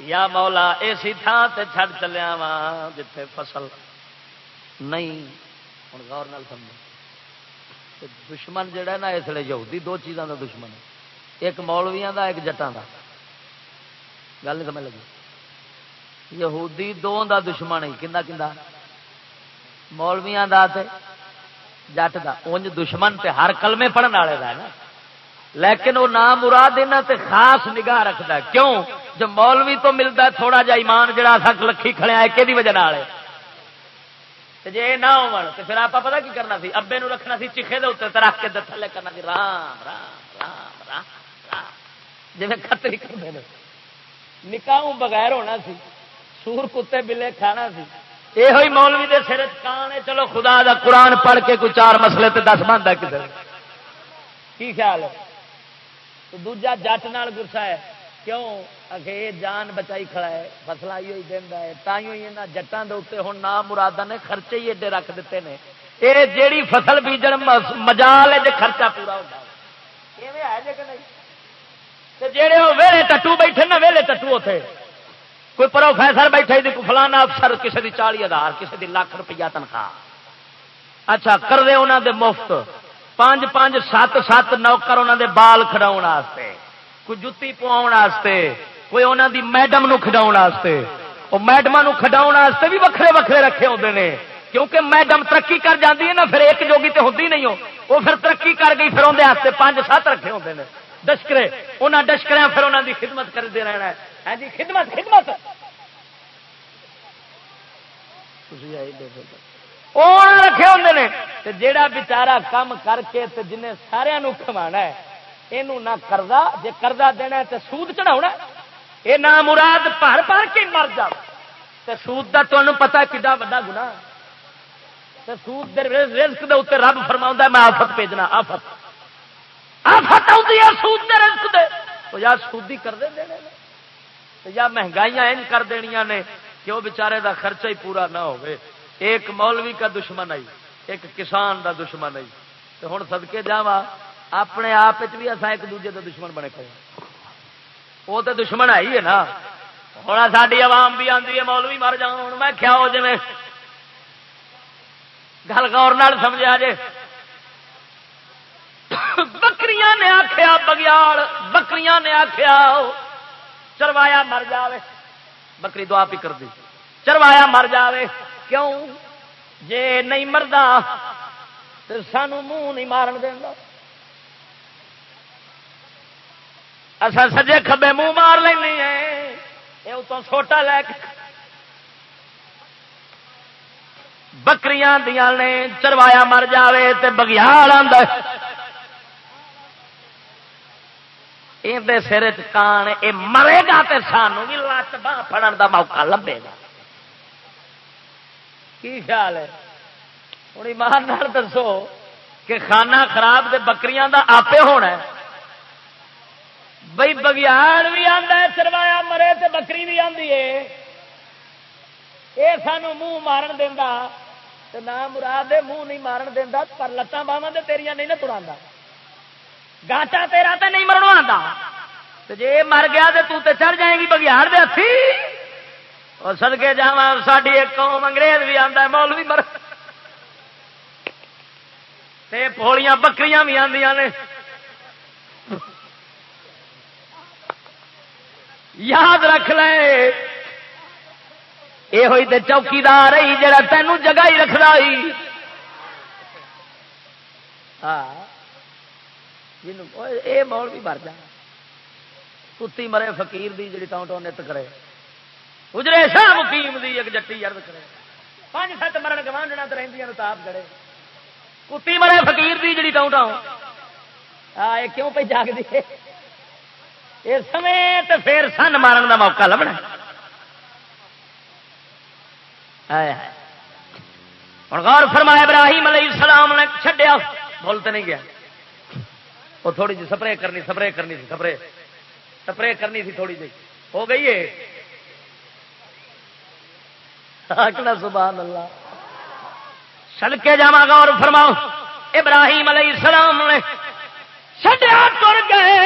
یا مولا، ایسی تھان سے چھڑ چلیا وا جتھے فصل نہیں۔ ہوں غور نال سمجھ دشمن جڑا نا، اس لیے یہودی دو چیزوں کا دشمن ہے۔ ایک مولویا کا ایک جٹان کا گل نہیں سمجھ لگی؟ یہودی دو دا دشمن ہے کنہ کنہ مولویا دا تے جٹ دا انج دشمن تے ہر کلمے پڑھنے والے دا ہے نا لیکن وہ نام مراد دینا تے خاص نگاہ رکھتا ہے کیوں جو مولوی تو ملتا ہے تھوڑا جا ایمان جڑا سک لکھی کھڑے آئے کہ وجہ جی نہ ہو پھر آپ پتا کی کرنا سی ابے نو رکھنا سی چیخے دے اتنے رکھ کے تھلے کرنا سی رام رام رام رام رام جی کتری کرتے نکاح بغیر ہونا سی سور کتے بلے کھانا سی یہ ہوئی مولوی دے سر کان ہے۔ چلو خدا دا قرآن پڑھ کے کوئی چار مسئلے تے دس بنتا کدھر۔ کی خیال ہے؟ تو دوجا جٹ نال گسا ہے۔ کیوں؟ یہ جان بچائی کھڑا ہے۔ فصل آئی ہوئی دینا ہے۔ تائیوں یہاں جٹان دے ہوں نہ مرادہ نے خرچے ہی ایڈے رکھ دیتے ہیں یہ جیڑی فصل بیجن مجال ہے خرچہ پورا ہوتا ہے جہے وہ ویلے ٹٹو بیٹھے نا، ویلے ٹٹو اتنے کوئی پروفیسر بیٹھے دی، کوئی فلانا افسر کسی دی چالی ہزار کسی دی لاکھ روپیہ تنخواہ۔ اچھا کر دے انہوں دے مفت۔ پانچ پانچ سات سات نوکر انہوں دے بال کھڑاؤ کوئی جتی پواؤ کوئی انہوں دی میڈم نو کھڈاؤ وہ میڈم کھڈاؤ بھی وکھرے وکھرے رکھے ہوتے ہیں کیونکہ میڈم ترقی کر جاتی ہے نا، پھر ایک جوگی تو ہوتی نہیں ہو۔ وہ پھر ترقی کر گئی، پھر اندر پانچ سات رکھے ہوتے ہیں ڈشکرے انہیں ڈشکریا پھر انہوں دی خدمت کرتے رہنا ہے۔ ہاں جی خدمت خدمت۔ رکھے ہوں جا بچارا کام کر کے جن سارا کما ہے یہ نہ کردہ جی کردہ دینا تو سود چڑھا یہ نہ مراد پار پار کے مر جا سود کا تمہیں پتا کھا وا گنا سود رزق دے اتنے رب فرما میں آفت بھیجنا آفت۔ آفت آتی ہے سود دے رزق دے۔ تو سودی کر دے یا مہنگائیاں ان کر دنیا نے کہ وہ بچارے دا خرچہ ہی پورا نہ ہو ایک مولوی کا دشمن آئی، ایک کسان دا دشمن آئی۔ تو ہوں سدکے جا اپنے آپ بھی اصا ایک دوجے کا دشمن بنے پے وہ تو دشمن آئی ہے نا۔ ہوں ساری عوام بھی آتی ہے، مولوی مر جاؤ میں کیا ہو جی گل گور سمجھا جے۔ بکریاں نے آخیا بگیال بکریاں نے آخیا چروایا مر جائے بکری دعا پی کر دی۔ چروایا مر جائے کیوں؟ جے نہیں مردا تو سانو منہ نہیں مارن دینا اصا سجے کبے منہ مار لینی ہے یہ اتوں سوٹا لے کے۔ بکریاں دیا نے چروایا مر جائے تو بگیال آدھا سر چان یہ مرے گا تو سانو بھی لت باہ پڑن کا موقع لبے گا کی خیال ہے ہوں ایمان دسو کہ کھانا خراب دے بکریاں دا آپ ہونا ہے بھائی بگیان بھی آتا ہے چروایا مرے تو بکری بھی آتی ہے یہ سانو منہ مارن دینا نہ مراد منہ نہیں مارن دینا پر لتان باہم تیریا نہیں نہ تڑا گاٹا تیرا تو نہیں مرنا جی مر گیا تو تے چڑھ جائے گی بگیار دے ہاتھی اور سدکے جا ساری ایک قوم انگریز بھی آتا ہے مول بھی مر پولیاں بکریاں بھی آدی نے۔ یاد رکھ لے۔ یہ ہوئی تے چوکیدار ہی جڑا تینوں جگہ ہی رکھنا ہی۔ ہاں۔ یہ مول بھی مر جا کتی مرے فقیر دی جی ٹاؤں ٹاؤں نت کرے اجرے شاہ مقیم دی ایک جٹی یرد کرے پانچ سات مرن گوانڈنا تو رہی تاپ جڑے کتی مرے فقیر دی جڑی ٹاؤں ٹاؤں ہاں یہ کیوں پہ جاگ دی اس سمے تو پھر سن مارن کا موقع لبنا ہوں غور فرمایا ابراہیم علیہ السلام نے چڈیا بولتے نہیں گیا وہ تھوڑی جی سپرے کرنی سپرے کرنی تھی، سپرے۔ سپرے کرنی تھی تھوڑی جی۔ ہو گئی ہے۔ سبحان اللہ۔ چل کے جا غور فرماؤ ابراہیم علیہ السلام نے چڈیا تر گئے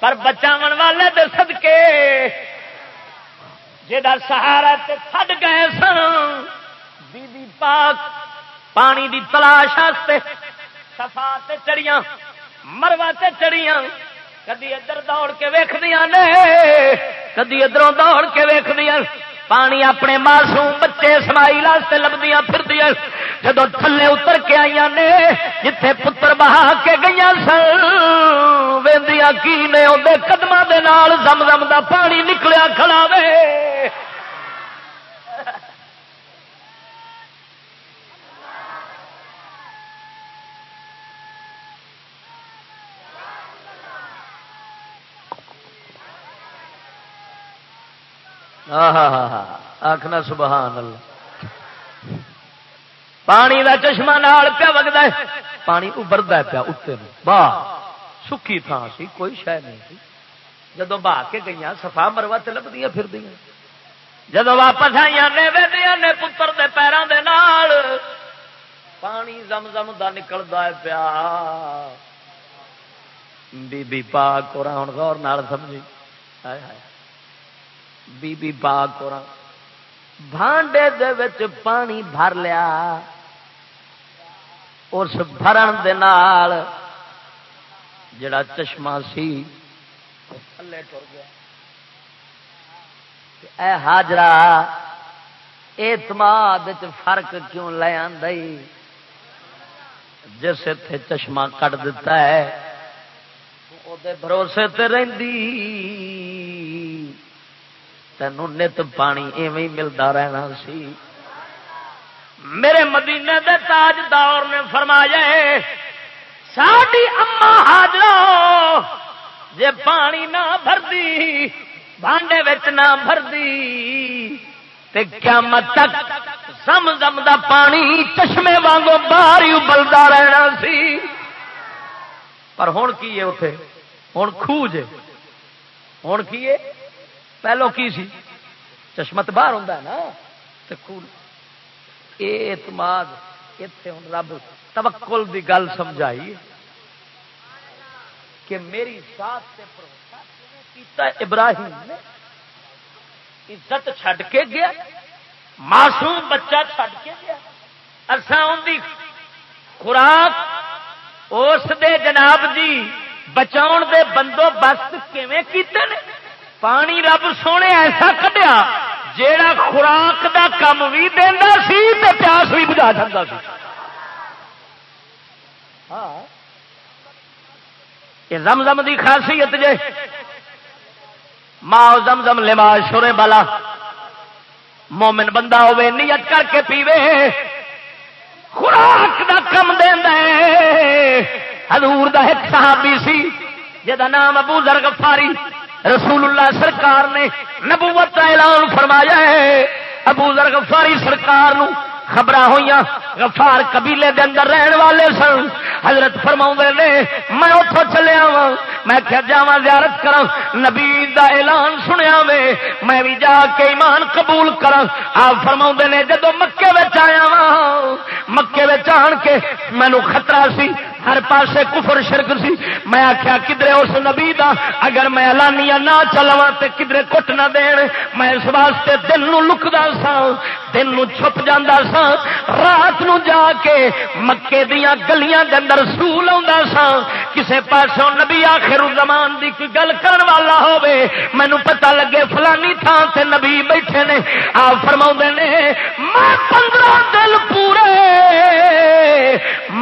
پر بچاو والے دے صدقے جا سہارا تھڈ گئے سن بی بی پاک پانی دی تلاش سفا چڑیاں مروا چڑیاں کدی ادھر دوڑ کے ویخدیا نے، کدی ادھر دوڑ کے ویخدیا پانی اپنے معصوم بچے سمائی لاستے لبدیاں پھر جب تھلے اتر کے آئی نے، جتھے پتر بہا کے گئی سن، ویندیاں کی نے اندر قدم دے نال زم زم دا پانی نکلیا کھڑا وے۔ ہاں, ہاں, ہاں, آخنا سبحان اللہ۔ پانی کا چشمہ نال پیا وگتا ہے۔ پانی ابرد پیا اتنے باہ سکی تھان سی، کوئی شہ نہیں سی۔ جدو بہ کے گئی سفا مروا لبدیاں پھر دیا جب واپس آئی نے ویدیا نے پتر دے پیروں دے نال۔ پانی زم زم دا نکلتا ہے پیا۔ بی بی پاک اور ہوں غور نال سمجھی۔ ہائے ہائے۔ بی بی باغ بھانڈے دے وچ پانی بھر لیا۔ اس بھرن دے نال جڑا چشمہ سی تھلے ٹر گیا۔ اے حاجرہ اعتماد فرق کیوں لے آئی جس اتنے چشمہ کٹ دیتا ہے وہ بھروسے تے رہی تینوں نت پانی ایویں ملتا رہنا سی۔ میرے مدینے دے تاج دور نے فرمایا ساری اما حاضر جے پانی نہ بھردی بانڈے نہ بھردی، تے قیامت تک زم زم دا پانی چشمے وانگو باہر ہی ابلتا رہنا سی۔ پر ہوں کی ہے اتے ہوں خوج ہوں کی ہے؟ پہلو کی سی؟ چشمت باہر ہوں نا اعتماد اتنے ہوں رب تبکل کی گل سمجھائی کہ میری ساتھ سے ابراہیم نے۔ عزت چھڈ کے گیا، معصوم بچہ چھڈ کے گیا۔ ارسا ان کی خوراک، اس دے جناب جی بچاؤ دے بندوبست کیویں کیتے ہیں پانی رب سونے ایسا کٹیا جیڑا خوراک دا کم بھی دینا سی تو پیاس بھی بجا سکتا سی۔ ہاں۔ یہ زم زم کی خاصیت جے۔ ماں زم زم لما شورے بالا۔ مومن بندہ ہوے نیت کر کے پیوے۔ خوراک دا کم دینا حضور دا ایک صحابی سی جا نام ابو ذر غفاری۔ رسول اللہ سرکار نے نبوت کا اعلان فرمایا ہے۔ ابو ذر غفاری سرکار نو خبر ہوئی غفار قبیلے دے اندر رہن والے سن۔ حضرت فرما نے، میں اتوں چلیا وا میں کیا جا زیارت کرا نبی دا اعلان سنیا وے۔ میں بھی جا کے ایمان قبول کرا آپ فرما نے جدو مکے آیا وا مکے آن کے مینو خطرہ سی۔ ہر پاسے کفر شرک سی۔ میں آخیا کدھر اس نبی دا؟ اگر میں الانیا نہ چلوا تو کدھر کٹ نہ دین، میں اس واسطے دل لکدا سا دل چھپ جانا سا رات نو جا کے مکے دیا گلیاں کے اندر سول آ سا کسے پاسوں نبی آخر زمان دی کوئی گل کر والا ہوے مینو پتا لگے فلانی تھان سے نبی بیٹھے نے۔ آپ فرما نے، میں پندرہ دل پورے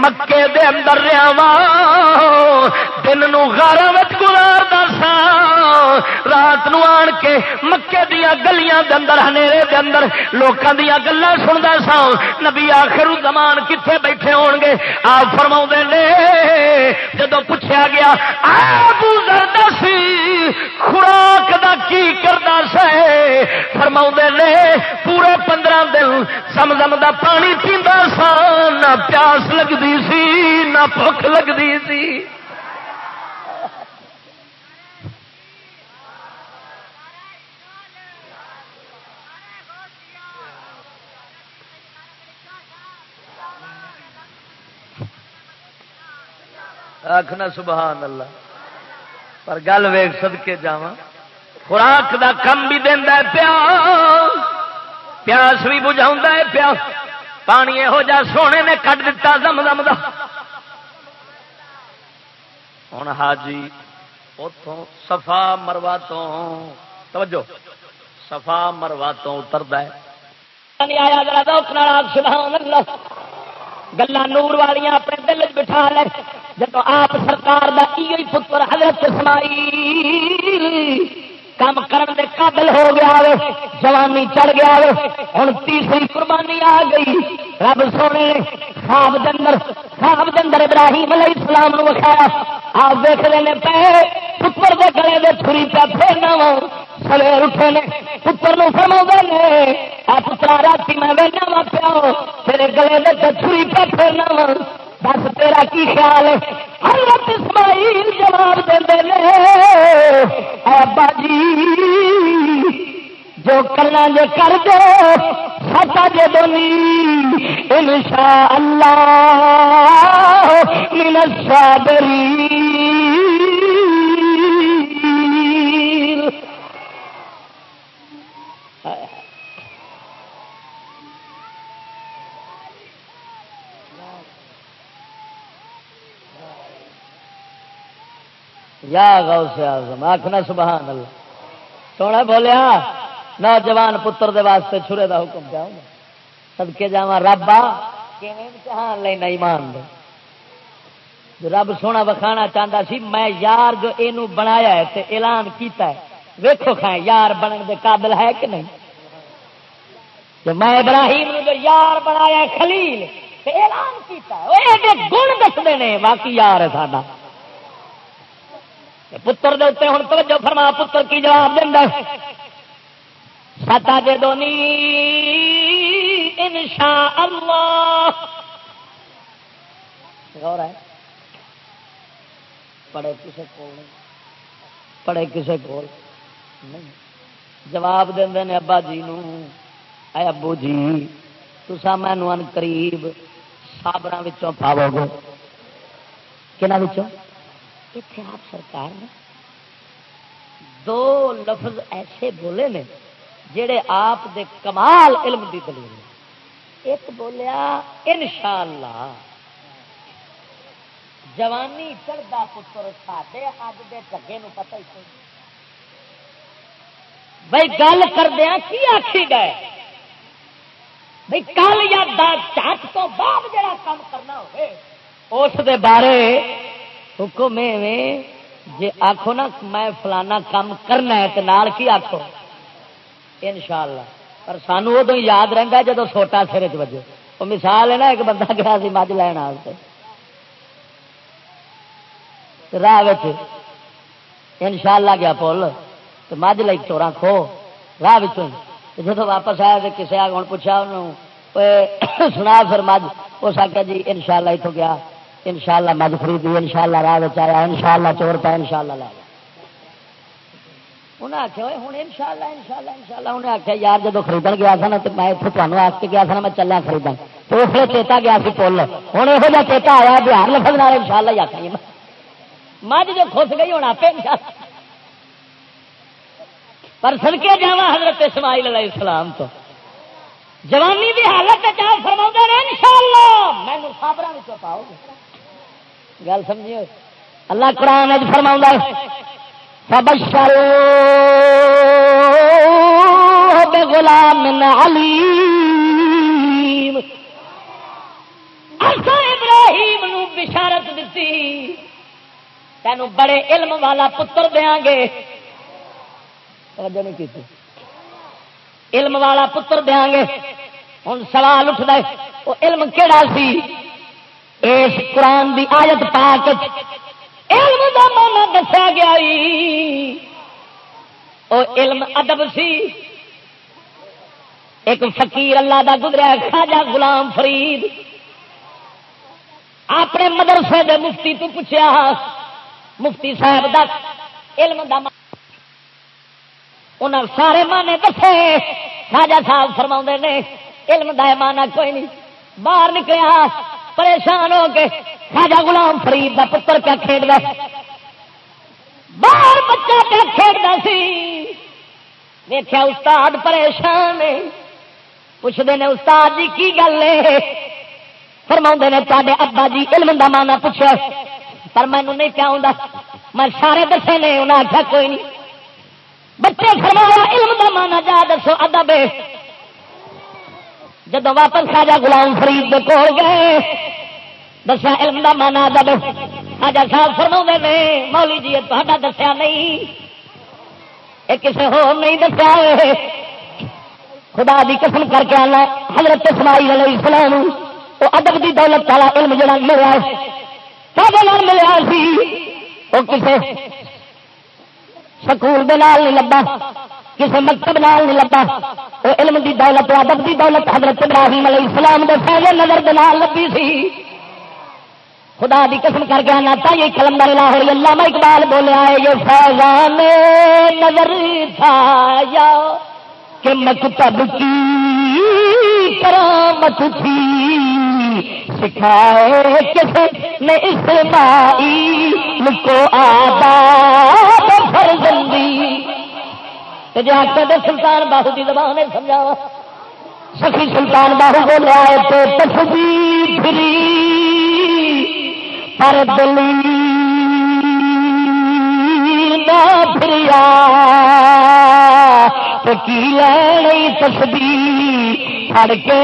مکے دے اندر رہا وا دن گارا گزار سا۔ رات نو آن کے مکے دیا گلیاں دے اندر دے اندر لوکاں دیا گلا سنتا سا۔ نبی آخر زمان کتنے بیٹھے ہون گے؟ آپ فرما نے، جدو پوچھا گیا سی خوراک دا کی کرتا سا؟ فرما نے، پورے پندرہ دل سمزم دا پانی پیندا سا۔ نہ پیاس لگتی سی، نہ بھوک لگتی سی۔ آخنا سبحان اللہ۔ پر گل ویگ سد کے جا خوراک دا کم بھی دینا پیا۔ پیاس بھی بجھا ہے پیا۔ پانی یہو جا سونے نے کٹ دتا دم دم دا۔ ہوں حاجی اتوں سفا مروا تو توجہ سفا مروا تو اترتا ہے گلا نور والیا اپنے دل بٹھا لے جب آپ سرکار کا پتر حضرت سمائی کام کرن دے قابل ہو گیا وے، جوانی چڑھ گیا وے ہوں تیسری قربانی آ گئی۔ رب سونے، خواب دندر خواب دندر ابراہیم علیہ السلام نو وکھایا۔ آپ دیکھ لینے پے، پتر دے گلے دے چھری پہ پھیرنا وا سویر اٹھے نے، پتر نو فرما نے آ پترا رات میں بہنا وا پیا تیرے گلے دے چھری پہ پھیرنا وا بس تیرا کی خیال ہے؟ حضرت اسماعیل جواب دے ابا جی جو کرنا جو کر دو سچا جے دونی ان شاء اللہ من الصابرین۔ یا غوث اعظم آخنا سبحان اللہ۔ سونا بولیا، نوجوان پتر دے واسطے چھرے دا حکم پیا سدکے جا ربا امتحان لینا ایمان دے؟ رب سونا بکھانا چاہتا سی، میں یار جو یہ بنایا ہے تے اعلان کیتا ہے ویکو کھائیں، یار بننے دے قابل ہے کہ نہیں؟ جو میں ابراہیم نے جو یار بنایا ہے، خلیل، تے اعلان کیتا ہے گن دستے ہیں باقی یار ہے ساڈا۔ پتر دے اتنے ہوں توجہ فرما، پتر کی جواب دینا ستا جے دونی ان شاء اللہ پڑھے کسے کو پڑھے کسے کو جواب دے نے ابا جی نو اے ابو جی تسا مینو ان قریب سابر پاو گے۔ کہنا اتنے آپ سرکار نے؟ دو لفظ ایسے بولے نے جڑے آپ دے کمال علم دی دلیل ایک بولیا، انشاءاللہ۔ جوانی چڑھتا پتر ساڈے اج دے ٹگے پتہ ہی کوئی بھائی گل کردیا کی آخی گئے؟ بھائی کل یا چٹ تو بعد جڑا کام کرنا ہوئے، اس دے بارے حکم جی آخو نا میں فلانا کام کرنا ہے تو کی آخو ان شاء اللہ پر سانو ادو یاد رہتا جب سوٹا سر چجے وہ مثال ہے نا ایک بندہ گیا سی مجھ لین راہ ان شاء اللہ گیا پل۔ تو مجھ لائی چورا کھو۔ راہ جب واپس آیا تو کسی آ پوچھا انہوں سنا پھر مجھ۔ اس آخیا جی ان شاء اللہ اتوں گیا۔ ان شاء اللہ مجھ خریدی ان شاء اللہ راہ آیا ان شاء اللہ چور پہ ان شاء اللہ لے انہیں آخیا ہوں ان شاء اللہ ان شاء اللہ ان شاء اللہ انہیں آخیا یار جب خرید گیا تھا نا تو میں اتنے تمہیں آ کے گیا تھا میں چلیا خرید تو اس لیے چیتا گیا سی پل۔ ہوں یہو جہاں چیتا آیا، بہار لفظ نہ ان شاء اللہ ہی آخری مجھ جو خس گئی ہونا پہ پر سڑکے جا حضرت اسماعیل علیہ السلام تو۔ جوانی کی حالت فرما ان شاء اللہ میں مسافر پاؤ گے گل سمجھیے؟ اللہ قرآن فرما غلام علیم ابراہیم نو بشارت دیتی تینوں بڑے علم والا پتر دیا گے۔ نہیں کی علم والا پتر دیا گے۔ ہوں سوال اٹھتا وہ علم کہڑا سی؟ اس قرآن دی آیت پاک علم دا مانا دسا گیا او علم ادب سی۔ ایک فقیر اللہ دا گزرا خواجہ غلام فرید۔ اپنے مدرسے دے مفتی تو پوچھا مفتی صاحب دس علم دا انہوں سارے مانے دسے۔ خواجہ صاحب فرما نے، علم دا مانا کوئی نہیں۔ باہر نکلیا۔ پریشان ہو کے خواجہ غلام فرید کا پتر کیا کھیڈ باہر بچہ کیا کھیڈتا سی؟ دیکھا استاد پریشان پوچھتے ہیں استاد جی کی گل ہے؟ فرما نے تے ابا جی علم کا مانا پوچھا پر مینو نہیں پیا میں سارے دسے نے انہیں آخیا کوئی نہیں۔ بچے فرمایا، علم کا مانا جا دسو، ادب جب واپس خاجا گلام فرید دے کول گئے۔ دسیا، علم کا مانا ادب۔ خاجا صاحب فرما نے مولی جی تا دسیا نہیں۔ یہ کسی ہو نہیں دسیا۔ خدا دی قسم کر کے آنا، حضرت اسماعیل علیہ السلام، وہ ادب دی دولت والا علم جڑا ملیا سب ملیا سی۔ وہ کسی سکول دے نہیں لبا۔ کسی مکتب نال نہیں لبا وہ علم دی دولت، ادب دی دولت حضرت ابراہیم علیہ السلام دے سہجے نظر دال لبی سی۔ خدا دی قسم کر کے آنا تھی کلم دار لاہور اللہ میں اقبال بولیا ہے یہ فیضان نظر تھا یا کہ مکتب کی کرامت تھی۔ سکھائے کس نے اسماعیل کو آباد فرزندی۔ جو آتا سلطان باہو کی زبان ہے سمجھاوا سخی سلطان باہو کو لیا تو تصویر پھری پر دلی نہ پھریا۔ تو کی لینی تصویر کے۔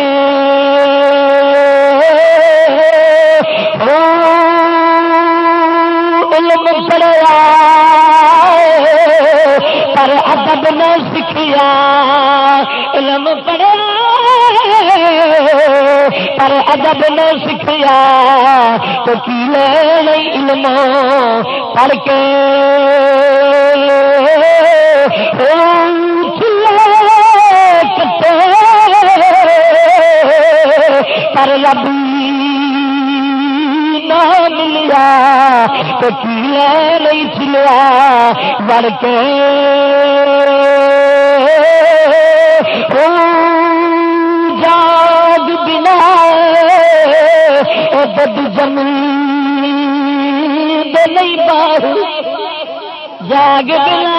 علم پڑیا پر ادب نہ سیکھیا علم پڑیا پر ادب نہ سیکھیا تو کی لے علم پڑھ کے؟ پر لبی نہ ملیا تو کیلے نہیں چلیا بڑ کے۔ جاگ بنا بد زمین نہیں باہر۔ جاگ بنا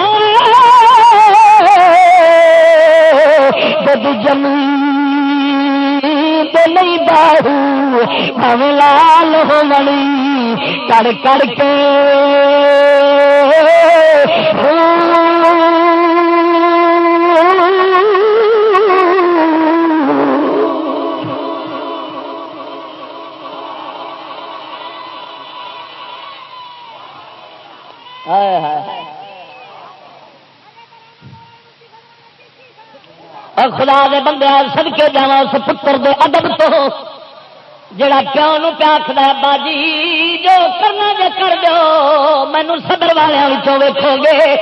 بد زمین۔ نہیں باہو لال ہو مڑی کڑ کڑ کے خدا دے بندے سد کے جا اس پتر دے ادب تو۔ جڑا پیو نو پیا آخر باجی، جو کرنا جے کر دو مینو سدر والوں ویکو گے۔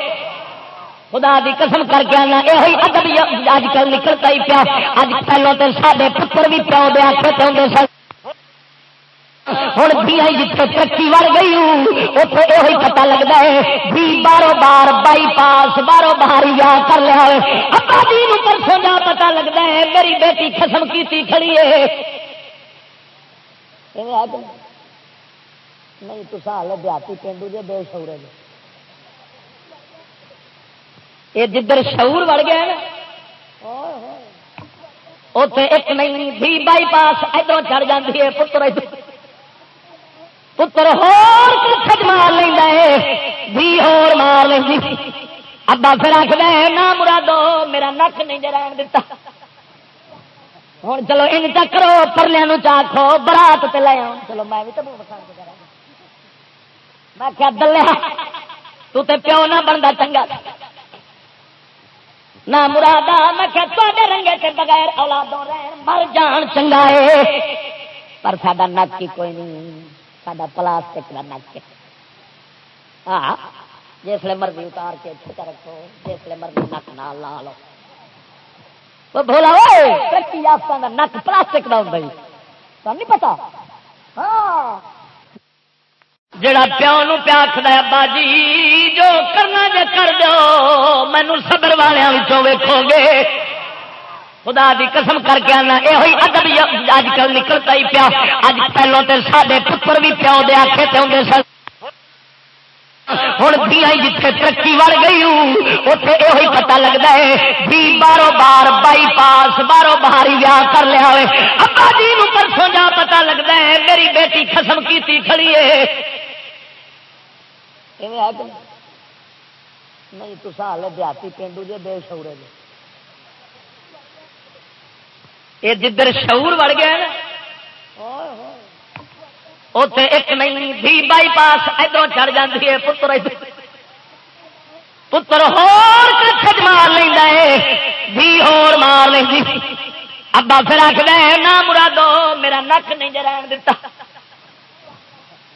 خدا دی قسم کر کے آنا یہ ادب اج کل نکلتا ہی پیا۔ اج پہلو تو سارے پتر بھی پیو دے آخر پہ سن۔ ہوں بھی جتنے ترقی وڑ گئی اتنے یہ پتا لگتا ہے بھی بارو بار بائی پاس بارو باہر یا کر لیا ابا جی پرسوں جا پتا لگتا ہے میری بیٹی خسم کی کھڑی ہے نہیں تو سال دیہاتی پینڈو جی بے شعور یہ جدھر شعور وڑ گیا اتنے ایک نہیں بھی بائی پاس ادھر چڑھ جاتی ہے پتر ادھر پتر ہور کچھ مار لینا ہے، بھی ہور مار لینی ابا پھر آخر نہ مرادو، میرا نک نہیں جرائن دیتا ہوں چلو ان چکرو پرلیا چاخو برات تے لے آؤ۔ چلو میں بھی تو میں کیا دلیا، تو تے پیو نہ بنتا چنگا۔ نہ مرادا، میں کیا تے رنگے کے بغیر اولادوں رہن، مر جان چنگا ہے۔ پر ساڈا نک ہی کوئی نہیں۔ سا پلاسٹک کا نک ہاں جسے مرضی اتار کے چھٹا رکھو جسے مرضی نک نہ لا لو۔ وہ بولا ترقی یافتہ کا نک پلاسٹک کا ہوتا جی۔ ہوں نہیں پتا ہاں۔ جڑا پیو نو پیا آخر ابا جی جو کرنا جے کر دو مینو سبر والوں ویکو گے۔ خدا دی قسم کر کے آنا یہ ادب اج کل نکلتا ہی پیا۔ اج پہلو تے سارے پتر بھی پیو دے آخے پہ آدھے سر ہوں دیا جتنے ترقی وڑ گئی اتنے یہ پتا لگتا ہے، بھی بارو بار بائی پاس بارو باہر ہی ویاہ کر لیا ہوئے۔ ابا جی پرسوں جا پتا لگتا ہے، میری بیٹی خسم کی کھڑی ہے۔ نہیں تو ہال دیہاتی پینڈو جی بے شعورے جی یہ جدھر شعور وڑ گیا نا اتے ایک نہیں، بھی بائی پاس ادھر چڑھ جاتی ہے، پتر پتر ہور مار لینا ہے، بھی ہور مار لینی ابا پھر آخر نہ مرادو، میرا نک نہیں جران دتا۔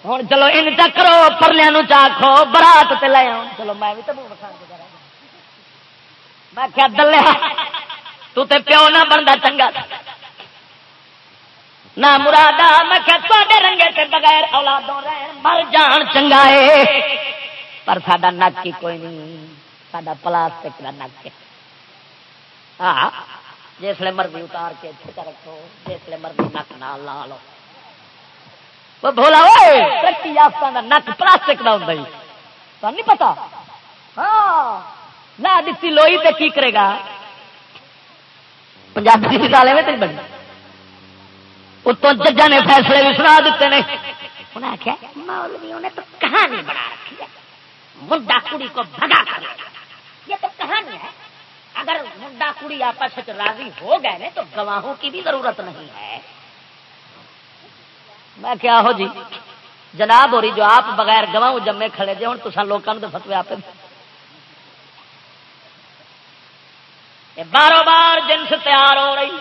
ہوں چلو ان چکرو پرلیا چاخو برات تے لے آؤ۔ چلو میں بھی تو میں کیا دلیا تو تے پیو نہ بنتا چنگا نہ مرادا، میں تے رنگے تے بغیر اولادوں رہن مر جان چنگا ہے۔ پر ساڈا نک ہی کوئی نہیں، ساڈا پلاسٹک کا نک ہے۔ ہاں جسے مرضی اتار کے رکھو جسے مرضی نک نہ لا لو۔ وہ بولا ترقی یافتہ کا نک پلاسٹک کا ہوتا ہی۔ نہیں پتا؟ ہاں نہ دیتی لوئی تو کی کرے گا؟ پنجابی کی گالے میں بنی اتوں ججا نے فیصلے بھی سنا دیتے ہیں انہیں آخیا مولویوں نے تو کہانی بنا رکھی ہے। منڈا کڑی کو بھگا کر یہ تو کہانی ہے। اگر منڈا کڑی آپس راضی ہو گئے تو گواہوں کی بھی ضرورت نہیں ہے۔ میں کیا ہو جی جناب ہو رہی جو آپ بغیر گواہ جمے کھڑے جی ہوں تو لوگوں کے فتوی آپ بارو بار جنس تیار ہو رہی۔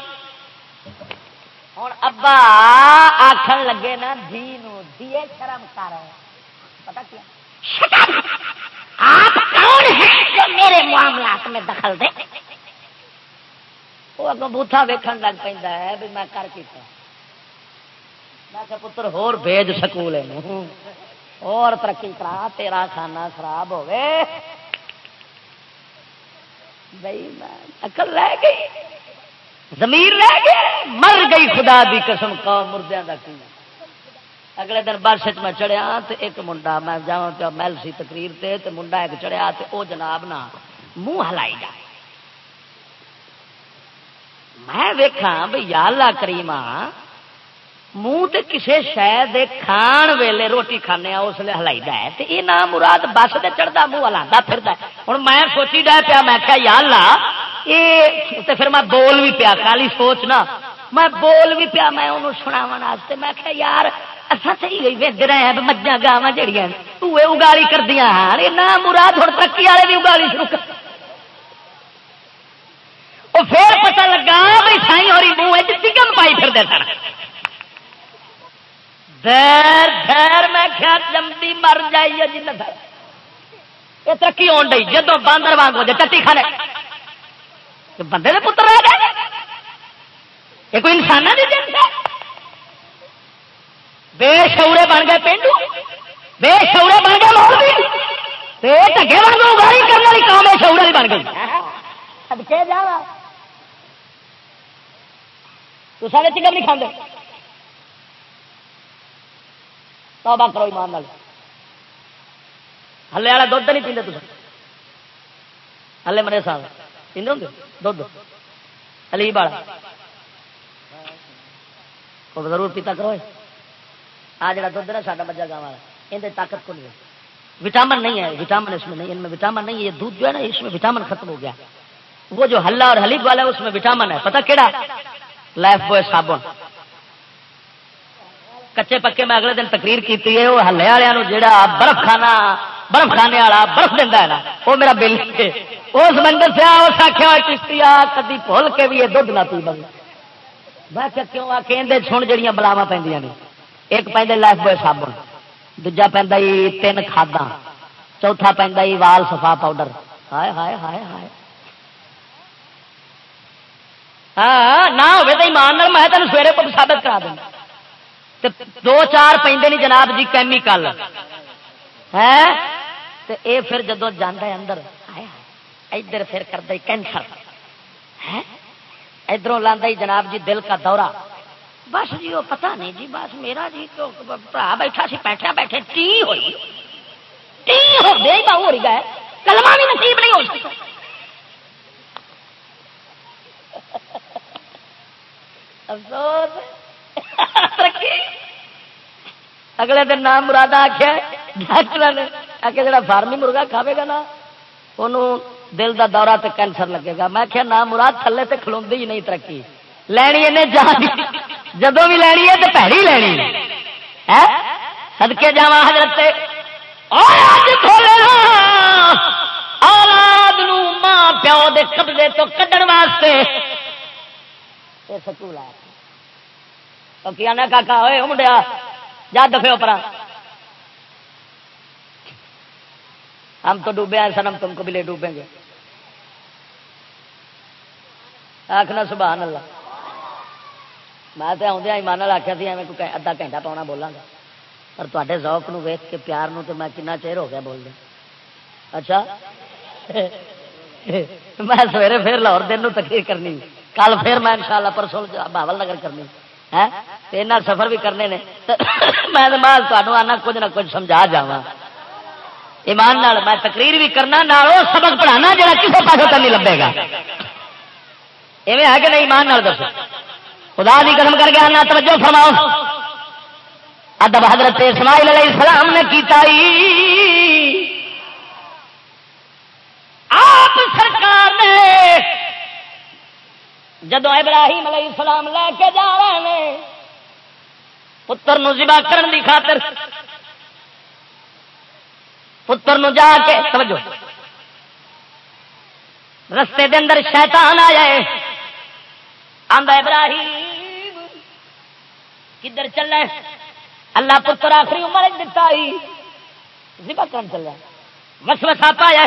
ہوں ابا آخر لگے نا دھی دیے شرم کر۔ پتا کیا؟ آپ کون ہیں جو میرے معاملات میں دخل دے؟ وہ اگوں بوتھا ویکن لگ پہ بھی میں کر کے میں پتر، ہور بھیج سکول اور ترقی کرا، تیرا کھانا خراب ہوئے بھائی اکل رہ گئی زمیر رہ گئی، مر گئی، خدا دی قسم کا مردیا کا کی اگلے دن بس میں چڑھیا تو ایک منڈا، میں جا محل سی تقریر تے تے منڈا ایک چڑھیا تے او جناب نا منہ ہلائی جائے میں ویکھا بھائی یا اللہ کریمہ منہ تے کسے شہ کھان ویلے روٹی کھانے اس لیے ہلائی ہے تے یہ نام مراد بس سے چڑھتا منہ ہلا پھر ہوں میں سوچی ڈا پیا میں کیا یا اللہ یہ تے پھر میں بول بھی پیا کالی سوچنا میں بول بھی پیا میں انہوں سناو میں کیا یار اصا صحیح گئی وید رہے ہیں مجھا گاوا جہیا اگالی کر دیا ہاں یہ نام مراد ہوں ترقی والے بھی اگالی شروع کر پھر پتہ لگا بھائی سائی ہو رہی منہ چکن پائی پھر دے سر دیر دیر میں کیا جمدی مر جائیے جی نہ یہ ترقی ہو رہی جدو باندر وانگ ہو جائے ٹٹی کھانے۔ بندے نے پتر رہ گئے۔ یہ کوئی انسان جنس بے شعورے بن گئے پینڈو۔ بے شعورے بن گئے لوگ ٹگے گئے گاڑی کرنے والی کام ہے شعورے بن گئی۔ جا تو سارے چکن نہیں کھانے توبہ کرو ایمان نال۔ ہلے والا دھد نہیں پیندے تصا ہلے مرے صاحب پیندے ہوں دھد علی والا وہ ضرور پیتا کرو۔ آ جڑا دھد نا ساڈا مجھا گاؤں والا یہ طاقت کو نہیں۔ وٹامن نہیں ہے، وٹامن اس میں نہیں، ان میں وٹامن نہیں ہے۔ یہ دودھ جو ہے نا، اس میں وٹامن ختم ہو گیا۔ وہ جو ہلا اور حلیب والا ہے، اس میں وٹامن ہے۔ پتہ کہڑا لائف بوائے صابن۔ کچے پکے میں اگلے دن تقریر کی ہے، وہ ہلے والوں جہا برف کھانا برف کھانے والا برف دینا ہے نا، وہ میرا بل اس بندر سے اس آخیا چشتی کدی بھول کے بھی یہ دھد نہ پی بند میں کیوں آ کے چھن جڑیاں بلاوا پہ ایک پہ لائف بوائے صابن دجا پہ تین کھادا چوتھا پہ وال سفا پاؤڈر۔ ہائے ہائے ہائے ہائے۔ ہاں نہ ہوئے تو ایمان میں تین سویرے ثابت کرا دوں دو چار پہ نہیں جناب جی کیمیکل۔ ہے؟ اے پھر جدو جانا ہے اندر ادھر پھر کرتا کینسر۔ ادھر لانا جناب جی دل کا دورہ۔ بس جی وہ پتہ نہیں جی بس میرا جی برا بیٹھا سی، بیٹھا بیٹھے، ٹی ہوئی۔ ٹی ہو گئی ہو رہی ہے۔ کلمہ بھی نصیب نہیں ہو سکتا۔ افسوس۔ اگلے دن نام مراد آخیا ڈاکٹر نے آ کے جڑا فارمی مرغا کھاوے گا نا انہوں دل دا دورہ تے کینسر لگے گا۔ میں کیا نام مراد تھلے تے کھلو ہی نہیں ترقی۔ لینی انہیں جان۔ جدو بھی لینی ہے تو پیڑی لینی سدکے جا حضرت اولاد ماں پیو دے قبضے تو کڈن واسطے۔ سکول آیا۔ کاکا ہوئے منڈیا جا دفے پرا ہم تو ڈوبے ہیں سنم تم کو بھی لے ڈوبیں گے آخنا سبحان اللہ میں تو آدھا ایمان آخیا تھی میں کوئی ادھا گھنٹہ پاؤنا بولاں گا پر تے ذوق نو ویخ کے پیار نو تو میں کنا چیر ہو گیا بول دیں اچھا میں سویرے پھر لاہور دن تقریر کرنی کل پھر میں ان شاء اللہ پرسوں بہبل نگر کرنی ہے؟ سفر بھی کرنے نے۔ میں تمہیں آنا، کچھ نہ کچھ سمجھا جا ایمان نال میں تقریر بھی کرنا نہ سبق پڑھانا جا کسی پاس نہیں لبے گا۔ ایویں ہے کہ نہیں؟ ایمان نال دسو۔ خدا بھی قدم کر کے آنا، توجہ فرماؤ۔ ادب حضرت اسماعیل علیہ السلام نے کیتا آپ سرکار نے جدو ابراہیم علیہ السلام لے کے جا رہے ہیں پتر نو ذبح کرن دی خاطر، پتر نو جا کے، توجہ، رستے دے اندر شیطان آ جائے آندا ابراہیم، کدھر چل رہا اللہ پتر آخری عمر دتا ذبح کرن چل رہا وسوسہ پایا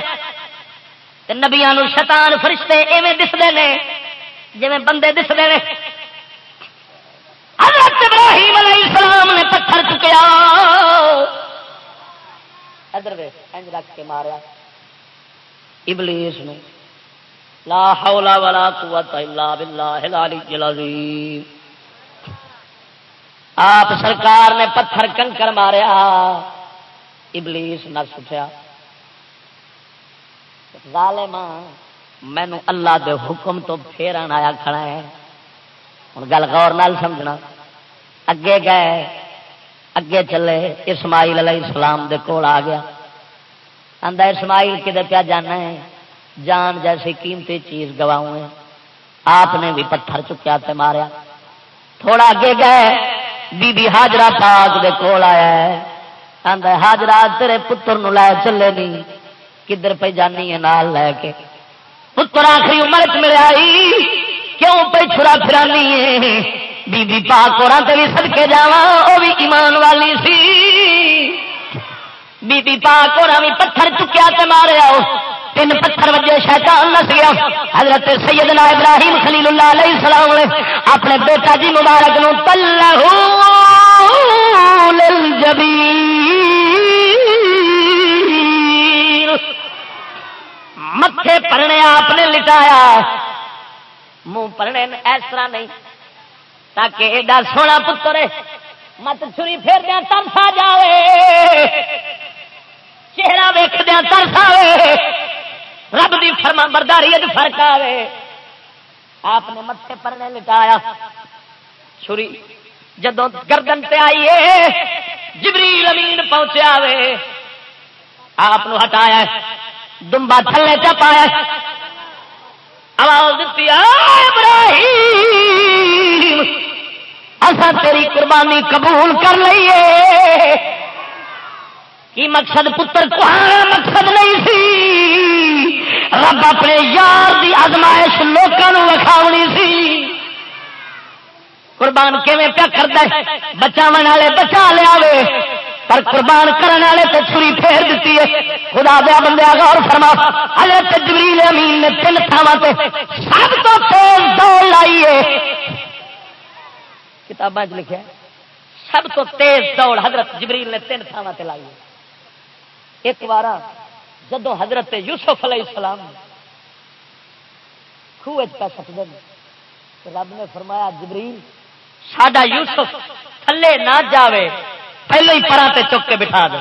نبیا شیطان فرشتے ایویں دستے ہیں جی بندے دستے ہیں حضرت ابراہیم علیہ السلام نے پتھر چکیا۔ ادھر انج رکھ کے مارا ابلیس نو۔ لا حول ولا قوت الا بالله العلی العظیم۔ آپ سرکار نے پتھر کنکر ماریا۔ ابلیس نہ سٹیا ظالما مینو اللہ دے حکم تو پھر آیا کھڑا ہے۔ ہوں گل غور نال سمجھنا۔ اگے گئے، اگے چلے، اسماعیل علیہ السلام دے کول آ گیا۔ آدھا اسماعیل کدے پیا جانا ہے؟ جان جیسی قیمتی چیز گواؤں آپ نے بھی پتھر چکیا تے ماریا۔ تھوڑا اگے گئے، بی بی حاجرہ پاک دے کول آیا ہے۔ آدھا حاجرہ، تیرے پتر نو لے چلے نہیں کدھر پہ جانی ہے نال لے کے؟ پتر آخری عمر چ ملے آئی۔ کیوں پہ چھڑا پھرانی ہے؟ بی بی پاک اور بھی سدکے جا وہ بھی ایمان والی سی۔ بی بی پاک اور بھی پتھر چکیا تے مارے آؤ تین پتھر وجے شیطان نس گیا۔ حضرت سیدنا ابراہیم خلیل اللہ علیہ السلام نے اپنے بیٹا جی مبارک نو تلہو متے پرنے آپ نے لٹایا منہ پرنے اس طرح نہیں، تاکہ ایڈا سونا پتر مت چھری پھر دیا ترسا جائے چہرہ ویک دیا ترسا رب دی فرما برداری فرق آئے آپ نے متے پرنے لٹایا۔ چھری جدو گردن پہ آئیے جبری امین پہنچیا وے آپ ہٹایا دمبا تھلے چ پایا۔ آواز دیتی اصا تیری قربانی قبول کر لیے کی مقصد پتر کو مقصد نہیں سی۔ رب اپنے یار دی ازمائش لوگوں وکھاونی سی۔ قربان کیون پیا کرتا بچاو والے بچا لیا پر قربان کرنے والے تو چھری پھیر دیتی ہے۔ خدا دیا بندے غور فرما۔ ہلے جبریل امین نے تین تھاواں سب تو تیز دوڑ لائیے کتابیں لکھا سب تو تیز دوڑ حضرت جبریل نے تین تھاواں لائی ہے۔ ایک بار جدو حضرت یوسف علیہ السلام خوہ پہ سکتے رب نے فرمایا، جبریل، ساڈا یوسف تھلے نہ جاوے۔ پہلے ہی پرا تے چک کے بٹھا دے۔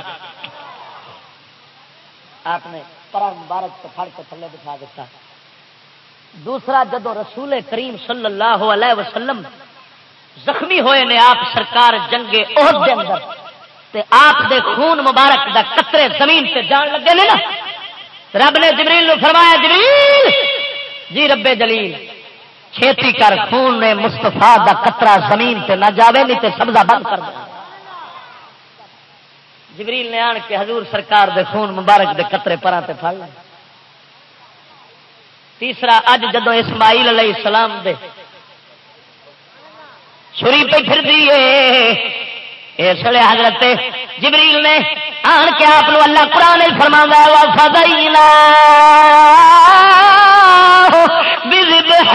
آپ نے پرا مبارک کو پھڑ کے تھلے بٹھا دیتا۔ دوسرا، جدو رسول کریم صلی اللہ علیہ وسلم زخمی ہوئے نے آپ سرکار جنگے عہد دے اندر، تے آپ دے خون مبارک دا قطرے زمین سے جان لگے نے نا۔ رب نے جبریل نو فرمایا، جبریل! جی ربے جلیل چھیتی کر خون نے مستفا دا قطرہ زمین تے نہ جاوے، نہیں تے سبزہ بند کر دے۔ جبریل نے آن کے حضور سرکار دے خون مبارک دے قطرے پرا تے پھڑ لے۔ تیسرا، اج جدو اسماعیل علیہ السلام دے چھری پہ پھر دیے اس لیے حضرت جبریل نے آن کے آپ اللہ قرآن فرما وا فضینا بذبح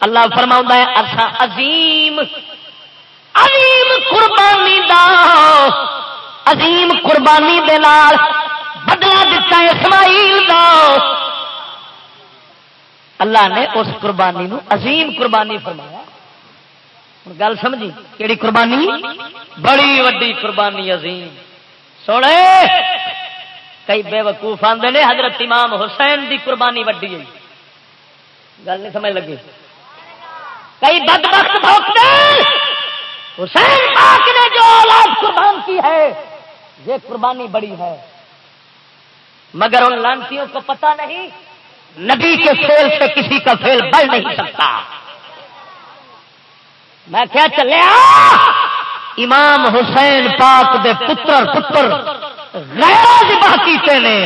اللہ فرما ہے اصا عظیم عظیم قربانی دا۔ عظیم قربانی دے نال بدلا دتا اسماعیل دا۔ اللہ نے اس قربانی نو عظیم قربانی فرمایا۔ گل سمجھی؟ کہڑی قربانی؟ بڑی وڈی قربانی عظیم۔ سونے، کئی بے وقوف آتے نے، حضرت امام حسین دی قربانی وڈی ہے گل نہیں سمجھ لگی؟ کئی بد وقت حسین پاک نے جو اولاد قربان کی ہے، یہ قربانی بڑی ہے۔ مگر ان لانتیوں کو پتا نہیں، نبی کے فیل سے کسی کا فیل بڑھ نہیں سکتا۔ میں کیا چلے امام حسین پاک دے پتر پتر غیر باقی نے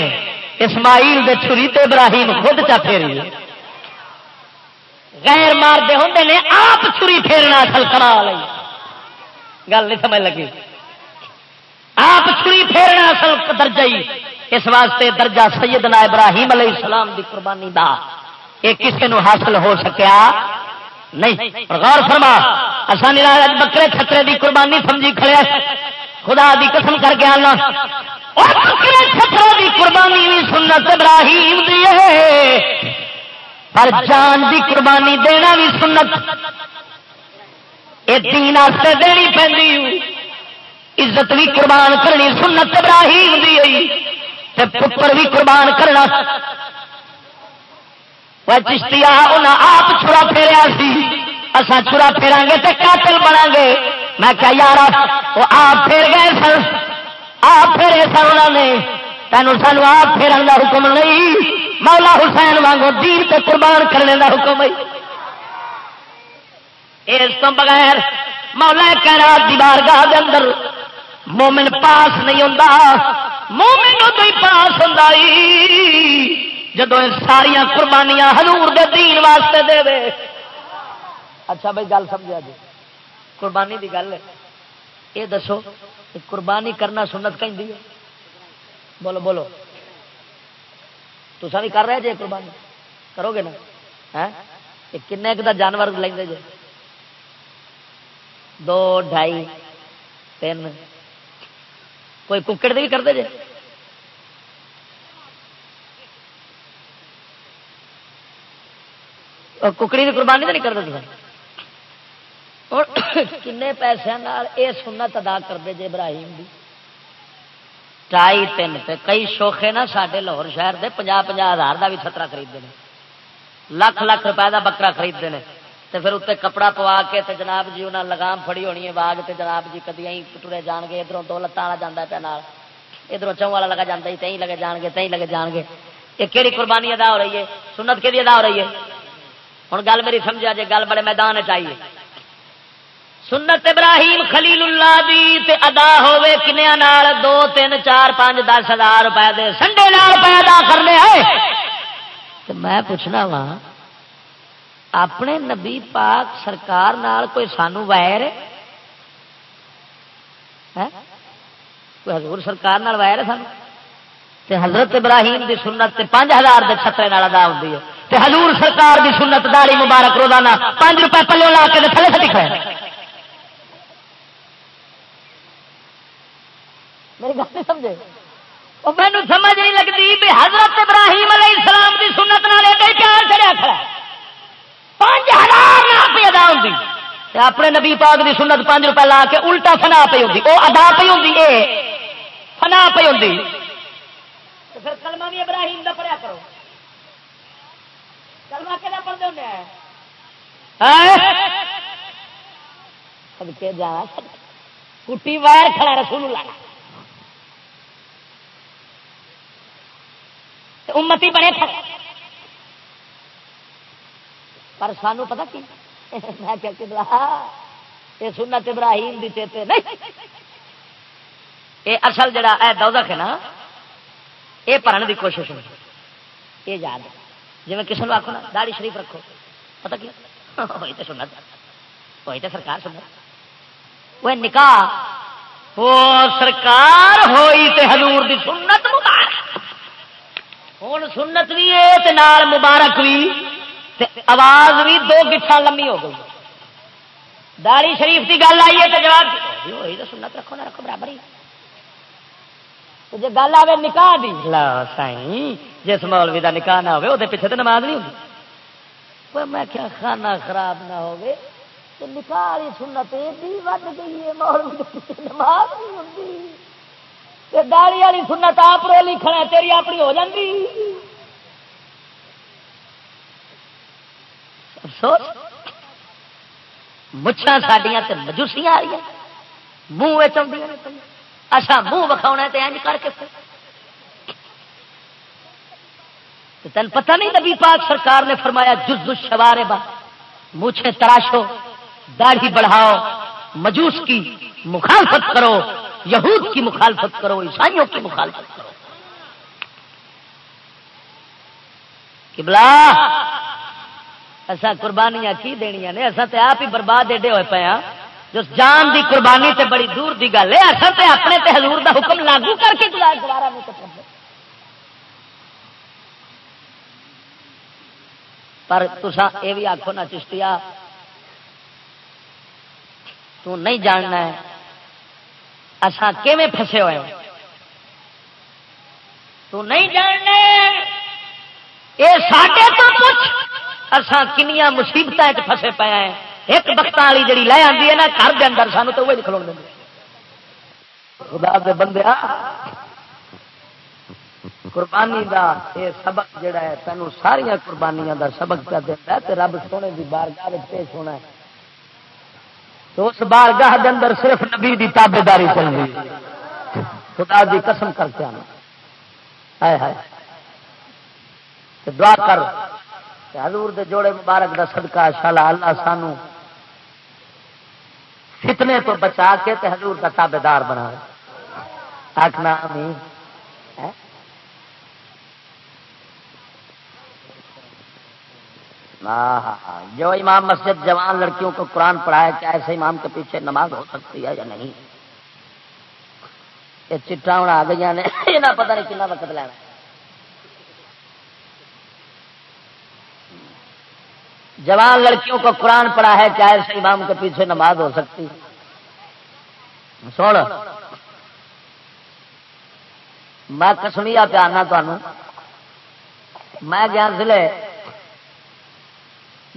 اسماعیل دے چھری تے ابراہیم خود چا پھیری غیر مارتے ہوں نے، آپ چھری پھیرنا اصل کرا لی گل نہیں سمجھ لگی۔ آپ چھری پھیرنا اصل درجہ ہی۔ اس واسطے درجہ سیدنا ابراہیم علیہ السلام دی قربانی دا۔ یہ کسی نو حاصل ہو سکیا؟ نہیں۔ غور فرما آسانی بکرے چھترے دی قربانی سمجھی کھڑے خدا دی قسم کر کے آنا۔ بکرے چھترے دی قربانی بھی سنت ابراہیم دی ہے۔ پر جان دی قربانی دینا بھی سنت۔ یہ تین دینی پہ عزت بھی قربان کرنی سنت ابراہیم دی پتر بھی قربان کرنا۔ چشتیا انہیں آپ چھڑا پھیریا سی۔ اصا چھڑا پھیرا گے تو قاتل بنا گے میں کیا یار وہ آپ پھیر گئے سن۔ آپ پھیرے سن انہوں نے۔ تینوں سانو آپ پھیرن کا حکم نہیں۔ مولا حسین وانگو دین تے قربان کرنے کا حکم ہے۔ اس تو بغیر مولا کہہ دیوار گاہ اندر مومن پاس نہیں ہوتا مومن ادو ہی پاس ہوں جدو ساریا قربانیاں ہزور دے دین واسطے دے۔ دے اچھا بھائی، گل سمجھا جی۔ قربانی دی گل ہے۔ یہ دسو قربانی کرنا سنت کہیں بولو بولو۔ تو بھی کر رہے جی قربانی؟ کرو گے نا؟ کن ایک دا جانور لیں جی۔ دو، ڈھائی، تین۔ کوئی ککڑ بھی کرتے جی۔ ککڑی کی قربانی تو نہیں کرتے کن پیسے یہ سنت ادا کرتے جی ابراہیم بھی ٹائی تین کئی شوخے نا سارے لاہور شہر کے پناہ پناہ ہزار کا بھی چھترا خریدتے ہیں لکھ لاکھ روپئے کا بکرا خریدتے ہیں تو پھر اتنے کپڑا پوا کے تے جناب جی انہیں لگام فڑی ہونی ہے باغ تے جناب جی کدی ٹرے جان گے ادھر دو لتان والا جانا پیا نال ادھر چون والا لگا جاتا ہی تھی لگے جان گے تھی لگے جان گے۔ یہ کہڑی قربانی ادا ہو رہی ہے؟ سنت کہ ادا ہو رہی ہے؟ ہوں گل میری سمجھا جی گل بڑے میدان چاہیے سنت ابراہیم خلیل اللہ دی تے ادا ہوے کنیا نال دو، تین، چار، پانچ، دس ہزار روپئے دے سنڈے نال پیدا کرنے ہے میں پوچھنا وا، اپنے نبی پاک سرکار نال کوئی سانو وائر ہے؟ کوئی حضور سرکار نال وائر ہے سانو؟ تے حضرت ابراہیم دی سنت تے پانچ ہزار دے چھترے نال ادا ہوتی ہے۔ تے حضور سرکار دی سنت داری مبارک روزانہ پانچ روپے پلے لا کے تھلے سے دکھ رہے میری گل نہیں سمجھے مینو سمجھ نہیں لگتی بھی حضرت ابراہیم علیہ السلام کی سنت نال پیار چڑیا کھڑا پانچ ہزار روپے ادا ہوتی اپنے نبی پاک دی سنت پانچ روپے لا کے الٹا فنا پی ہوتی وہ ادا پی ہوتی یہ فنا پی ہوتی پھر کلمہ بھی ابراہیم کا پڑھیا کرو۔ کلمہ کہ پڑھتے ہونے ہاں؟ سب کے جانا۔ کٹی وائر کھڑا رسول اللہ امتی بنے کھڑے پر سانو پتا کی؟ میں کیا یہ سنت ابراہیم دی چیتے نہیں۔ یہ اصل جڑا اے دوزخ ہے نا، یہ پڑھنے دی کوشش ہو یہ یاد ہے۔ جی میں کسی نے آخو نا داڑی شریف رکھو۔ پتا کی؟ وہی تو سنت۔ وہی تو سرکار سنت۔ وہ نکاح وہ سرکار ہوئی تے حضور دی سنت مبارک۔ ہوں سنت بھی ہے نال مبارک بھی، تے آواز بھی دو گٹھا لمبی ہو گئی۔ داڑی شریف کی گل آئی ہے تو جواب وہی تو سنت رکھو نہ رکھو، برابر ہی۔ جی گل آئے نکاح دی۔ لا سائی جس مولوی کا نکاح نہ ہو پیچھے تو نماز نہیں ہوتی میں کیا کھانا خراب نہ ہوگی تو نکاح والی سنت ایڈی ود گئی ہے، مولوی پیچھے نماز نہیں ہوتی داڑی والی سنت آپ رولی کھڑا تیری اپنی ہو جاتی افسوس مچھان سڈیا مجوسیاں آ رہی منہ چاہیے اچھا منہ وکھاؤنا تو اینج کر کے تین پتہ نہیں نبی پاک سرکار نے فرمایا جز شوارے با مچھے تراشو، داڑھی بڑھاؤ، مجوس کی مخالفت کرو۔ یہود کی مخالفت کرو، عیسائیوں کی مخالفت کرو۔ کبلا اصا قربانیاں کی دنیا نے؟ اصا تو آپ ہی برباد ایڈے ہوئے پے ہاں۔ جس جان دی قربانی تے بڑی دور دی گل ہے اصا تے اپنے تے حضور دا حکم لاگو کر کے دوبارہ پر تسا یہ بھی آخو نا چشتیا تو نہیں جاننا ہے۔ اصا کیویں پھسے ہوئے تو نہیں جاننا یہ ساڈے تو پوچھ اسان کنیا مصیبت فسے پے ہیں؟ ایک بخت والی جی لے آتی ہے نا، گھر کے اندر سانو تو وہ کھلو دیں خدا دے بندے قربانی دا یہ سبق جڑا ہے تینوں ساریا قربانیاں دا سبق کیا دیتا ہے تو رب سونے دی بارگاہ پیش ہونا ہے۔ تو اس بارگاہ دے اندر صرف نبی دی تابے داری چل رہی خدا دی قسم کر کے آنا۔ ہائے ہائے۔ دعا کر حضور دے جوڑے مبارک دا صدقہ شالا اللہ سانو فتنے تو بچا کے تے حضور کا تابے دار بنا۔ آخنا امین جو امام مسجد جوان لڑکیوں کو قرآن پڑھائے کیا ایسے امام کے پیچھے نماز ہو سکتی ہے یا نہیں؟ یہ چٹا آ گئی نے، یہ نہ پتا نہیں کنا وقت لینا۔ جوان لڑکیوں کو قرآن پڑھا ہے کیا ایسے امام کے پیچھے نماز ہو سکتی سن۔ میں کسمیا پہ آنا تمہوں میں گیا ضلع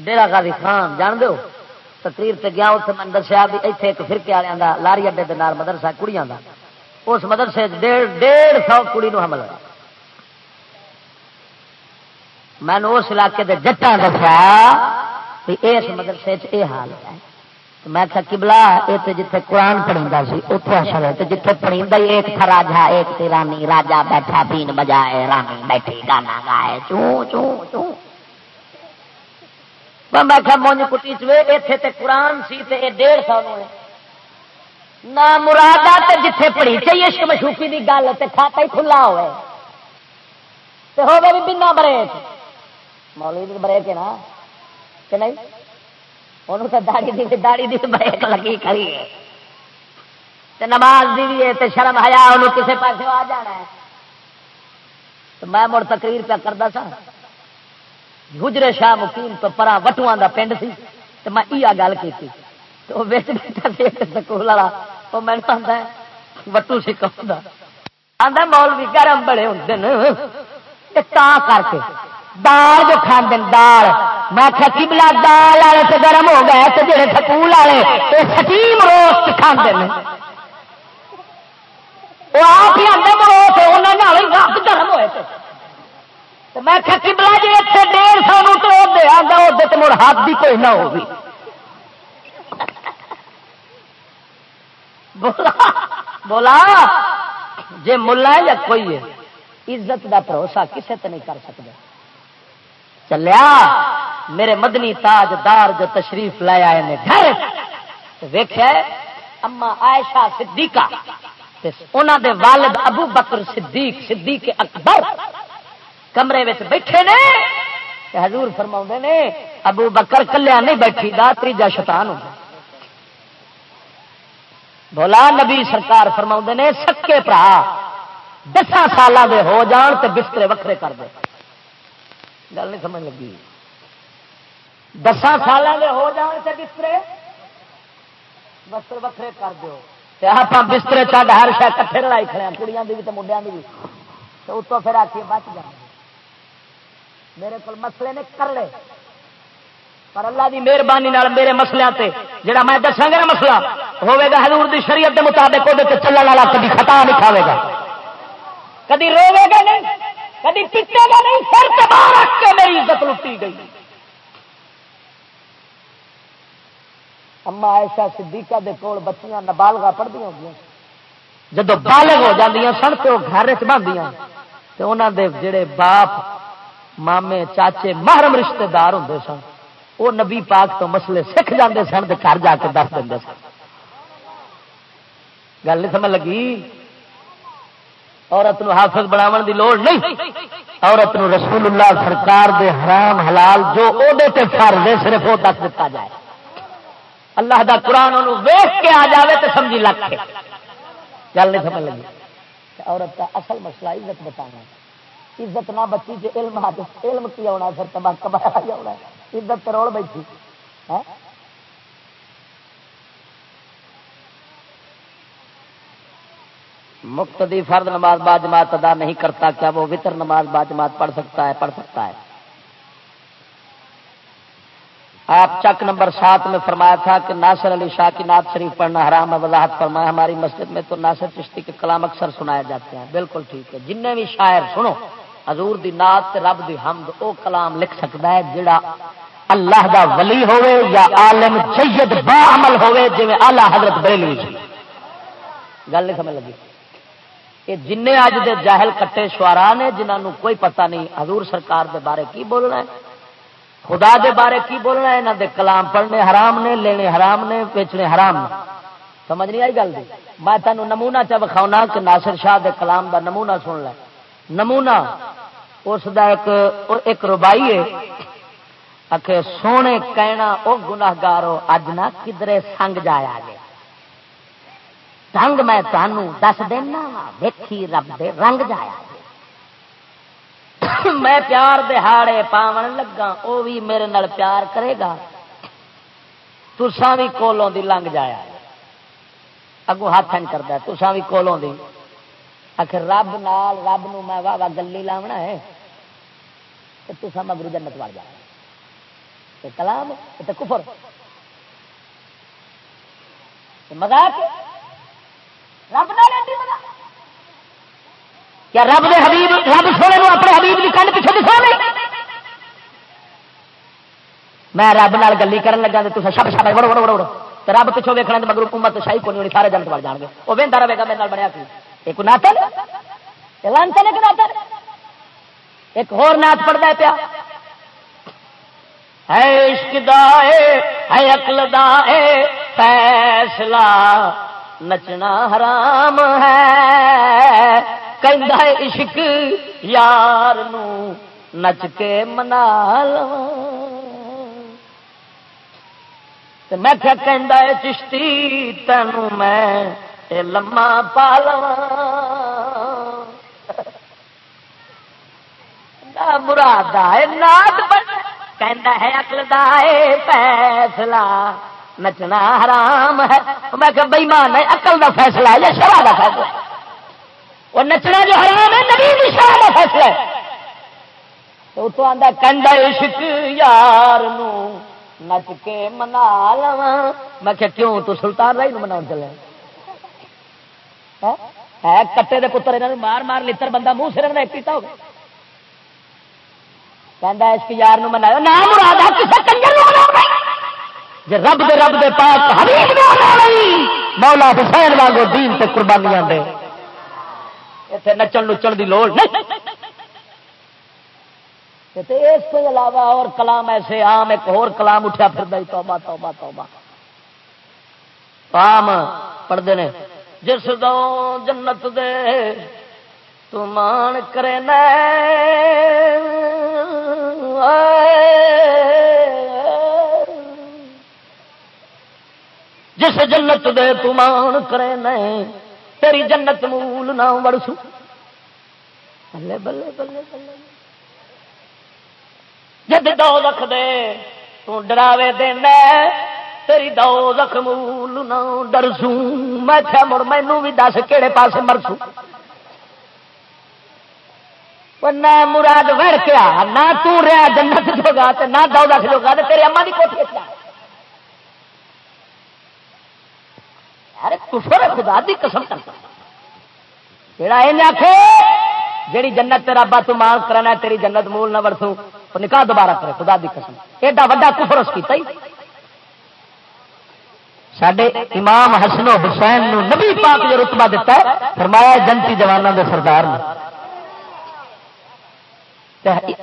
ڈیرا گاضی خان جان دو تقریر سے گیا اتنے میں دسیا بھی اتنے ایک فرقے والوں کا لاری اڈے دار مدرسہ، کڑیاں کا اس مدرسے ڈیڑھ ڈیڑھ سو کڑی نو حمل میں نے اس علاقے کے جٹا دسیا بھی اس مدرسے یہ حال ہے۔ میں کہا کبلا یہ تو جیتے قرآن پڑھا سی اتنے اثر ہے۔ جیتے پڑھی ایک تھا راجا ایک تھی رانی راجا بیٹھا، پین بجائے، رانی بیٹھی، گانا گائے، چوں چوں چوں۔ میں کیا مونج کٹی چوے اتنے تے قرآن سی تے یہ ڈیڑھ سو نو نہ مرادا تے جتھے پڑھی چاہیے عشق مشوقی دی گل تے کھاتا ہی کھلا ہوئے۔ تے ہوگا بھی بنا بریک۔ مولوی بھی بریک ہے نا؟ کہ نہیں؟ انہوں تو داڑی دی داڑی دی بریک لگی کری ہے۔ تے نماز دی بھی ہے تے شرم حیا انہوں کسے پاسے آ جانا ہے۔ تو میں مڑ تقریر پہ کرتا سا گجرے شاہ مقیم تو پرا وٹواں دا پنڈ سی تو میں یہ گل کی تو بیٹھ بیٹھا سی سکول والا وہ میں آتا ہے، وٹو سکھاؤں آدھا مول بھی گرم بڑے ہوتے ہیں کر کے دال جو کھانے دال۔ میں کبلا دال والے تو گرم ہو گئے تو جڑے سکول والے یہ سٹیم روسٹ کھانے وہ آپ ہی آدھے مروس انہوں گرم ہوئے میں کبلا جی اتنے ڈیڑھ سو نو تو آتا وہ مڑ ہاتھ بھی کوئی نہ ہوگی بولا بولا جی ملا یا کوئی ہے، عزت دا بھروسہ کسے تے نہیں کر سکتا چلیا، میرے مدنی تاج دار جو تشریف لے آئے نے گھر ویخیا اما عائشہ صدیقہ انہوں دے والد ابو بکر صدیق صدیق اکبر کمرے میں بیٹھے نے حضور فرما نے، ابو بکر کلیا نہیں بیٹھی، دا تیجا شتان ہوگا بولا نبی سرکار فرما نے، سکے برا دسا سال ہو جان تو بسترے وکھرے کر دے۔ گل نہیں سمجھ لگی۔ دسان سال ہو جان تو بسترے بستر وکھرے کر دو آپ بسترے چڈ ہر شاید کٹھے لڑائی کھڑے ہاں، کڑیاں کی بھی تو منڈیا کی بھی تو اتوں پھر آ کے بچ جائیں میرے کو مسئلے نے کر لے۔ پر اللہ دی مہربانی میرے مسلے تے، جڑا میں دساں گا مسئلہ ہوے گا حضور دی شریعت دے مطابق وہ چلنے والا کبھی خطا نہیں کھاوے گا۔ کدی روے گا نہیں، کدی پیٹے گا نہیں، سر رکھ کے میری عزت لٹی گئی۔ اما ایسا صدیقہ دے کول بچیاں نبالگا پڑھتی ہوں جدو بالغ ہو جاتی سن تو گھر چ باندیاں تو انہوں دے جڑے باپ مامے، چاچے محرم رشتہ دار ہوں سن۔ وہ نبی پاک تو مسئلے سکھ جاتے سن تو گھر جا کے دس دیں سن۔ گل نہیں سمجھ لگی؟ عورت نو حافظ بناو دی لوڑ نہیں۔ عورت نو رسول اللہ سرکار دے حرام حلال جو تے فرض ہے، صرف وہ دس دتا جائے۔ اللہ دا قرآن ویخ کے آ جاوے تو سمجھی لگ گل نہیں سمجھ لگی؟ عورت کا اصل مسئلہ عزت بتانا عزت نہ بچی جو علم علم کی آنا پھر تباہ کباہ آنا عزت روڑ بیٹھی۔ ہاں؟ مقتدی فرد نماز با جماعت ادا نہیں کرتا، کیا وہ وطر نماز با جماعت پڑھ سکتا ہے؟ پڑھ سکتا ہے۔ آپ چک نمبر سات میں فرمایا تھا کہ ناصر علی شاہ کی نعت شریف پڑھنا حرام ہے، وضاحت فرمایا ہماری مسجد میں تو ناصر چشتی کے کلام اکثر سنائے جاتے ہیں۔ بالکل ٹھیک ہے۔ جن بھی شاعر سنو حضور دی نعت رب دی حمد، او کلام لکھ سکتا ہے جڑا اللہ دا ولی ہوئے یا عالم جید با عمل ہوئے جی آلہ حضرت بریلوی جی۔ گل نہیں سمجھ لگی۔ یہ جن اج دے جاہل کٹے شوارا نے جنہوں کوئی پتہ نہیں حضور سرکار دے بارے کی بولنا ہے، خدا دے بارے کی بولنا ہے دے کلام پڑھنے حرام نے، لینے حرام نے، بیچنے حرام نے۔ سمجھ نہیں آئی گل دی؟ میں تینوں نمونا چا بکھاؤنا کہ ناصر شاہ دے کلام دا نمونہ سن لے۔ نمونا اس دا ایک ایک ربائی ہے۔ آخ سونے کہنا وہ گناگارو اج نہ کدرے سنگ جایا گیا۔ رنگ میں تمہوں دس دینا دیکھی رب دے رنگ جایا میں پیار دہاڑے پاون لگا وہ بھی میرے نال پیار کرے گا۔ تسان بھی کولوں دی لنگ جایا۔ اگو ہاتھ نہیں کرتا تسان بھی کولوں دی۔ آخر رب نال رب نو میں واہ واہ گلی لاونا ہے، تو تسان مگرو جنت وڑ جایا کلام تو کفر۔ مزاق رب کیا رب نے حبیب، رب سونے اپنے حبیب کی کنڈ پیچھے دکھا لے۔ میں رب نال گلی کرن لگا تو سب سب بڑو بڑو بڑو تو رب پچھو ویکنا مگر حکومت شاہی کو نہیں سارے جنت بڑھ جان گے۔ وہ بہتا رہے گا میرے بنیا کی؟ ایک ناتن لانتن ایک ناتن ایک اور نات پڑھتا ہے پیا۔ ہے عشق دائے ہے اقل دائے فیصلہ نچنا حرام ہے۔ عشق یار نو نچ کے منا لو۔ میں کیا کہ چشتی تینوں میں لما پال مراد نات ہے اکل فیصلہ۔ نچنا حرام ہے۔ میں کہ بےمان ہے اکل کا فیصلہ ہے یا شرح کا فیصلہ وہ نچنا جو حرام ہے، نبی شرح کا فیصلہ ہے۔ تو تو آدھا کنڈا عشق یار نو نچ کے منا لوا میں کہ کیوں تو سلطان رائی منا چلے؟ ہاں؟ ہے کٹے دے پتر یہاں مار مار لتر بندہ منہ سر نے پیتا ہو کہہ عشق یار نو منا نہ مراد جی رب دے رب دے پاک حبیب مولا حسین واگو دین تے قربانیاں دے اتنے نچن نچن دی لوڑ نہیں۔ اس کے علاوہ اور کلام ایسے عام، ایک اور کلام اٹھا پھر توبہ توبہ توبہ۔ عام پڑھتے ہیں جس دو جنت دے تو مان کرے ن جس جنت دے تو مان کرے نہیں تیری جنت مول نہ بڑسو بلے بلے بلے بلے۔ جد دو رکھ دے تو ڈراوے دینا تیری دو زخم ڈرسوں۔ میں کیا مڑ مینو بھی دس کہڑے پاس مرسوں۔ نہ مراد وڑ کیا، نہ تو رہا جنت جوگا نہ دو لکھ جوگا تیرے اما کی کوٹھی ارے کفر خدا دی قسم کرتا جڑا یہ آخ جیڑی جنت تیرا با تو مان کرنا تیری جنت مول نہ ورسوں نکاح دوبارہ کرے، خدا دی قسم۔ ایڈا وا کفر اس کیتا ہی۔ سڈے امام حسن و حسین نو نبی پاک جو رتبہ دیتا ہے فرمایا جنتی جوانوں دے سردار نے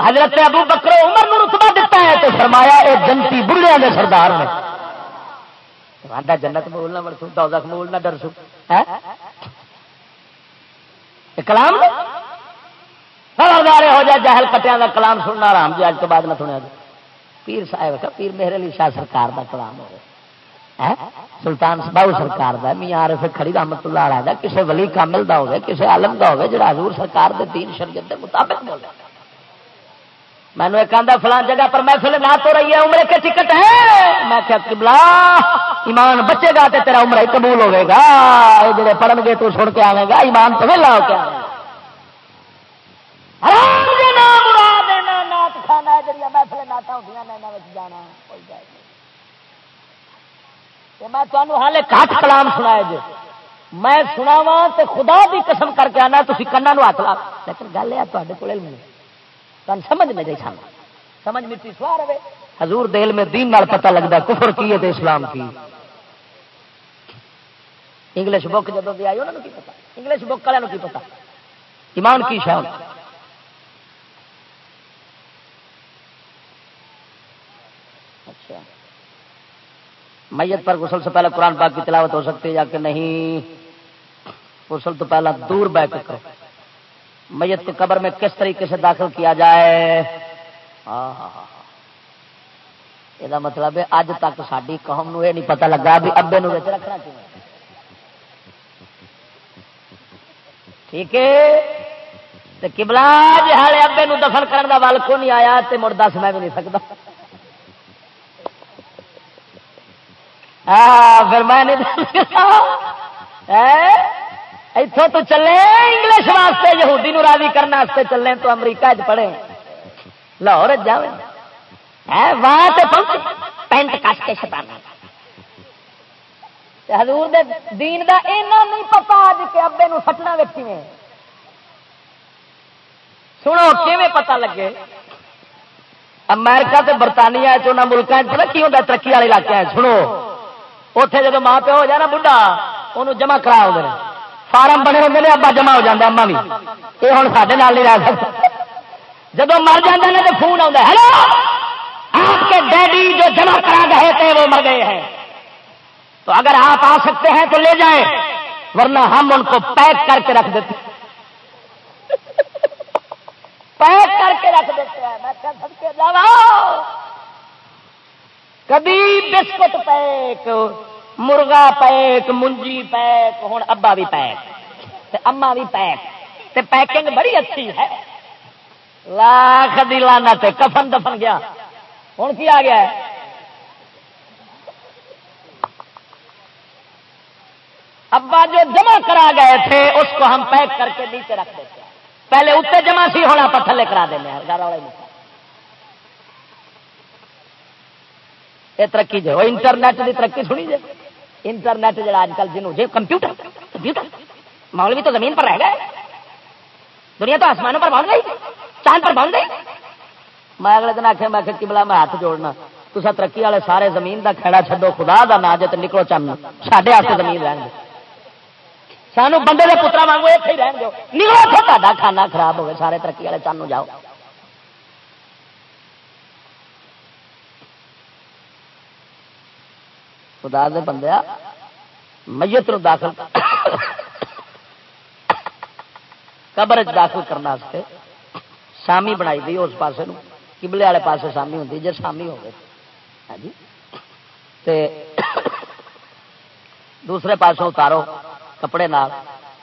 حضرت ابو بکر عمر نو رتبہ دیتا ہے تو فرمایا اے جنتی بڑھیا دے سردار نے جنت مول نہ ورسوں دوزخ مول نہ کلام ہو جائے جہل کٹیا کا کلام سننا آرام جی اج تو بعد نہ سنیا جی پیر صاحب کا پیر میرے علی شاہ سرکار کا کلام ہو سلطان باؤ سرکار کا میاں عارف کھڑی رحمت اللہ علیہ کسی ولی کامل کا ہوگا کسی عالم کا ہوگا جڑا حضور سرکار دے دین شریعت کے مطابق بولے۔ میں نے ایک آدھا فلان جگہ پر محفل نہ تو رہی ہے عمر کے ٹکٹ ہے۔ میں کیا قبلہ، ایمان بچے گا تو تیرا عمر قبول ہوے گا۔ جڑے پڑھن گے تو سن کے آئے گا، ایمان تو ویلا ہو کے آئے گا۔ میں تمہیں ہال کٹ کلام سنا جی میں سنا وا تو خدا بھی قسم کر کے آنا تھی کنا ہاتھ لا لیکن گل یہ تے کو تم سمجھ نہیں جی سامنے سمجھ مٹی سوا رہے حضور دل میں دین نال پتہ لگتا کفر کی ہے اسلام کی انگلش بک جب بھی آئی انہوں نے کی پتا انگلش بک والوں کی پتا ایمان کی شاید اچھا میت پر غسل سے پہلے قرآن پاک کی تلاوت ہو سکتی ہے یا کہ نہیں؟ غسل تو پہلا دور بیٹھ کر میت کو قبر میں کس طریقے سے داخل کیا جائے؟ ہاں ہاں ہاں, ہاں۔ یہ مطلب ہے اج تک ساری قوم یہ نہیں پتا لگا بھی ابے نو رکھنا چاہیے ٹھیک ہے؟ کبلا جی ہالے ابے دفن کرنے کا ول کو نہیں آیا تو مڑ دس میں بھی نہیں سکتا۔ پھر میں اتوں تو چلے انگلش واسطے، یہودی نو راضی کرنے چلے تو امریکہ چ پڑے لاہور جائے وہاں سے پینٹ کٹ کے شتانا حضور دے دین دا اینا نہیں پتا اج کہ ابے نو سٹنا ویکھی میں سنو، کیویں پتا لگے؟ امریکہ تے برطانیہ چنا ملکوں پتا کی ہوتا ترقی والے علاقے سنو۔ اتے جب ماں پیو ہو جائے نا بڑھا انہوں جمع کرا ہوں فارم بنے ہوتے ہیں ابا جمع ہو جاتا اما بھی یہ ہوں سارے نہیں رہ سکتا جب مر جاتا نا تو فون آتا ہے۔ آپ کے ڈیڈی جو جمع کرا گئے تھے، وہ مر گئے ہیں۔ تو اگر آپ آ سکتے ہیں تو لے جائیں، ورنہ ہم ان کو پیک کر کے رکھ دیتے۔ پیک کر کے رکھ دیتے ہیں۔ میں کبھی بسکٹ پیک، مرغا پیک، منجی پیک ہوں ابا بھی پیک اما بھی پیک پیکنگ بڑی اچھی ہے۔ لاکھ دلانا کفن دفن گیا۔ ہوں کی آ گیا ہے؟ ابا جو جمع کرا گئے تھے، اس کو ہم پیک کر کے نیچے رکھ دیتے ہیں۔ پہلے اتنے جمع سی ہونا پتھلے کرا دینا گھر والے یہ ترقی جو انٹرنیٹ کی ترقی سنی جائے انٹرنیٹ جڑا اج کل جنوب جی کمپیوٹر کمپیوٹر۔ ماحول بھی تو زمین پر رہ گئے۔ دنیا تو آسمانوں پر بہت گئی، چاند پر بہت گئی۔ میں اگلے دن آخیا میں کبلا میں ہاتھ جوڑنا۔ تو ترقی والے سارے زمین کا کھڑا چڈو خدا کا نا جت نکلو چند۔ سڈے ہاتھ زمین رہن گے سانو بندے کے پترا واگو اتنے ہی رہن دو نکلو تا کھانا خراب ہوگا سارے ترقی والے چند جاؤ۔ خدا دے بندیا میت نو داخل قبر داخل کرنے سامی بنائی دی، اس پاسے کبلے والے پاسے سامی ہوتی جی سامی ہو ہاں جی؟ دوسرے پاسوں اتارو کپڑے نال،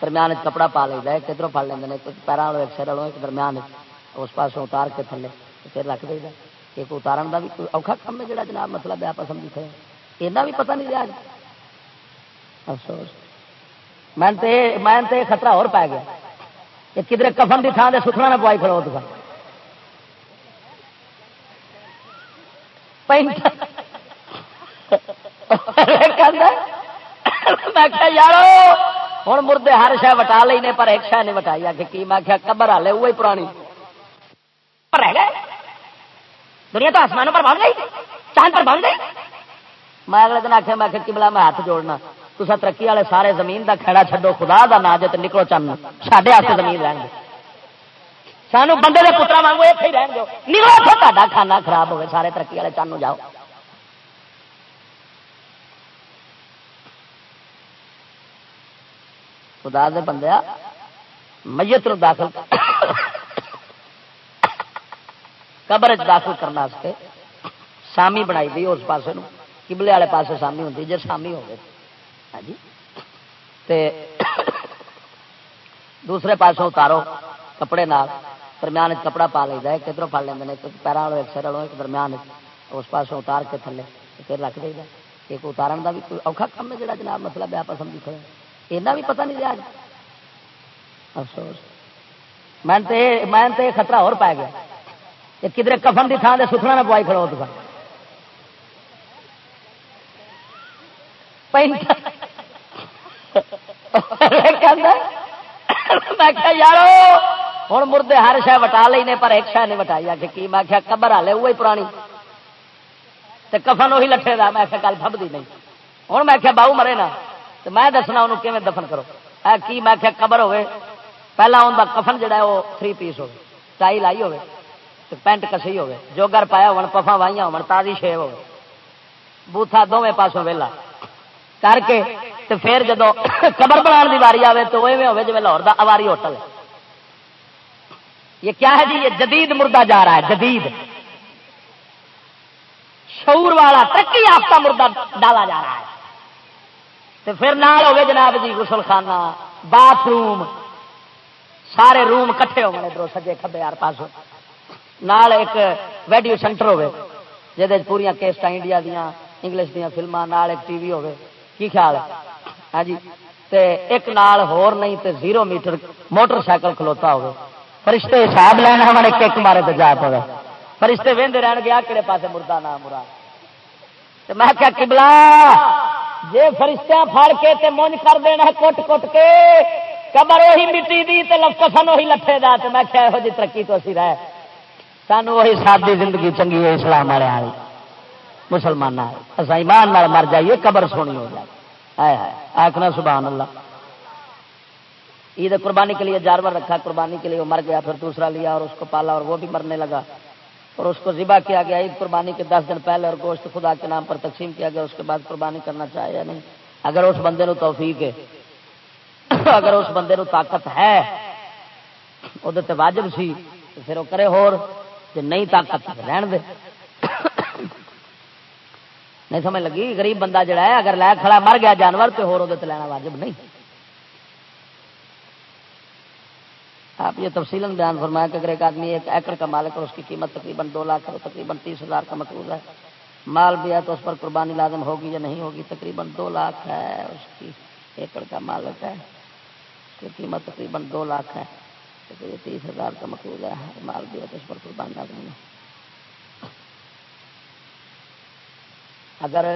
درمیان کپڑا پا لینا کدھر پڑ لیں پیروں والوں، ایک سر والوں، ایک درمیان اس پاسوں اتار کے تھلے پھر رکھ دے ایک اتارن کا بھی کوئی اوکھا کم ہے جڑا جناب؟ مطلب آپ سمجھی کھڑے اینا بھی پتہ نہیں رہا جی۔ افسوس۔ میں خطرہ اور پی گیا۔ کہ کدھر کفن کی تھان سے سکھنا نہ پوائی کھڑو تو یار ہوں مردے ہر شہ وٹا لینے پر ایک شہ نہیں وٹائی۔ آ کی؟ میں کیا قبر ہالے وہی پرانی۔ رہ گئے؟ دنیا تو آسمانوں پر بن گئی؟ چاند پر بن گئی؟ میں اگلے دن آخیا میں کملا میں ہاتھ جوڑنا۔ تصا ترقی والے سارے زمین کا کھڑا چڈو خدا کا نا جت نکلو چند سڈے ہاتھ زمین رہن گے سانو بندے کے پترا واگو اتنے ہی رہن دو نکلو تا کھانا خراب ہوگا سارے ترقی والے چند جاؤ۔ خدا دے بندیا، میت نو داخل قبر داخل کرنے سامی بنائی دی، اس پاس کبلے والے پاس سامی ہوتی جی سامی ہو ہاں جی۔ دوسرے پاسوں اتارو کپڑے نال، درمیان کپڑا پا لینا کدھر پڑ لیں پیروں والوں، ایک سر والوں، ایک درمیان اس پاسوں اتار کے تھلے پھر رکھ دے گا ایک اتارن کا بھی کوئی اوکھا کم ہے جڑا جناب مطلب آپ سمجھی کھڑے اینا بھی پتہ نہیں رہا افسوس۔ میں خطرہ اور پی گیا۔ کدھر کفن کی تھان سے سکھنا نہ پوائی کھڑو تو یار ہوں مردے ہر شہ وٹا لینے پر ایک شہ نہیں وٹائی آ کی میں کیا قبر ہالے وہی پرانی کفن وہی لٹے دا میں کل فبدی نہیں ہوں میں کیا باؤ مرے نا تو میں دسنا انہوں کیون دفن کرو اے کی میں کیا قبر ہوے پہلا ان کا کفن جڑا ہے وہ تھری پیس ہو ٹائی لائی ہوے پینٹ کسی ہوے جوگر پایا ہو پفا وائیاں ہو تازی شے ہو بوتھا دونوں پاسوں ویلا کر کے تو پھر جب قبر بنا کی واری آئے تو ایویں ہوے جی لاہور کا اواری ہوٹل یہ کیا ہے جی یہ جدید مردہ جا رہا ہے جدید شعور والا ترقی یافتہ مردہ ڈالا جا رہا ہے تو پھر نال ہوگے جناب جی غسل خانہ باتھ روم سارے روم کٹھے ہو گئے سجے کبے یار پاس نال ایک ویڈیو سینٹر ہوگی جہد پوریا کیسٹ انڈیا دیا انگلش دیا فلما ایک ٹی وی ہوگی کی خیال ہے؟ ہاں جی۔ تے ایک نال ہور نہیں تے زیرو میٹر موٹر سائیکل کھلوتا ہوگا فرشتے حساب لینا ہمارے کک مارے تو جا پڑے فرشتے وہدے رہن گیا کہڑے پاسے مردہ نہ مرا میں کیا کبلا جی فرشتہ پھڑ کے تے مونج کر دینا ہے کٹ کٹ کے، قبر وہی مٹی دی تے لفظ وہی لٹھے دا۔ تے میں کیا یہو جی ترقی تو اسی رہے۔ سانو وہی سادی زندگی چنگی ہے، اسلام والے والی مسلمان اصا ایمان نال مر جائیے، قبر سونی ہو جائے۔ آخنا سبحان اللہ۔ عید قربانی کے لیے جانور رکھا، قربانی کے لیے وہ مر گیا، پھر دوسرا لیا اور اس کو پالا اور وہ بھی مرنے لگا۔ اور اس کو ذبح کیا گیا، عید قربانی کے دس دن پہلے اور گوشت خدا کے نام پر تقسیم کیا گیا، اس کے بعد قربانی کرنا چاہے یا نہیں۔ اگر اس بندے نو توفیق ہے، اگر اس بندے نو طاقت ہے وہ واجب سی پھر وہ کرے ہور نہیں طاقت رہن دے۔ نہیں سمجھ لگی؟ غریب بندہ جڑا ہے، اگر لے کھڑا مر گیا جانور تو ہو لینا واجب نہیں۔ آپ یہ تفصیل بیان فرمایا کہ اگر ایک آدمی ایک ایکڑ کا مالک اور اس کی قیمت تقریباً دو لاکھ ہے تقریباً تیس ہزار کا مقروض ہے۔ مال بھی ہے تو اس پر قربانی لازم ہوگی یا نہیں ہوگی؟ تقریباً دو لاکھ ہے اس کی ایکڑ کا مالک ہے۔ اس کی قیمت تقریباً دو لاکھ ہے۔ تیس ہزار کا مقروض ہے۔ مال بھی ہے تو اس پر قربانی لازم نہیں۔ اگر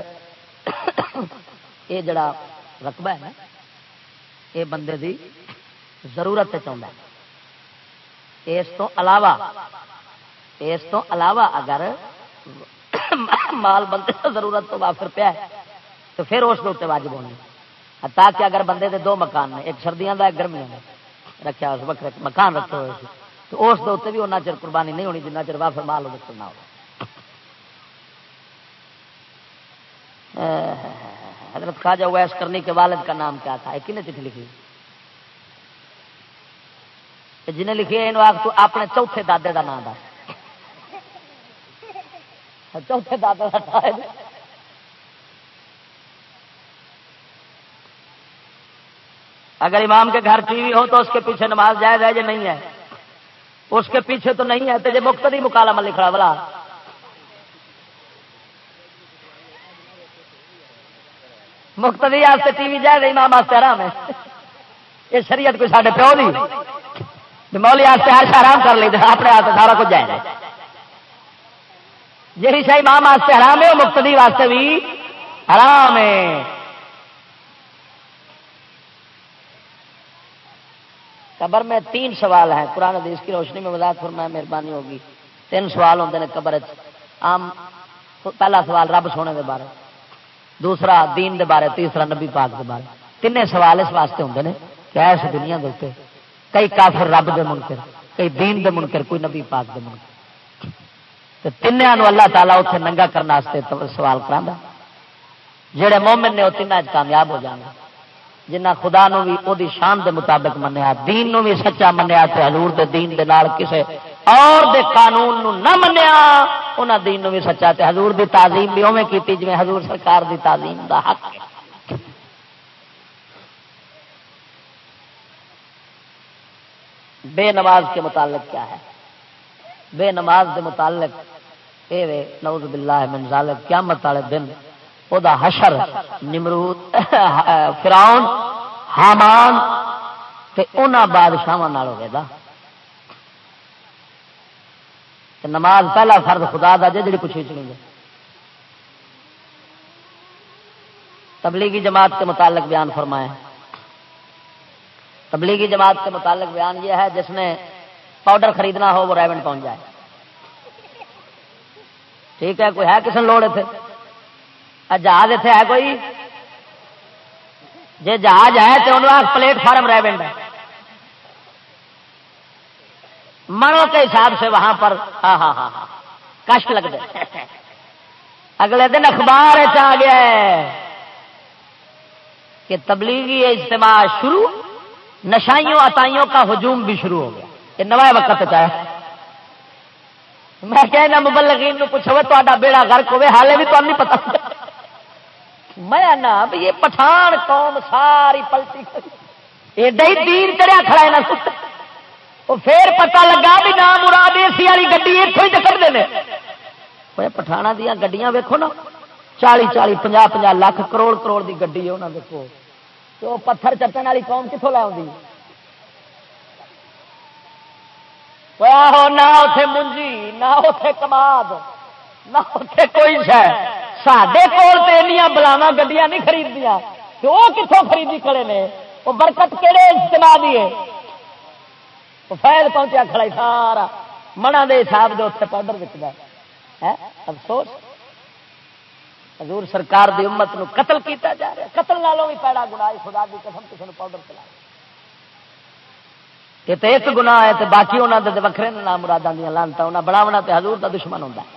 یہ جڑا رقبہ ہے نا، یہ بندے دی ضرورت چاہتا ہے۔ اس تو علاوہ، اس تو علاوہ اگر مال بندے ضرورت تو وافر پیا ہے، تو پھر اس کے اتنے واجب ہونی۔ تاکہ اگر بندے دے دو مکان نے، ایک سردیاں کا ایک گرمیاں کا رکھا اس وقت مکان رکھے ہوئے تو اس کے اتنے بھی اُنہ چر قربانی نہیں ہونی جنہ چر وافر مال وہ نہ ہو۔ حضرت خواجہ ویس کرنی کے والد کا نام کیا تھا؟ ایک نے چٹھی لکھی۔ جنہیں لکھی ہے آخ تو اپنے چوتھے دادے کا نام دس چوتھے دادے کا اگر امام کے گھر ٹی وی ہو تو اس کے پیچھے نماز جائز ہے یا نہیں ہے؟ اس کے پیچھے تو نہیں ہے، تو یہ مختلف مکالمہ لکھا بلا۔ مختلف ٹی وی جائز امام واسطے آرام ہے۔ یہ شریعت کوئی سارے پیو نہیں۔ مولی آستے ہر شاہ آرام کر لیتے اپنے ہاتھ سارا کچھ جائے۔ گا جی شاہی ماں واسطے حرام ہے، وہ مقتدی واسطے بھی حرام ہے۔ قبر میں تین سوال ہیں۔ قرآن حدیث کی روشنی میں وضاحت فرمایا، مہربانی ہوگی۔ تین سوال ہوتے ہیں قبر عام پہلا سوال، رب سونے کے بارے۔ دوسرا دین دے بارے، تیسرا نبی پاک دے بارے۔ تین سوال اس واسطے ہوتے ہیں کہ ایس دنیا کے کئی کافر رب دے منکر، کئی دین دے منکر، کوئی نبی پاک دے منکر۔ تین اللہ تعالیٰ اتنے ننگا کرنے سوال کرا جہے مومن نے وہ تین کامیاب ہو جانا جنہ خدا نو بھی وہ شان دے مطابق منیا، دین نو بھی سچا منیا حضور دے دین دے نال کسے اور دے قانون نو نہ منیا، انہاں دین نو بھی سچا تے حضور دی تعظیم بھی اوے کیتی جویں حضور سرکار دی تعظیم دا حق ہے۔ بے نماز کے متعلق کیا ہے؟ بے نماز کے متعلق اے وے، نعوذ باللہ من ذالک، قیامت والے دن او دا حشر، نمرود، فرعون، حامان تے انہاں بادشاہاں نال ہوے گا۔ تے نماز پہلا فرض خدا دا جے جڑی پوچھی چنی گے تبلیغی جماعت کے متعلق بیان فرمائے۔ تبلیغی جماعت کے متعلق بیان یہ ہے جس نے پاؤڈر خریدنا ہو وہ ریونڈ پہنچ جائے۔ ٹھیک ہے، کوئی ہے کس نے لوڑ تھے جہاز اتنے ہے کوئی؟ جی جہاز ہے تو انہوں پلیٹ فارم ریونڈ ہے۔ منو کے حساب سے وہاں پر ہاں ہاں ہاں ہاں۔ کشٹ لگتے اگلے دن اخبار آ گیا ہے کہ تبلیغی اجتماع شروع، نشائیوں اتائیوں کا ہجوم بھی شروع ہو گیا۔ یہ نوائے وقت چاہے میں کہنا، مبلغین پوچھو تا بیڑا گرک ہوے حالے بھی تو نہیں پتا۔ میں نہ یہ پٹھان قوم ساری پلٹی۔ ایڈا ہی تین چڑیا کھڑا ہے نا۔ وہ پھر پتا لگا بھی نام مراد اے سی والی گی اتوں ہی چکر دے پٹھانا دیا گڈیاں ویکو نا چالی چالی پناہ پناہ لاکھ کروڑ کروڑ کی گڈی ہے انہوں دیکھو تو پتھر چٹن والی قوم کتوں لے آؤں نہ اتے منجی نہ اتے کماد نہ اتے کوئی شہ سڈے کول تو بلاوا گڈیاں نہیں خرید وہ کتوں خریدی کھڑے نے وہ برکت کہڑے چلا دیے وہ پہنچیا کھڑا سارا۔ منا دے حساب دے اتنے پاؤڈر وکتا افسوس۔ حضور سرکار دی امت نو قتل کیتا جا رہا قتل نالوں بھی پیڑا گنا خدا دی قسم کسی نے پاؤڈر چلا یہ تو ایک گنا ہے تو باقی انہوں نے وکرے نام مرادہ دیا لانتا انہیں بناونا تو حضور دا دشمن ہوتا ہے۔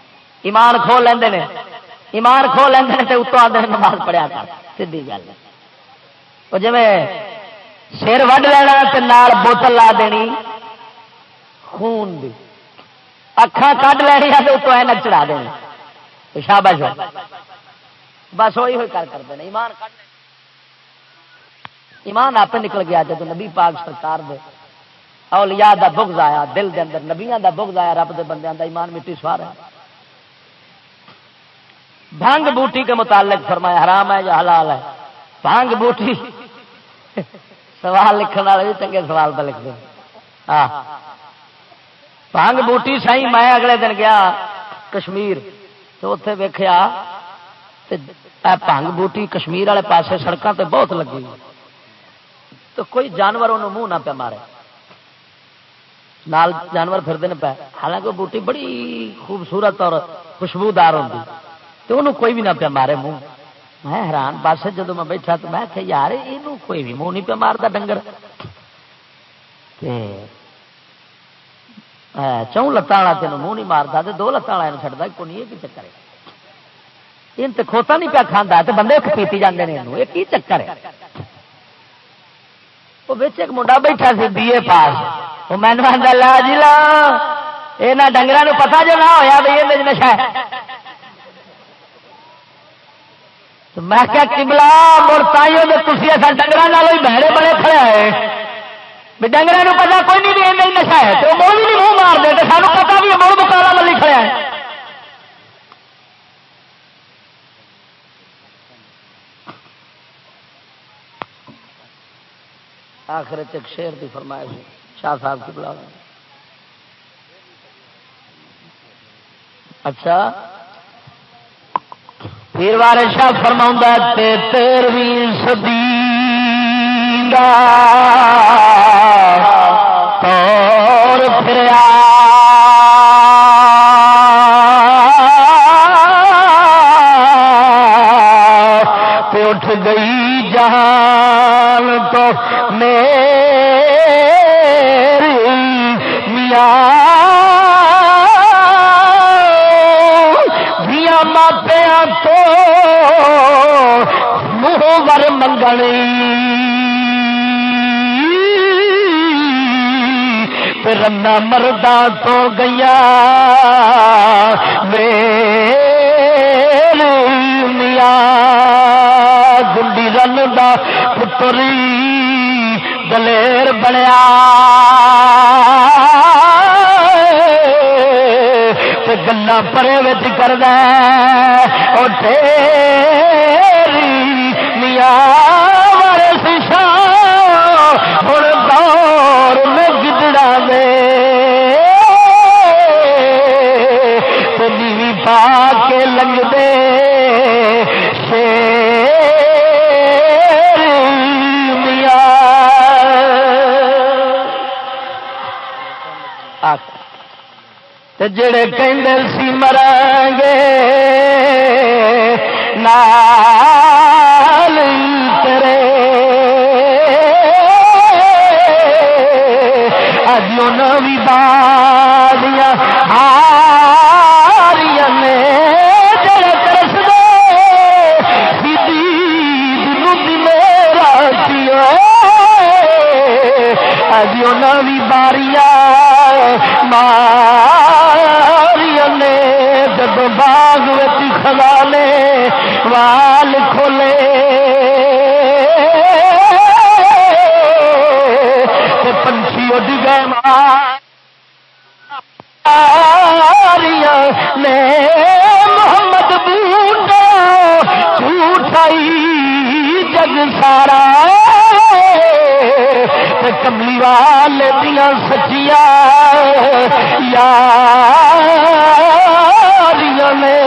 ایمان کھو لیندے نے۔ ایمان کھو لیندے نے تو اتوں آدھے نماز پڑھیا کر۔ سیدھی گل ہے۔ وہ جی سر وڈ لینا تو نال بوتل لا دینی۔ خون دی۔ اکھان کھ لینی ہے تو اتوں ای چڑھا دینی شابش بس وہی ہوئی کر کرتے ہیں ایمان ایمان آپ نکل گیا جب نبی پاک سرکار دے اولیاء دا بغض آیا، دل دے اندر نبیاں دا بغض آیا، رب دے بندیاں دا ایمان مٹی سوار ہے۔ بھنگ بوٹی کے متعلق فرمایا، حرام ہے یا حلال ہے؟ بھنگ بوٹی۔ سوال لکھنے والے بھی چنگے سوال پہ لکھ دیں۔ ہاں بھنگ بوٹی سائی، میں اگلے دن گیا کشمیر، تو اتے ویخیا بھنگ بوٹی کشمیر والے پاسے سڑکوں تے بہت لگی۔ تو کوئی جانور انہوں منہ نہ پہ مارے۔ نال جانور پھرتے پہ۔ حالانکہ بوٹی بڑی خوبصورت اور خوشبودار ہوتی تو انہوں کوئی بھی نہ پیا مارے منہ۔ میں حیران بس جدو میں بیٹھا تو میں کہ یار یہ کوئی بھی منہ نہیں پیا مارتا ڈنگر۔ چون لتان والا تین منہ نہیں مارتا تو دو لتان والا چڑھتا کون یہ چکر ہے یہ تو کھوتا نہیں پیا کھانا تو بندے پیتی جانے یہ کی چکر ہے وہ بچ ایک منڈا بیٹھا سی بی اے پاس وہ مینو آتا لا جی لا یہ ڈنگر پتا جو نہ ہوا بھائی یہ نشا میں کیا کملا مڑ تائیوں نے تھی اصل ڈنگر ہی بہرے بڑے کھڑے آئے ڈنگر پتا کوئی نہیں بھی نشا ہے تو مول نہیں منہ مار دے تو سانو پتا بھی مڑ مکالا ملی کھڑا ہے آخر ایک شیر کی فرمائش شاہ صاحب کی بلا اچھا پیر وار شاہ فرما تیرویں سدی میری میاں میاں ماپیا تو منہ ور منگنی رنا مردہ تو گیا میری میاں گنڈی رن دا پتری بنیا گلا پرے بچ کر دے جڑے کہندے سی مرانگے نال تیرے اج نوی بالیاں کملی دیا سچیا یاریاں نے۔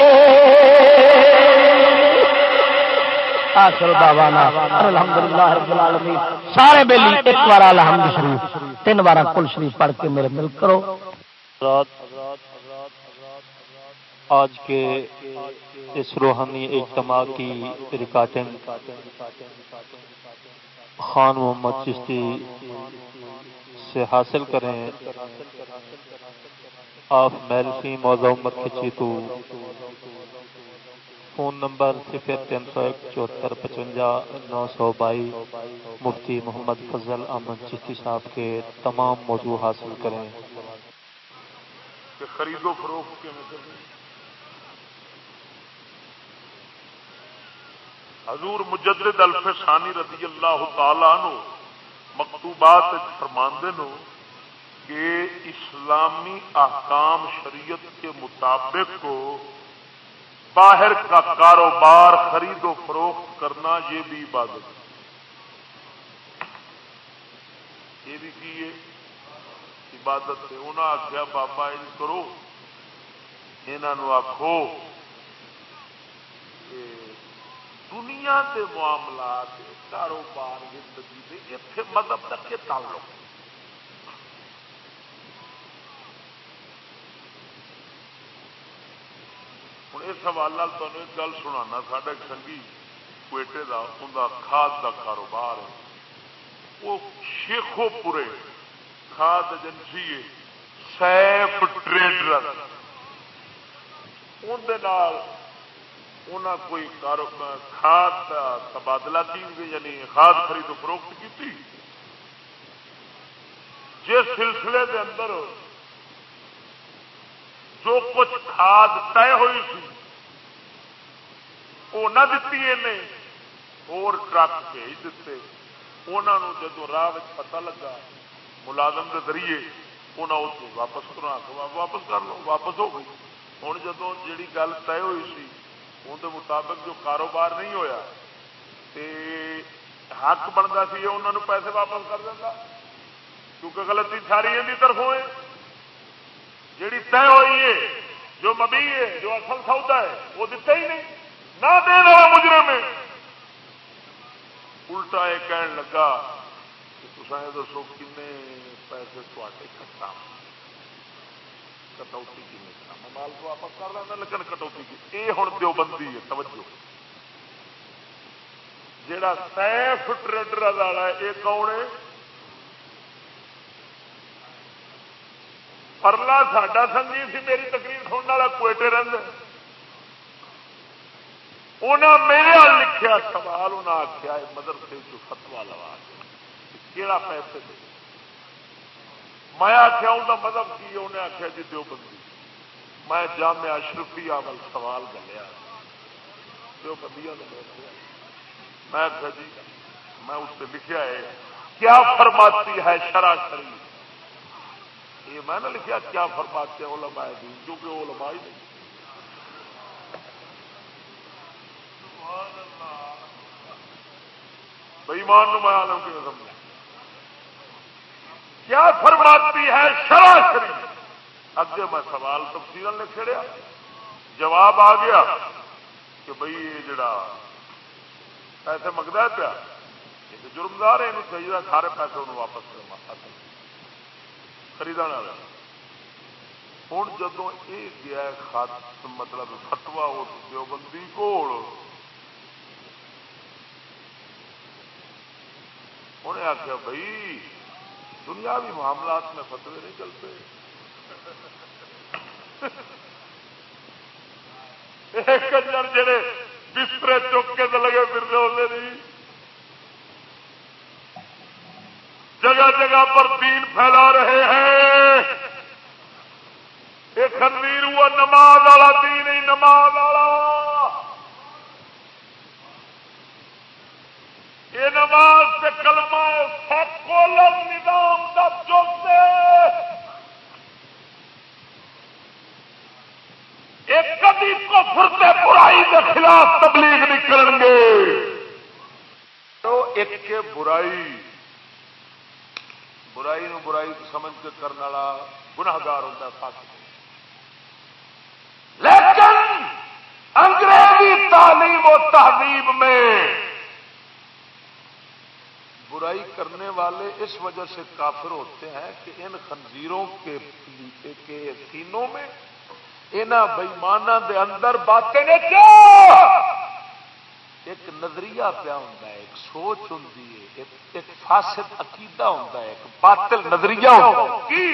آخر دعوانا۔ الحمدللہ رب العالمین۔ سارے بیلی ایک بار الحمد شریف۔ تین بار کل شریف پڑھ کے میرے مل کرو۔ آج کے اس روحانی اجتماع کی ریکارڈنگ خان محمد چشتی سے حاصل کریں۔ آف میلفی موضوع عمر کھچی تو۔ فون نمبر صفر تین سو ایک چوہتر پچونجا نو سو بائی۔ مفتی محمد فضل احمد چشتی صاحب کے تمام موضوع حاصل کریں۔ خرید و فروخت کے حضور مجدد الف ثانی رضی اللہ تعالی عنہ مکتوبات فرماندے نو کہ اسلامی احکام شریعت کے مطابق کو باہر کا کاروبار خرید و فروخت کرنا یہ بھی عبادت ہے۔ یہ بھی کی ہے؟ عبادت ہے۔ انہوں آخیا بابا ان کرو۔ یہ آخو دنیا کے معاملات کاروبار زندگی کے اتنے مذہب تک کے تعلق۔ ہوں اس حوالے تمہیں ایک گل سنا ساڈا سنگھی کوئٹے کا انہیں کھاد کا کاروبار ہے۔ وہ شیخو پورے کھاد ایجنسی ہے، سیف ٹریڈر اندر انہیں کوئی کھاد کا تبادلہ کی یعنی کھاد خرید فروخت کی جس سلسلے کے اندر جو کچھ کھاد طے ہوئی سی وہ نہ دیتی اور ٹرک بھیج دیتے انہوں جب راہ پتا لگا، ملازم کے ذریعے انہیں اس واپس کرا واپس کر لو، واپس ہو گئی۔ ہوں جدو جی گل طے ہوئی سی اندر مطابق جو کاروبار نہیں ہویا، تے حق بنتا سی انہوں نے پیسے واپس کر دینا کیونکہ غلطی ساری ان کی طرف ہوئے جیڑی طے ہوئی ہے، جو مبی ہے، جو اصل سودا ہے، وہ دیتا ہی نہیں، نہ دے دینا مجرم ہے الٹا یہ کہن لگا کہ تصا یہ دسو کن پیسے تے کٹا کٹوتی کی مال تو واپس کر لینا لیکن کٹوتی کی۔ یہ ہوں دو بندی ہے، توجہ۔ جڑا سیف ٹریڈر والا ہے یہ کون ہے؟ پرلا ساڈا سنگی سی، میری تقریر سننے والا کوئٹے رہتا انہیں میرے لکھا سوال انہیں آخیا مدرسے جو فتوا لوا کہڑا پیسے دے۔ میں آخیا انہیں مطلب کی انہیں آخیا جی دو بندی۔ میں جامع اشرفی عمل سوال گلیا۔ دو بندیاں میں آخیا جی میں اس سے لکھا ہے، کیا فرماتی ہے شرا شریف؟ یہ میں نے لکھا کیا فرماتے ہیں علماء دین؟ کیونکہ وہ علماء ہی نہیں۔ بےمان میں عالم کی سمجھا کیا فرماتی ہے شرا شریف؟ اگے میں سوال تفصیل نے کھڑیا جواب آ گیا کہ بھائی یہ جڑا پیسے منگتا پیا، یہ جرمدار ہے یہ چاہیے سارے پیسے انہوں واپس کروا خریدنے والا ہوں جدو یہ گیا خط مطلب فتوا اس دیوبندی کول، انہیں آخیا بھائی دنیاوی معاملات میں فتوے نہیں چلتے۔ کنجر جڑے بسترے چک کے لگے پھر ہوتے نہیں جگہ جگہ پر دین پھیلا رہے ہیں۔ یہ خنویر ہوا نماز والا، دین ہی نماز والا۔ یہ نماز سے کلمہ سیکولر نظام کا چوکتے ایک کبھی کو فرتے برائی کے خلاف تبلیغ نکل گے۔ تو ایک کے برائی برائی نو برائی سمجھ کے کرنے والا گناگار ہوتا ہے لیکن انگریزی تعلیم و تہذیب میں برائی کرنے والے اس وجہ سے کافر ہوتے ہیں کہ ان خنزیروں کے سینوں میں انہ بئیمانہ دے اندر باتیں نے کیا؟ ایک نظریہ پیا ہوں ایک سوچ ہوں ایک فاسد عقیدہ ہوں ایک باطل نظریہ ہوں کہ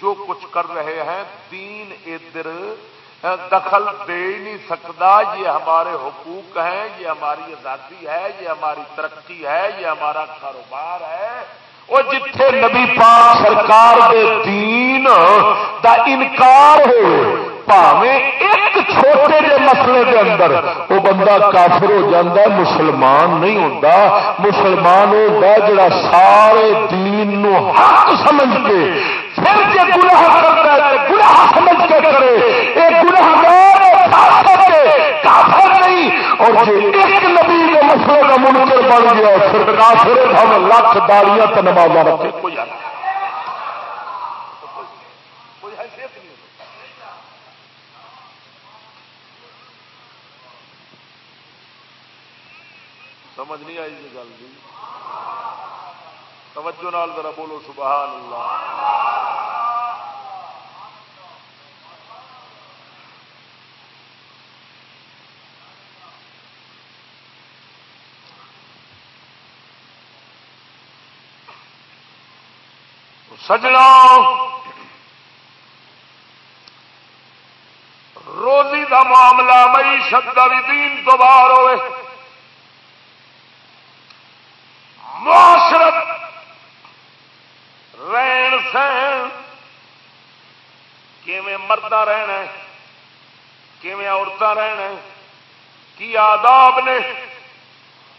جو کچھ کر رہے ہیں دین ادھر دخل دے ہی نہیں سکتا، یہ ہمارے حقوق ہیں، یہ ہماری آزادی ہے، یہ ہماری ترقی ہے، یہ ہمارا کاروبار ہے۔ وہ جتھے نبی پاک سرکار دے دین دا انکار ہو پاوے ایک چھوٹے جے مسئلے کے اندر وہ بندہ کافر ہو جاتا ہے مسلمان نہیں ہوتا مسلمان ہوتا جڑا سارے دین نو حق سمجھ کے پھر جی گناہ کرتا ہے گناہ سمجھ کے کرے یہ گناہ کافر نہیں اور جی ایک نبی کے مسئلے کا منکر بن گیا پھر کافر ہم لکھ داڑیاں تو رکھے کوئی سمجھ نہیں آئی یہ گل جی توجہ نال ذرا بولو، سبحان اللہ۔ سجنا۔ روزی دا معاملہ، معیشت کا بھی دین تو باہر ہوئے معاشرت رہن سہن کیویں مردہ رہنا کیویں عورتیں رہنا کی آداب نے؟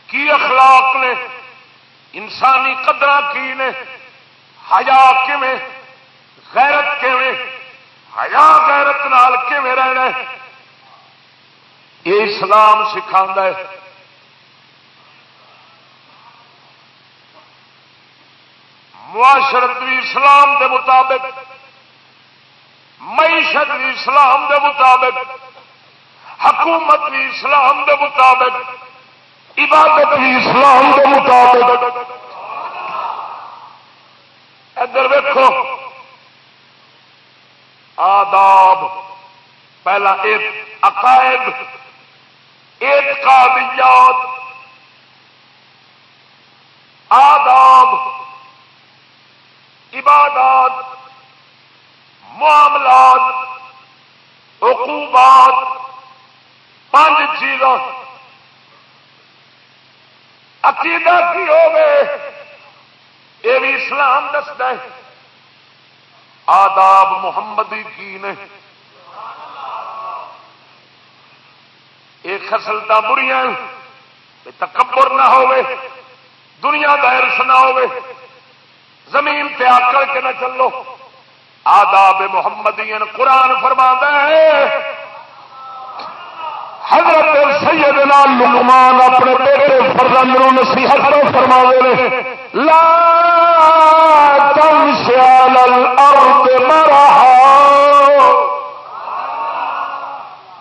کی اخلاق نے؟ انسانی قدر کی نے؟ ہیا کیویں؟ غیرت کیویں؟ ہیا غیرت نال کیویں رہنا یہ اسلام سکھا ہے۔ معاشرت بھی اسلام دے مطابق معیشت بھی اسلام دے مطابق، حکومت بھی اسلام دے مطابق، عبادت بھی اسلام دے مطابق۔ ادھر ویکو آداب، پہلا ایک عقائد اعتقادیات آداب، عبادات۔ معاملات حقوبات پانچ چیزاں عقیدہ کی ہو گئے یہ بھی اسلام دستا ہے۔ آداب محمدی کی نے یہ خسلتا بری تکبر نہ ہوئے۔ دنیا دائرس نہ ہوئے۔ زمین تے آ کر کے نہ چلو۔ آداب محمدی قرآن فرما ہے۔ حضرت سیدنا لقمان اپنے بیٹے فرزند نو نصیحت نو فرما رہے لا تمشي على الارض مرحا۔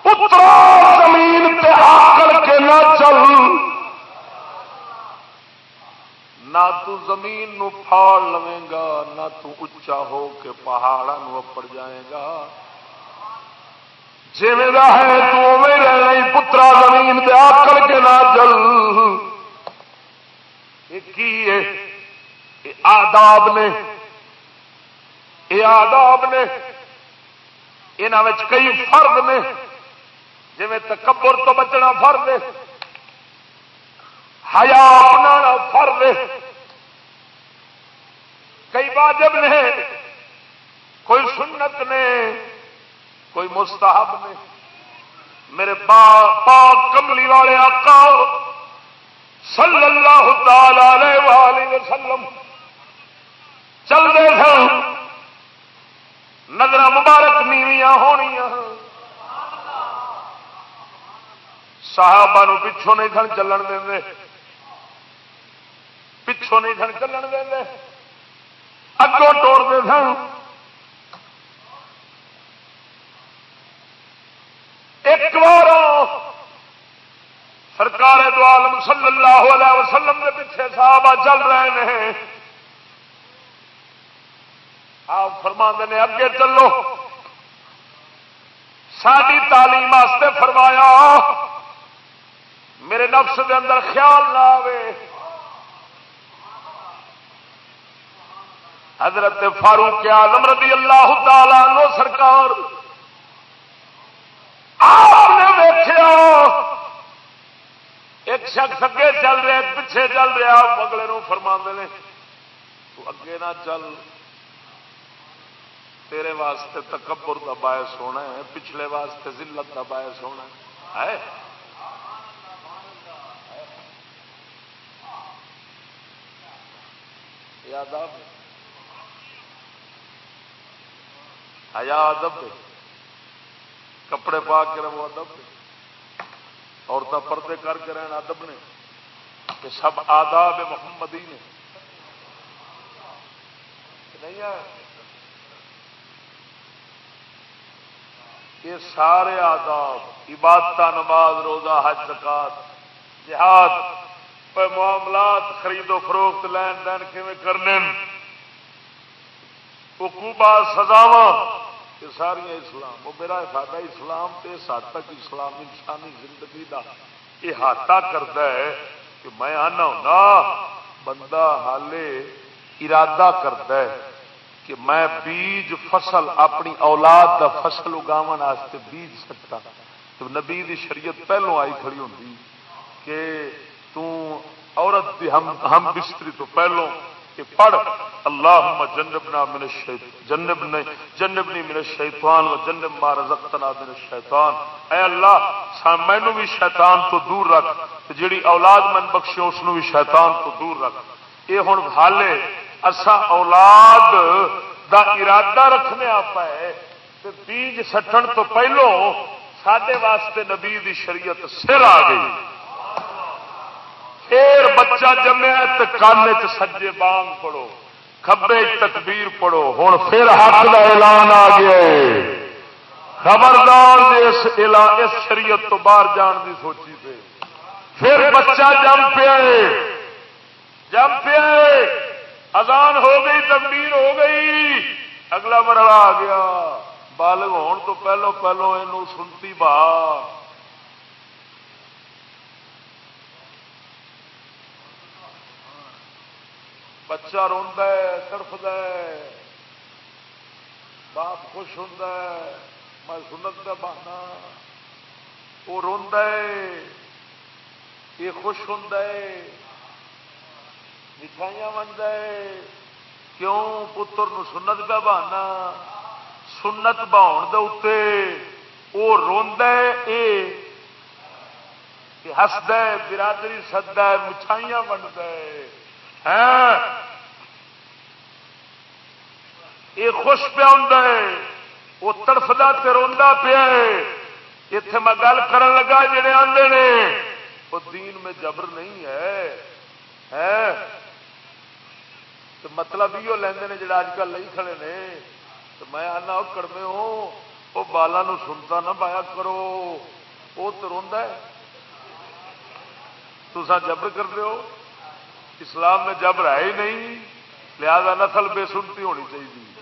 اترا زمین تے آ کے نہ چل نہ تو زمین نو پھاڑ لویں گا، نہ تو اچا ہو کے پہاڑا نو اپڑ جائے گا۔ جی ہے تو رہی، پترا زمین دے آ کر کے نہ جل یہ آداب نے۔ یہ آداب نے۔ یہاں کئی فرد نے۔ جی تکبر تو بچنا فرد ہے۔ ہیا اپنا فرد ہے۔ کئی واجب نے، کوئی سنت نے، کوئی مستحب نے۔ میرے پاک کملی والے آقا، صلی اللہ تعالی وسلم چل رہے سن نظر مبارک نیویاں ہونیاں صحابہ نو پچھوں نہیں سن چلن دیں پچھوں نہیں سن چلن دیں اگوں توڑتے سن۔ ایک بار سرکار دو عالم صلی اللہ علیہ وسلم کے پیچھے صحابہ چل رہے ہیں۔ آپ فرما نے اگے چلو۔ ساری تعلیم واسطے فرمایا، میرے نفس دے اندر خیال نہ آئے حضرت فاروق عالم رضی اللہ تعالی نو سرکار، آپ نے دیکھا، ایک شخص اگے چل رہا پیچھے چل رہا اگلے فرما نے، تو اگے نہ چل، تیرے واسطے تکبر کا باعث ہونا ہے، پچھلے واسطے ذلت کا باعث ہونا ہے۔ یاد آپ ادب کپڑے پا کے رہو ادب عورتیں پردے کر کے رہنا ادب نے۔ کہ سب آداب محمدی نے۔ نہیں یہ سارے آداب عبادت نماز، روزہ، حج، زکات، جہاد معاملات خرید و فروخت، لین دین کرنے حکوبا سزاوا یہ ساریا اسلام، وہ میرا ساڈا اسلام تے سات تک اسلام انسانی زندگی دا یہ ہاتھا کرتا ہے کہ میں آنا ہونا بندہ حالے ارادہ کرتا ہے کہ میں بیج فصل، اپنی اولاد دا فصل اگاو بیج سکتا تو نبی دی شریعت پہلو آئی کھڑی ہوتی کہ عورت دی ہم ہم بستری تو پہلو کہ پڑھ اللہ جنبنا من جنب نے، جنبنی من الشیطان و جنب ما رزقتنا من الشیطان۔ اے اللہ مینو بھی شیطان تو دور رکھ جیڑی اولاد من بخشے اس بھی شیطان تو دور رکھ۔ یہ ہوں حالے اسا اولاد دا ارادہ رکھنے آپ ہے بیج سٹن تو پہلو سڈے واسطے نبی دی شریعت سر آ گئی۔ پھر بچہ جمیا تو کان سجے بانگ پڑو کبے تکبیر پڑھو ہوں پھر حق کا اعلان آ گیا خبردار جی اس اس شریعت تو باہر جان کی سوچی پہ پھر بچہ جم پیا جم پیا اذان ہو گئی، تکبیر ہو گئی۔ اگلا مرحلہ آ گیا۔ بالغ ہون تو پہلو پہلو یہ سنتی با بچہ روڈ تڑفد باپ خوش ہوں میں سنت کا بہانا وہ روڈ یہ خوش ہوں مٹھائیاں منگا کیوں؟ پتر نو سنت کا بہانا سنت بہن دے وہ روند ہسد برادری سد مٹھائیاں منگا ہاں۔ یہ خوش پیا ہوں وہ تڑفتا تو روا پیا اتے میں گل کر لگا جڑے آدھے نے۔ وہ دین میں جبر نہیں ہے۔ تو مطلب یہ لینے جڑا اج کل نہیں کھڑے نے۔ تو میں آنا وہ کڑمے ہو وہ بالا سنتا نہ پایا کرو۔ وہ تو روا تو جبر کر رہے ہو۔ اسلام میں جب رہے ہی نہیں، لہذا نسل بے سنتی ہونی چاہیے۔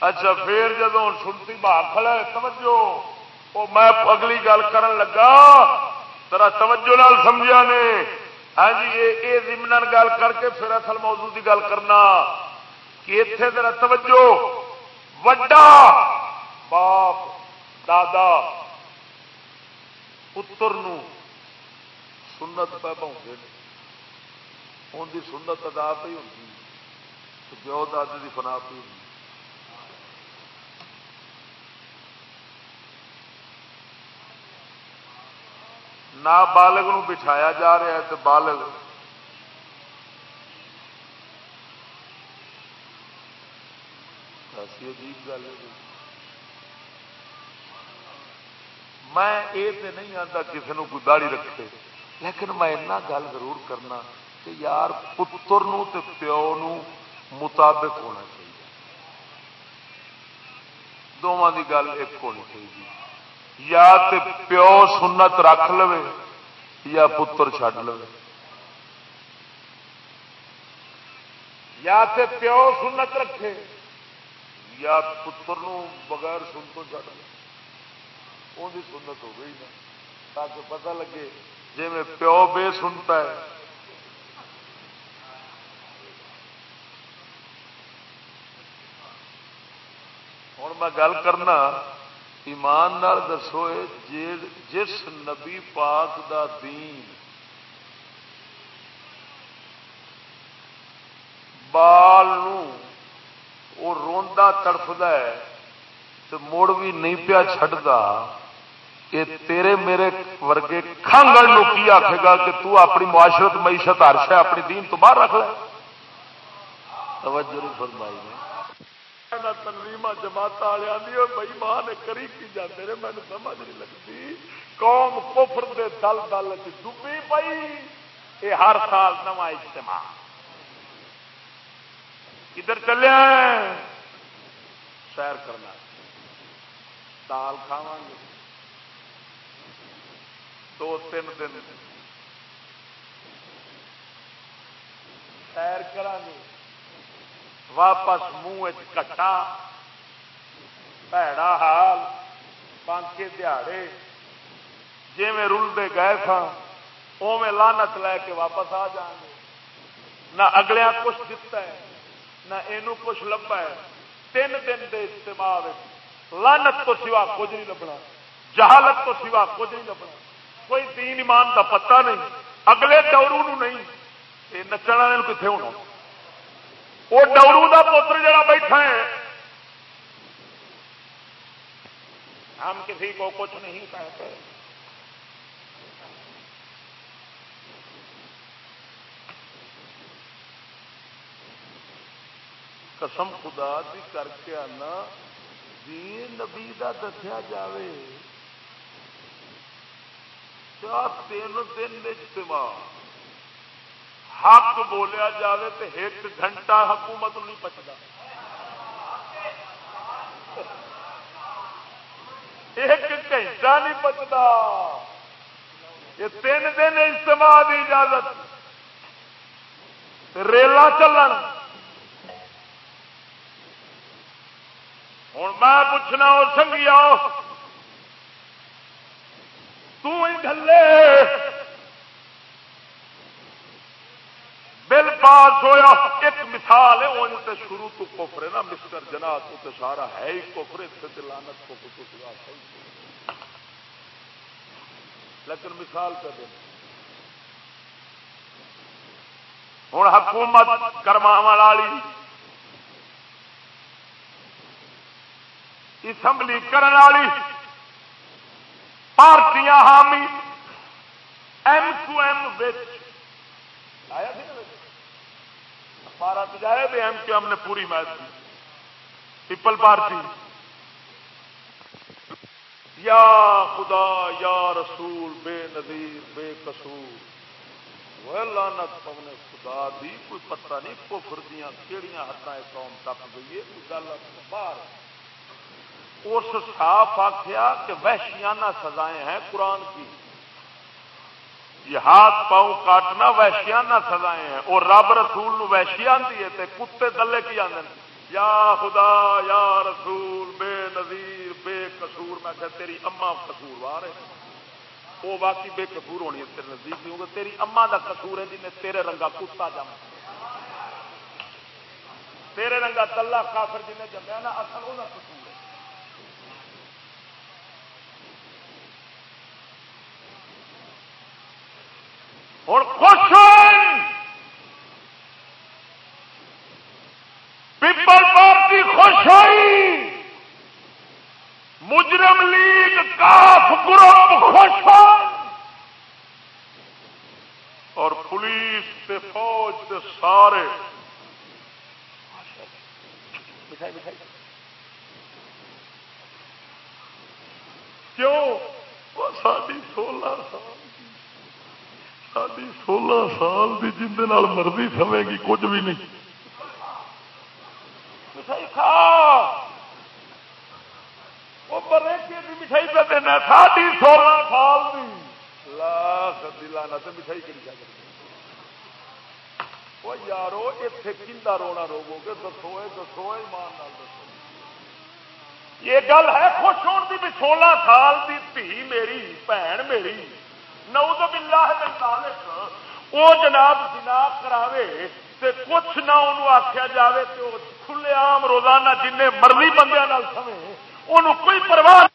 اچھا پھر جب سنتی کھڑا ہے، توجہ۔ وہ میں اگلی گل کر لگا۔ ترا توجہ نال سمجھا نے۔ ہاں جی یہ زمن گل کر کے پھر اصل موضوع کی گل کرنا۔ کہ اتنے ذرا توجہ۔ وڈا باپ، دادا، پتر سنت پہ پاؤں ان کی سنت ادا پہ ہوتی پیو دادی کی فنا پہ ہوتی نہ بالغ نو بٹھایا جا رہا ہے تو بالغ عجیب گل میں یہ نہیں آتا کسی نے کوئی داڑی رکھے، لیکن میں گل ضرور کرنا۔ کہ یار پتر نو تے پیو نو مطابق ہونا چاہیے۔ دونوں کی گل ایک ہونی چاہیے۔ یا تے پیو سنت رکھ لو یا پتر چڈ لو یا تے پیو سنت رکھے یا پتر نو بغیر سن تو چڑھ لے ان سنت ہو گئی نا، تاکہ پتہ لگے جی میں پیو بے سنتا ہے ہوں میں گل کرنا ایمان نال دسو جس نبی پاک دا دین بال وہ روا تڑفد مڑ بھی نہیں پیا چڈتا یہ تیرے میرے ورگے کھانگڑ کی آخے گا کہ تو اپنی معاشرت معیشت ہرش ہے اپنی دین تو باہر رکھ لے توجہ نہیں فرمائی نے تنظیم جماعت والے بھائی ماں نے کری کی جاتے رہے مجھے سمجھ نہیں لگتی۔ قوم کفر دے دل دل ڈبی پئی۔ یہ ہر سال نواں اجتماع۔ کدھر چلے سیر کرنا۔ دال کھاوا گے۔ دو تین دن۔ سیر کریں واپس منہ کٹا۔ پیڑا حال بانکے دیہڑے جی میں رلتے گئے تھا اوے لانت لے کے واپس آ جان گے نہ اگلے کچھ دتا ہے نہ یہ کچھ لبا ہے تین دن کے استعمال لانت تو سوا کچھ نہیں لبنا جہالت تو سوا کچھ نہیں لبنا کوئی دین ایمان دا پتہ نہیں اگلے ڈورو نہیں یہ نچن والے کتنے ہونا وہ ڈورو دا پوتر جڑا بیٹھا ہے۔ ہم کسی کو کچھ نہیں کہتے۔ قسم خدا دی کر کے آنا، دین نبی دا دسیا جاوے۔ تین دن اجتماع۔ حق بولیا جائے تو ایک گھنٹہ حکومت نہیں پچتا ایک گھنٹہ نہیں پچتا یہ تین دن اجتماع کی اجازت۔ ریلا چلن۔ ہوں میں پوچھنا اور سنگیا تلے بل پاس ہویا، ایک مثال ہے وہ تے شروع تو کوفر ہے نا، مسٹر جنا تو تے سارا ہے ہی کوفر اتنے لانت کو لیکن مثال کر دیں۔ ہوں حکومت کرما والی، اسمبلی کرنے والی، پارٹیاں حامی ایم ٹو ایم آیا سی نا بارہ جائے بھی ایم کیو ایم نے پوری میچ کی۔ پیپل پارٹی۔ یا خدا، یا رسول، بے نظیر، بے قصور۔ وہ لانت پونے خدا دی، کوئی پتہ نہیں کفر دیا کہڑی حد قوم تک گئی ہے، کوئی گل باہر۔ اس صاف آخیا کہ وحشیانہ سزائیں ہیں قرآن کی۔ یہ ہاتھ پاؤں کاٹنا وحشیانہ سزائیں ہیں۔ اور رب رسول نو وحشی آتی ہے تے کتے دلے کی آدھے یا خدا، یا رسول، بے نظیر، بے قصور۔ میں کہ تیری اما قصور وار ہے۔ وہ باقی بے قصور ہونی ہے تیرے نزدیک کیونکہ تیری اما دا قصور ہے جنہیں تیرے رنگا کتا جم۔ تیرے رنگا تلا کافر جنہیں جمیا نا، اصل وہ قصور ہے۔ ہوں خوش پیپل پارٹی خوش ہوئی۔ مجرم لیگ کاف گروپ خوش ہو اور پولیس تے فوج تے سارے۔ کیوں؟ ساری سولہ سال۔ ساری سولہ سال کی جن مرضی سمے گی، کچھ بھی نہیں۔ مٹھائی کھا۔ مٹھائی پہ دینا ساری سولہ سال کی لاکھ دلانا تو مٹھائی کری جا وہ یارو اتنے کندا رونا روو گے؟ دسو دسو ایمان دسو۔ یہ گل ہے، خوش ہونے کی بھی سولہ سال کی دھی میری بھن میری۔ نعوذ باللہ من ذالک، او جناب جنا کراوے تے کچھ نہ انہوں آخیا جاوے تے کھلے عام روزانہ جن مرضی بندے سمے انہوں کوئی پرواہ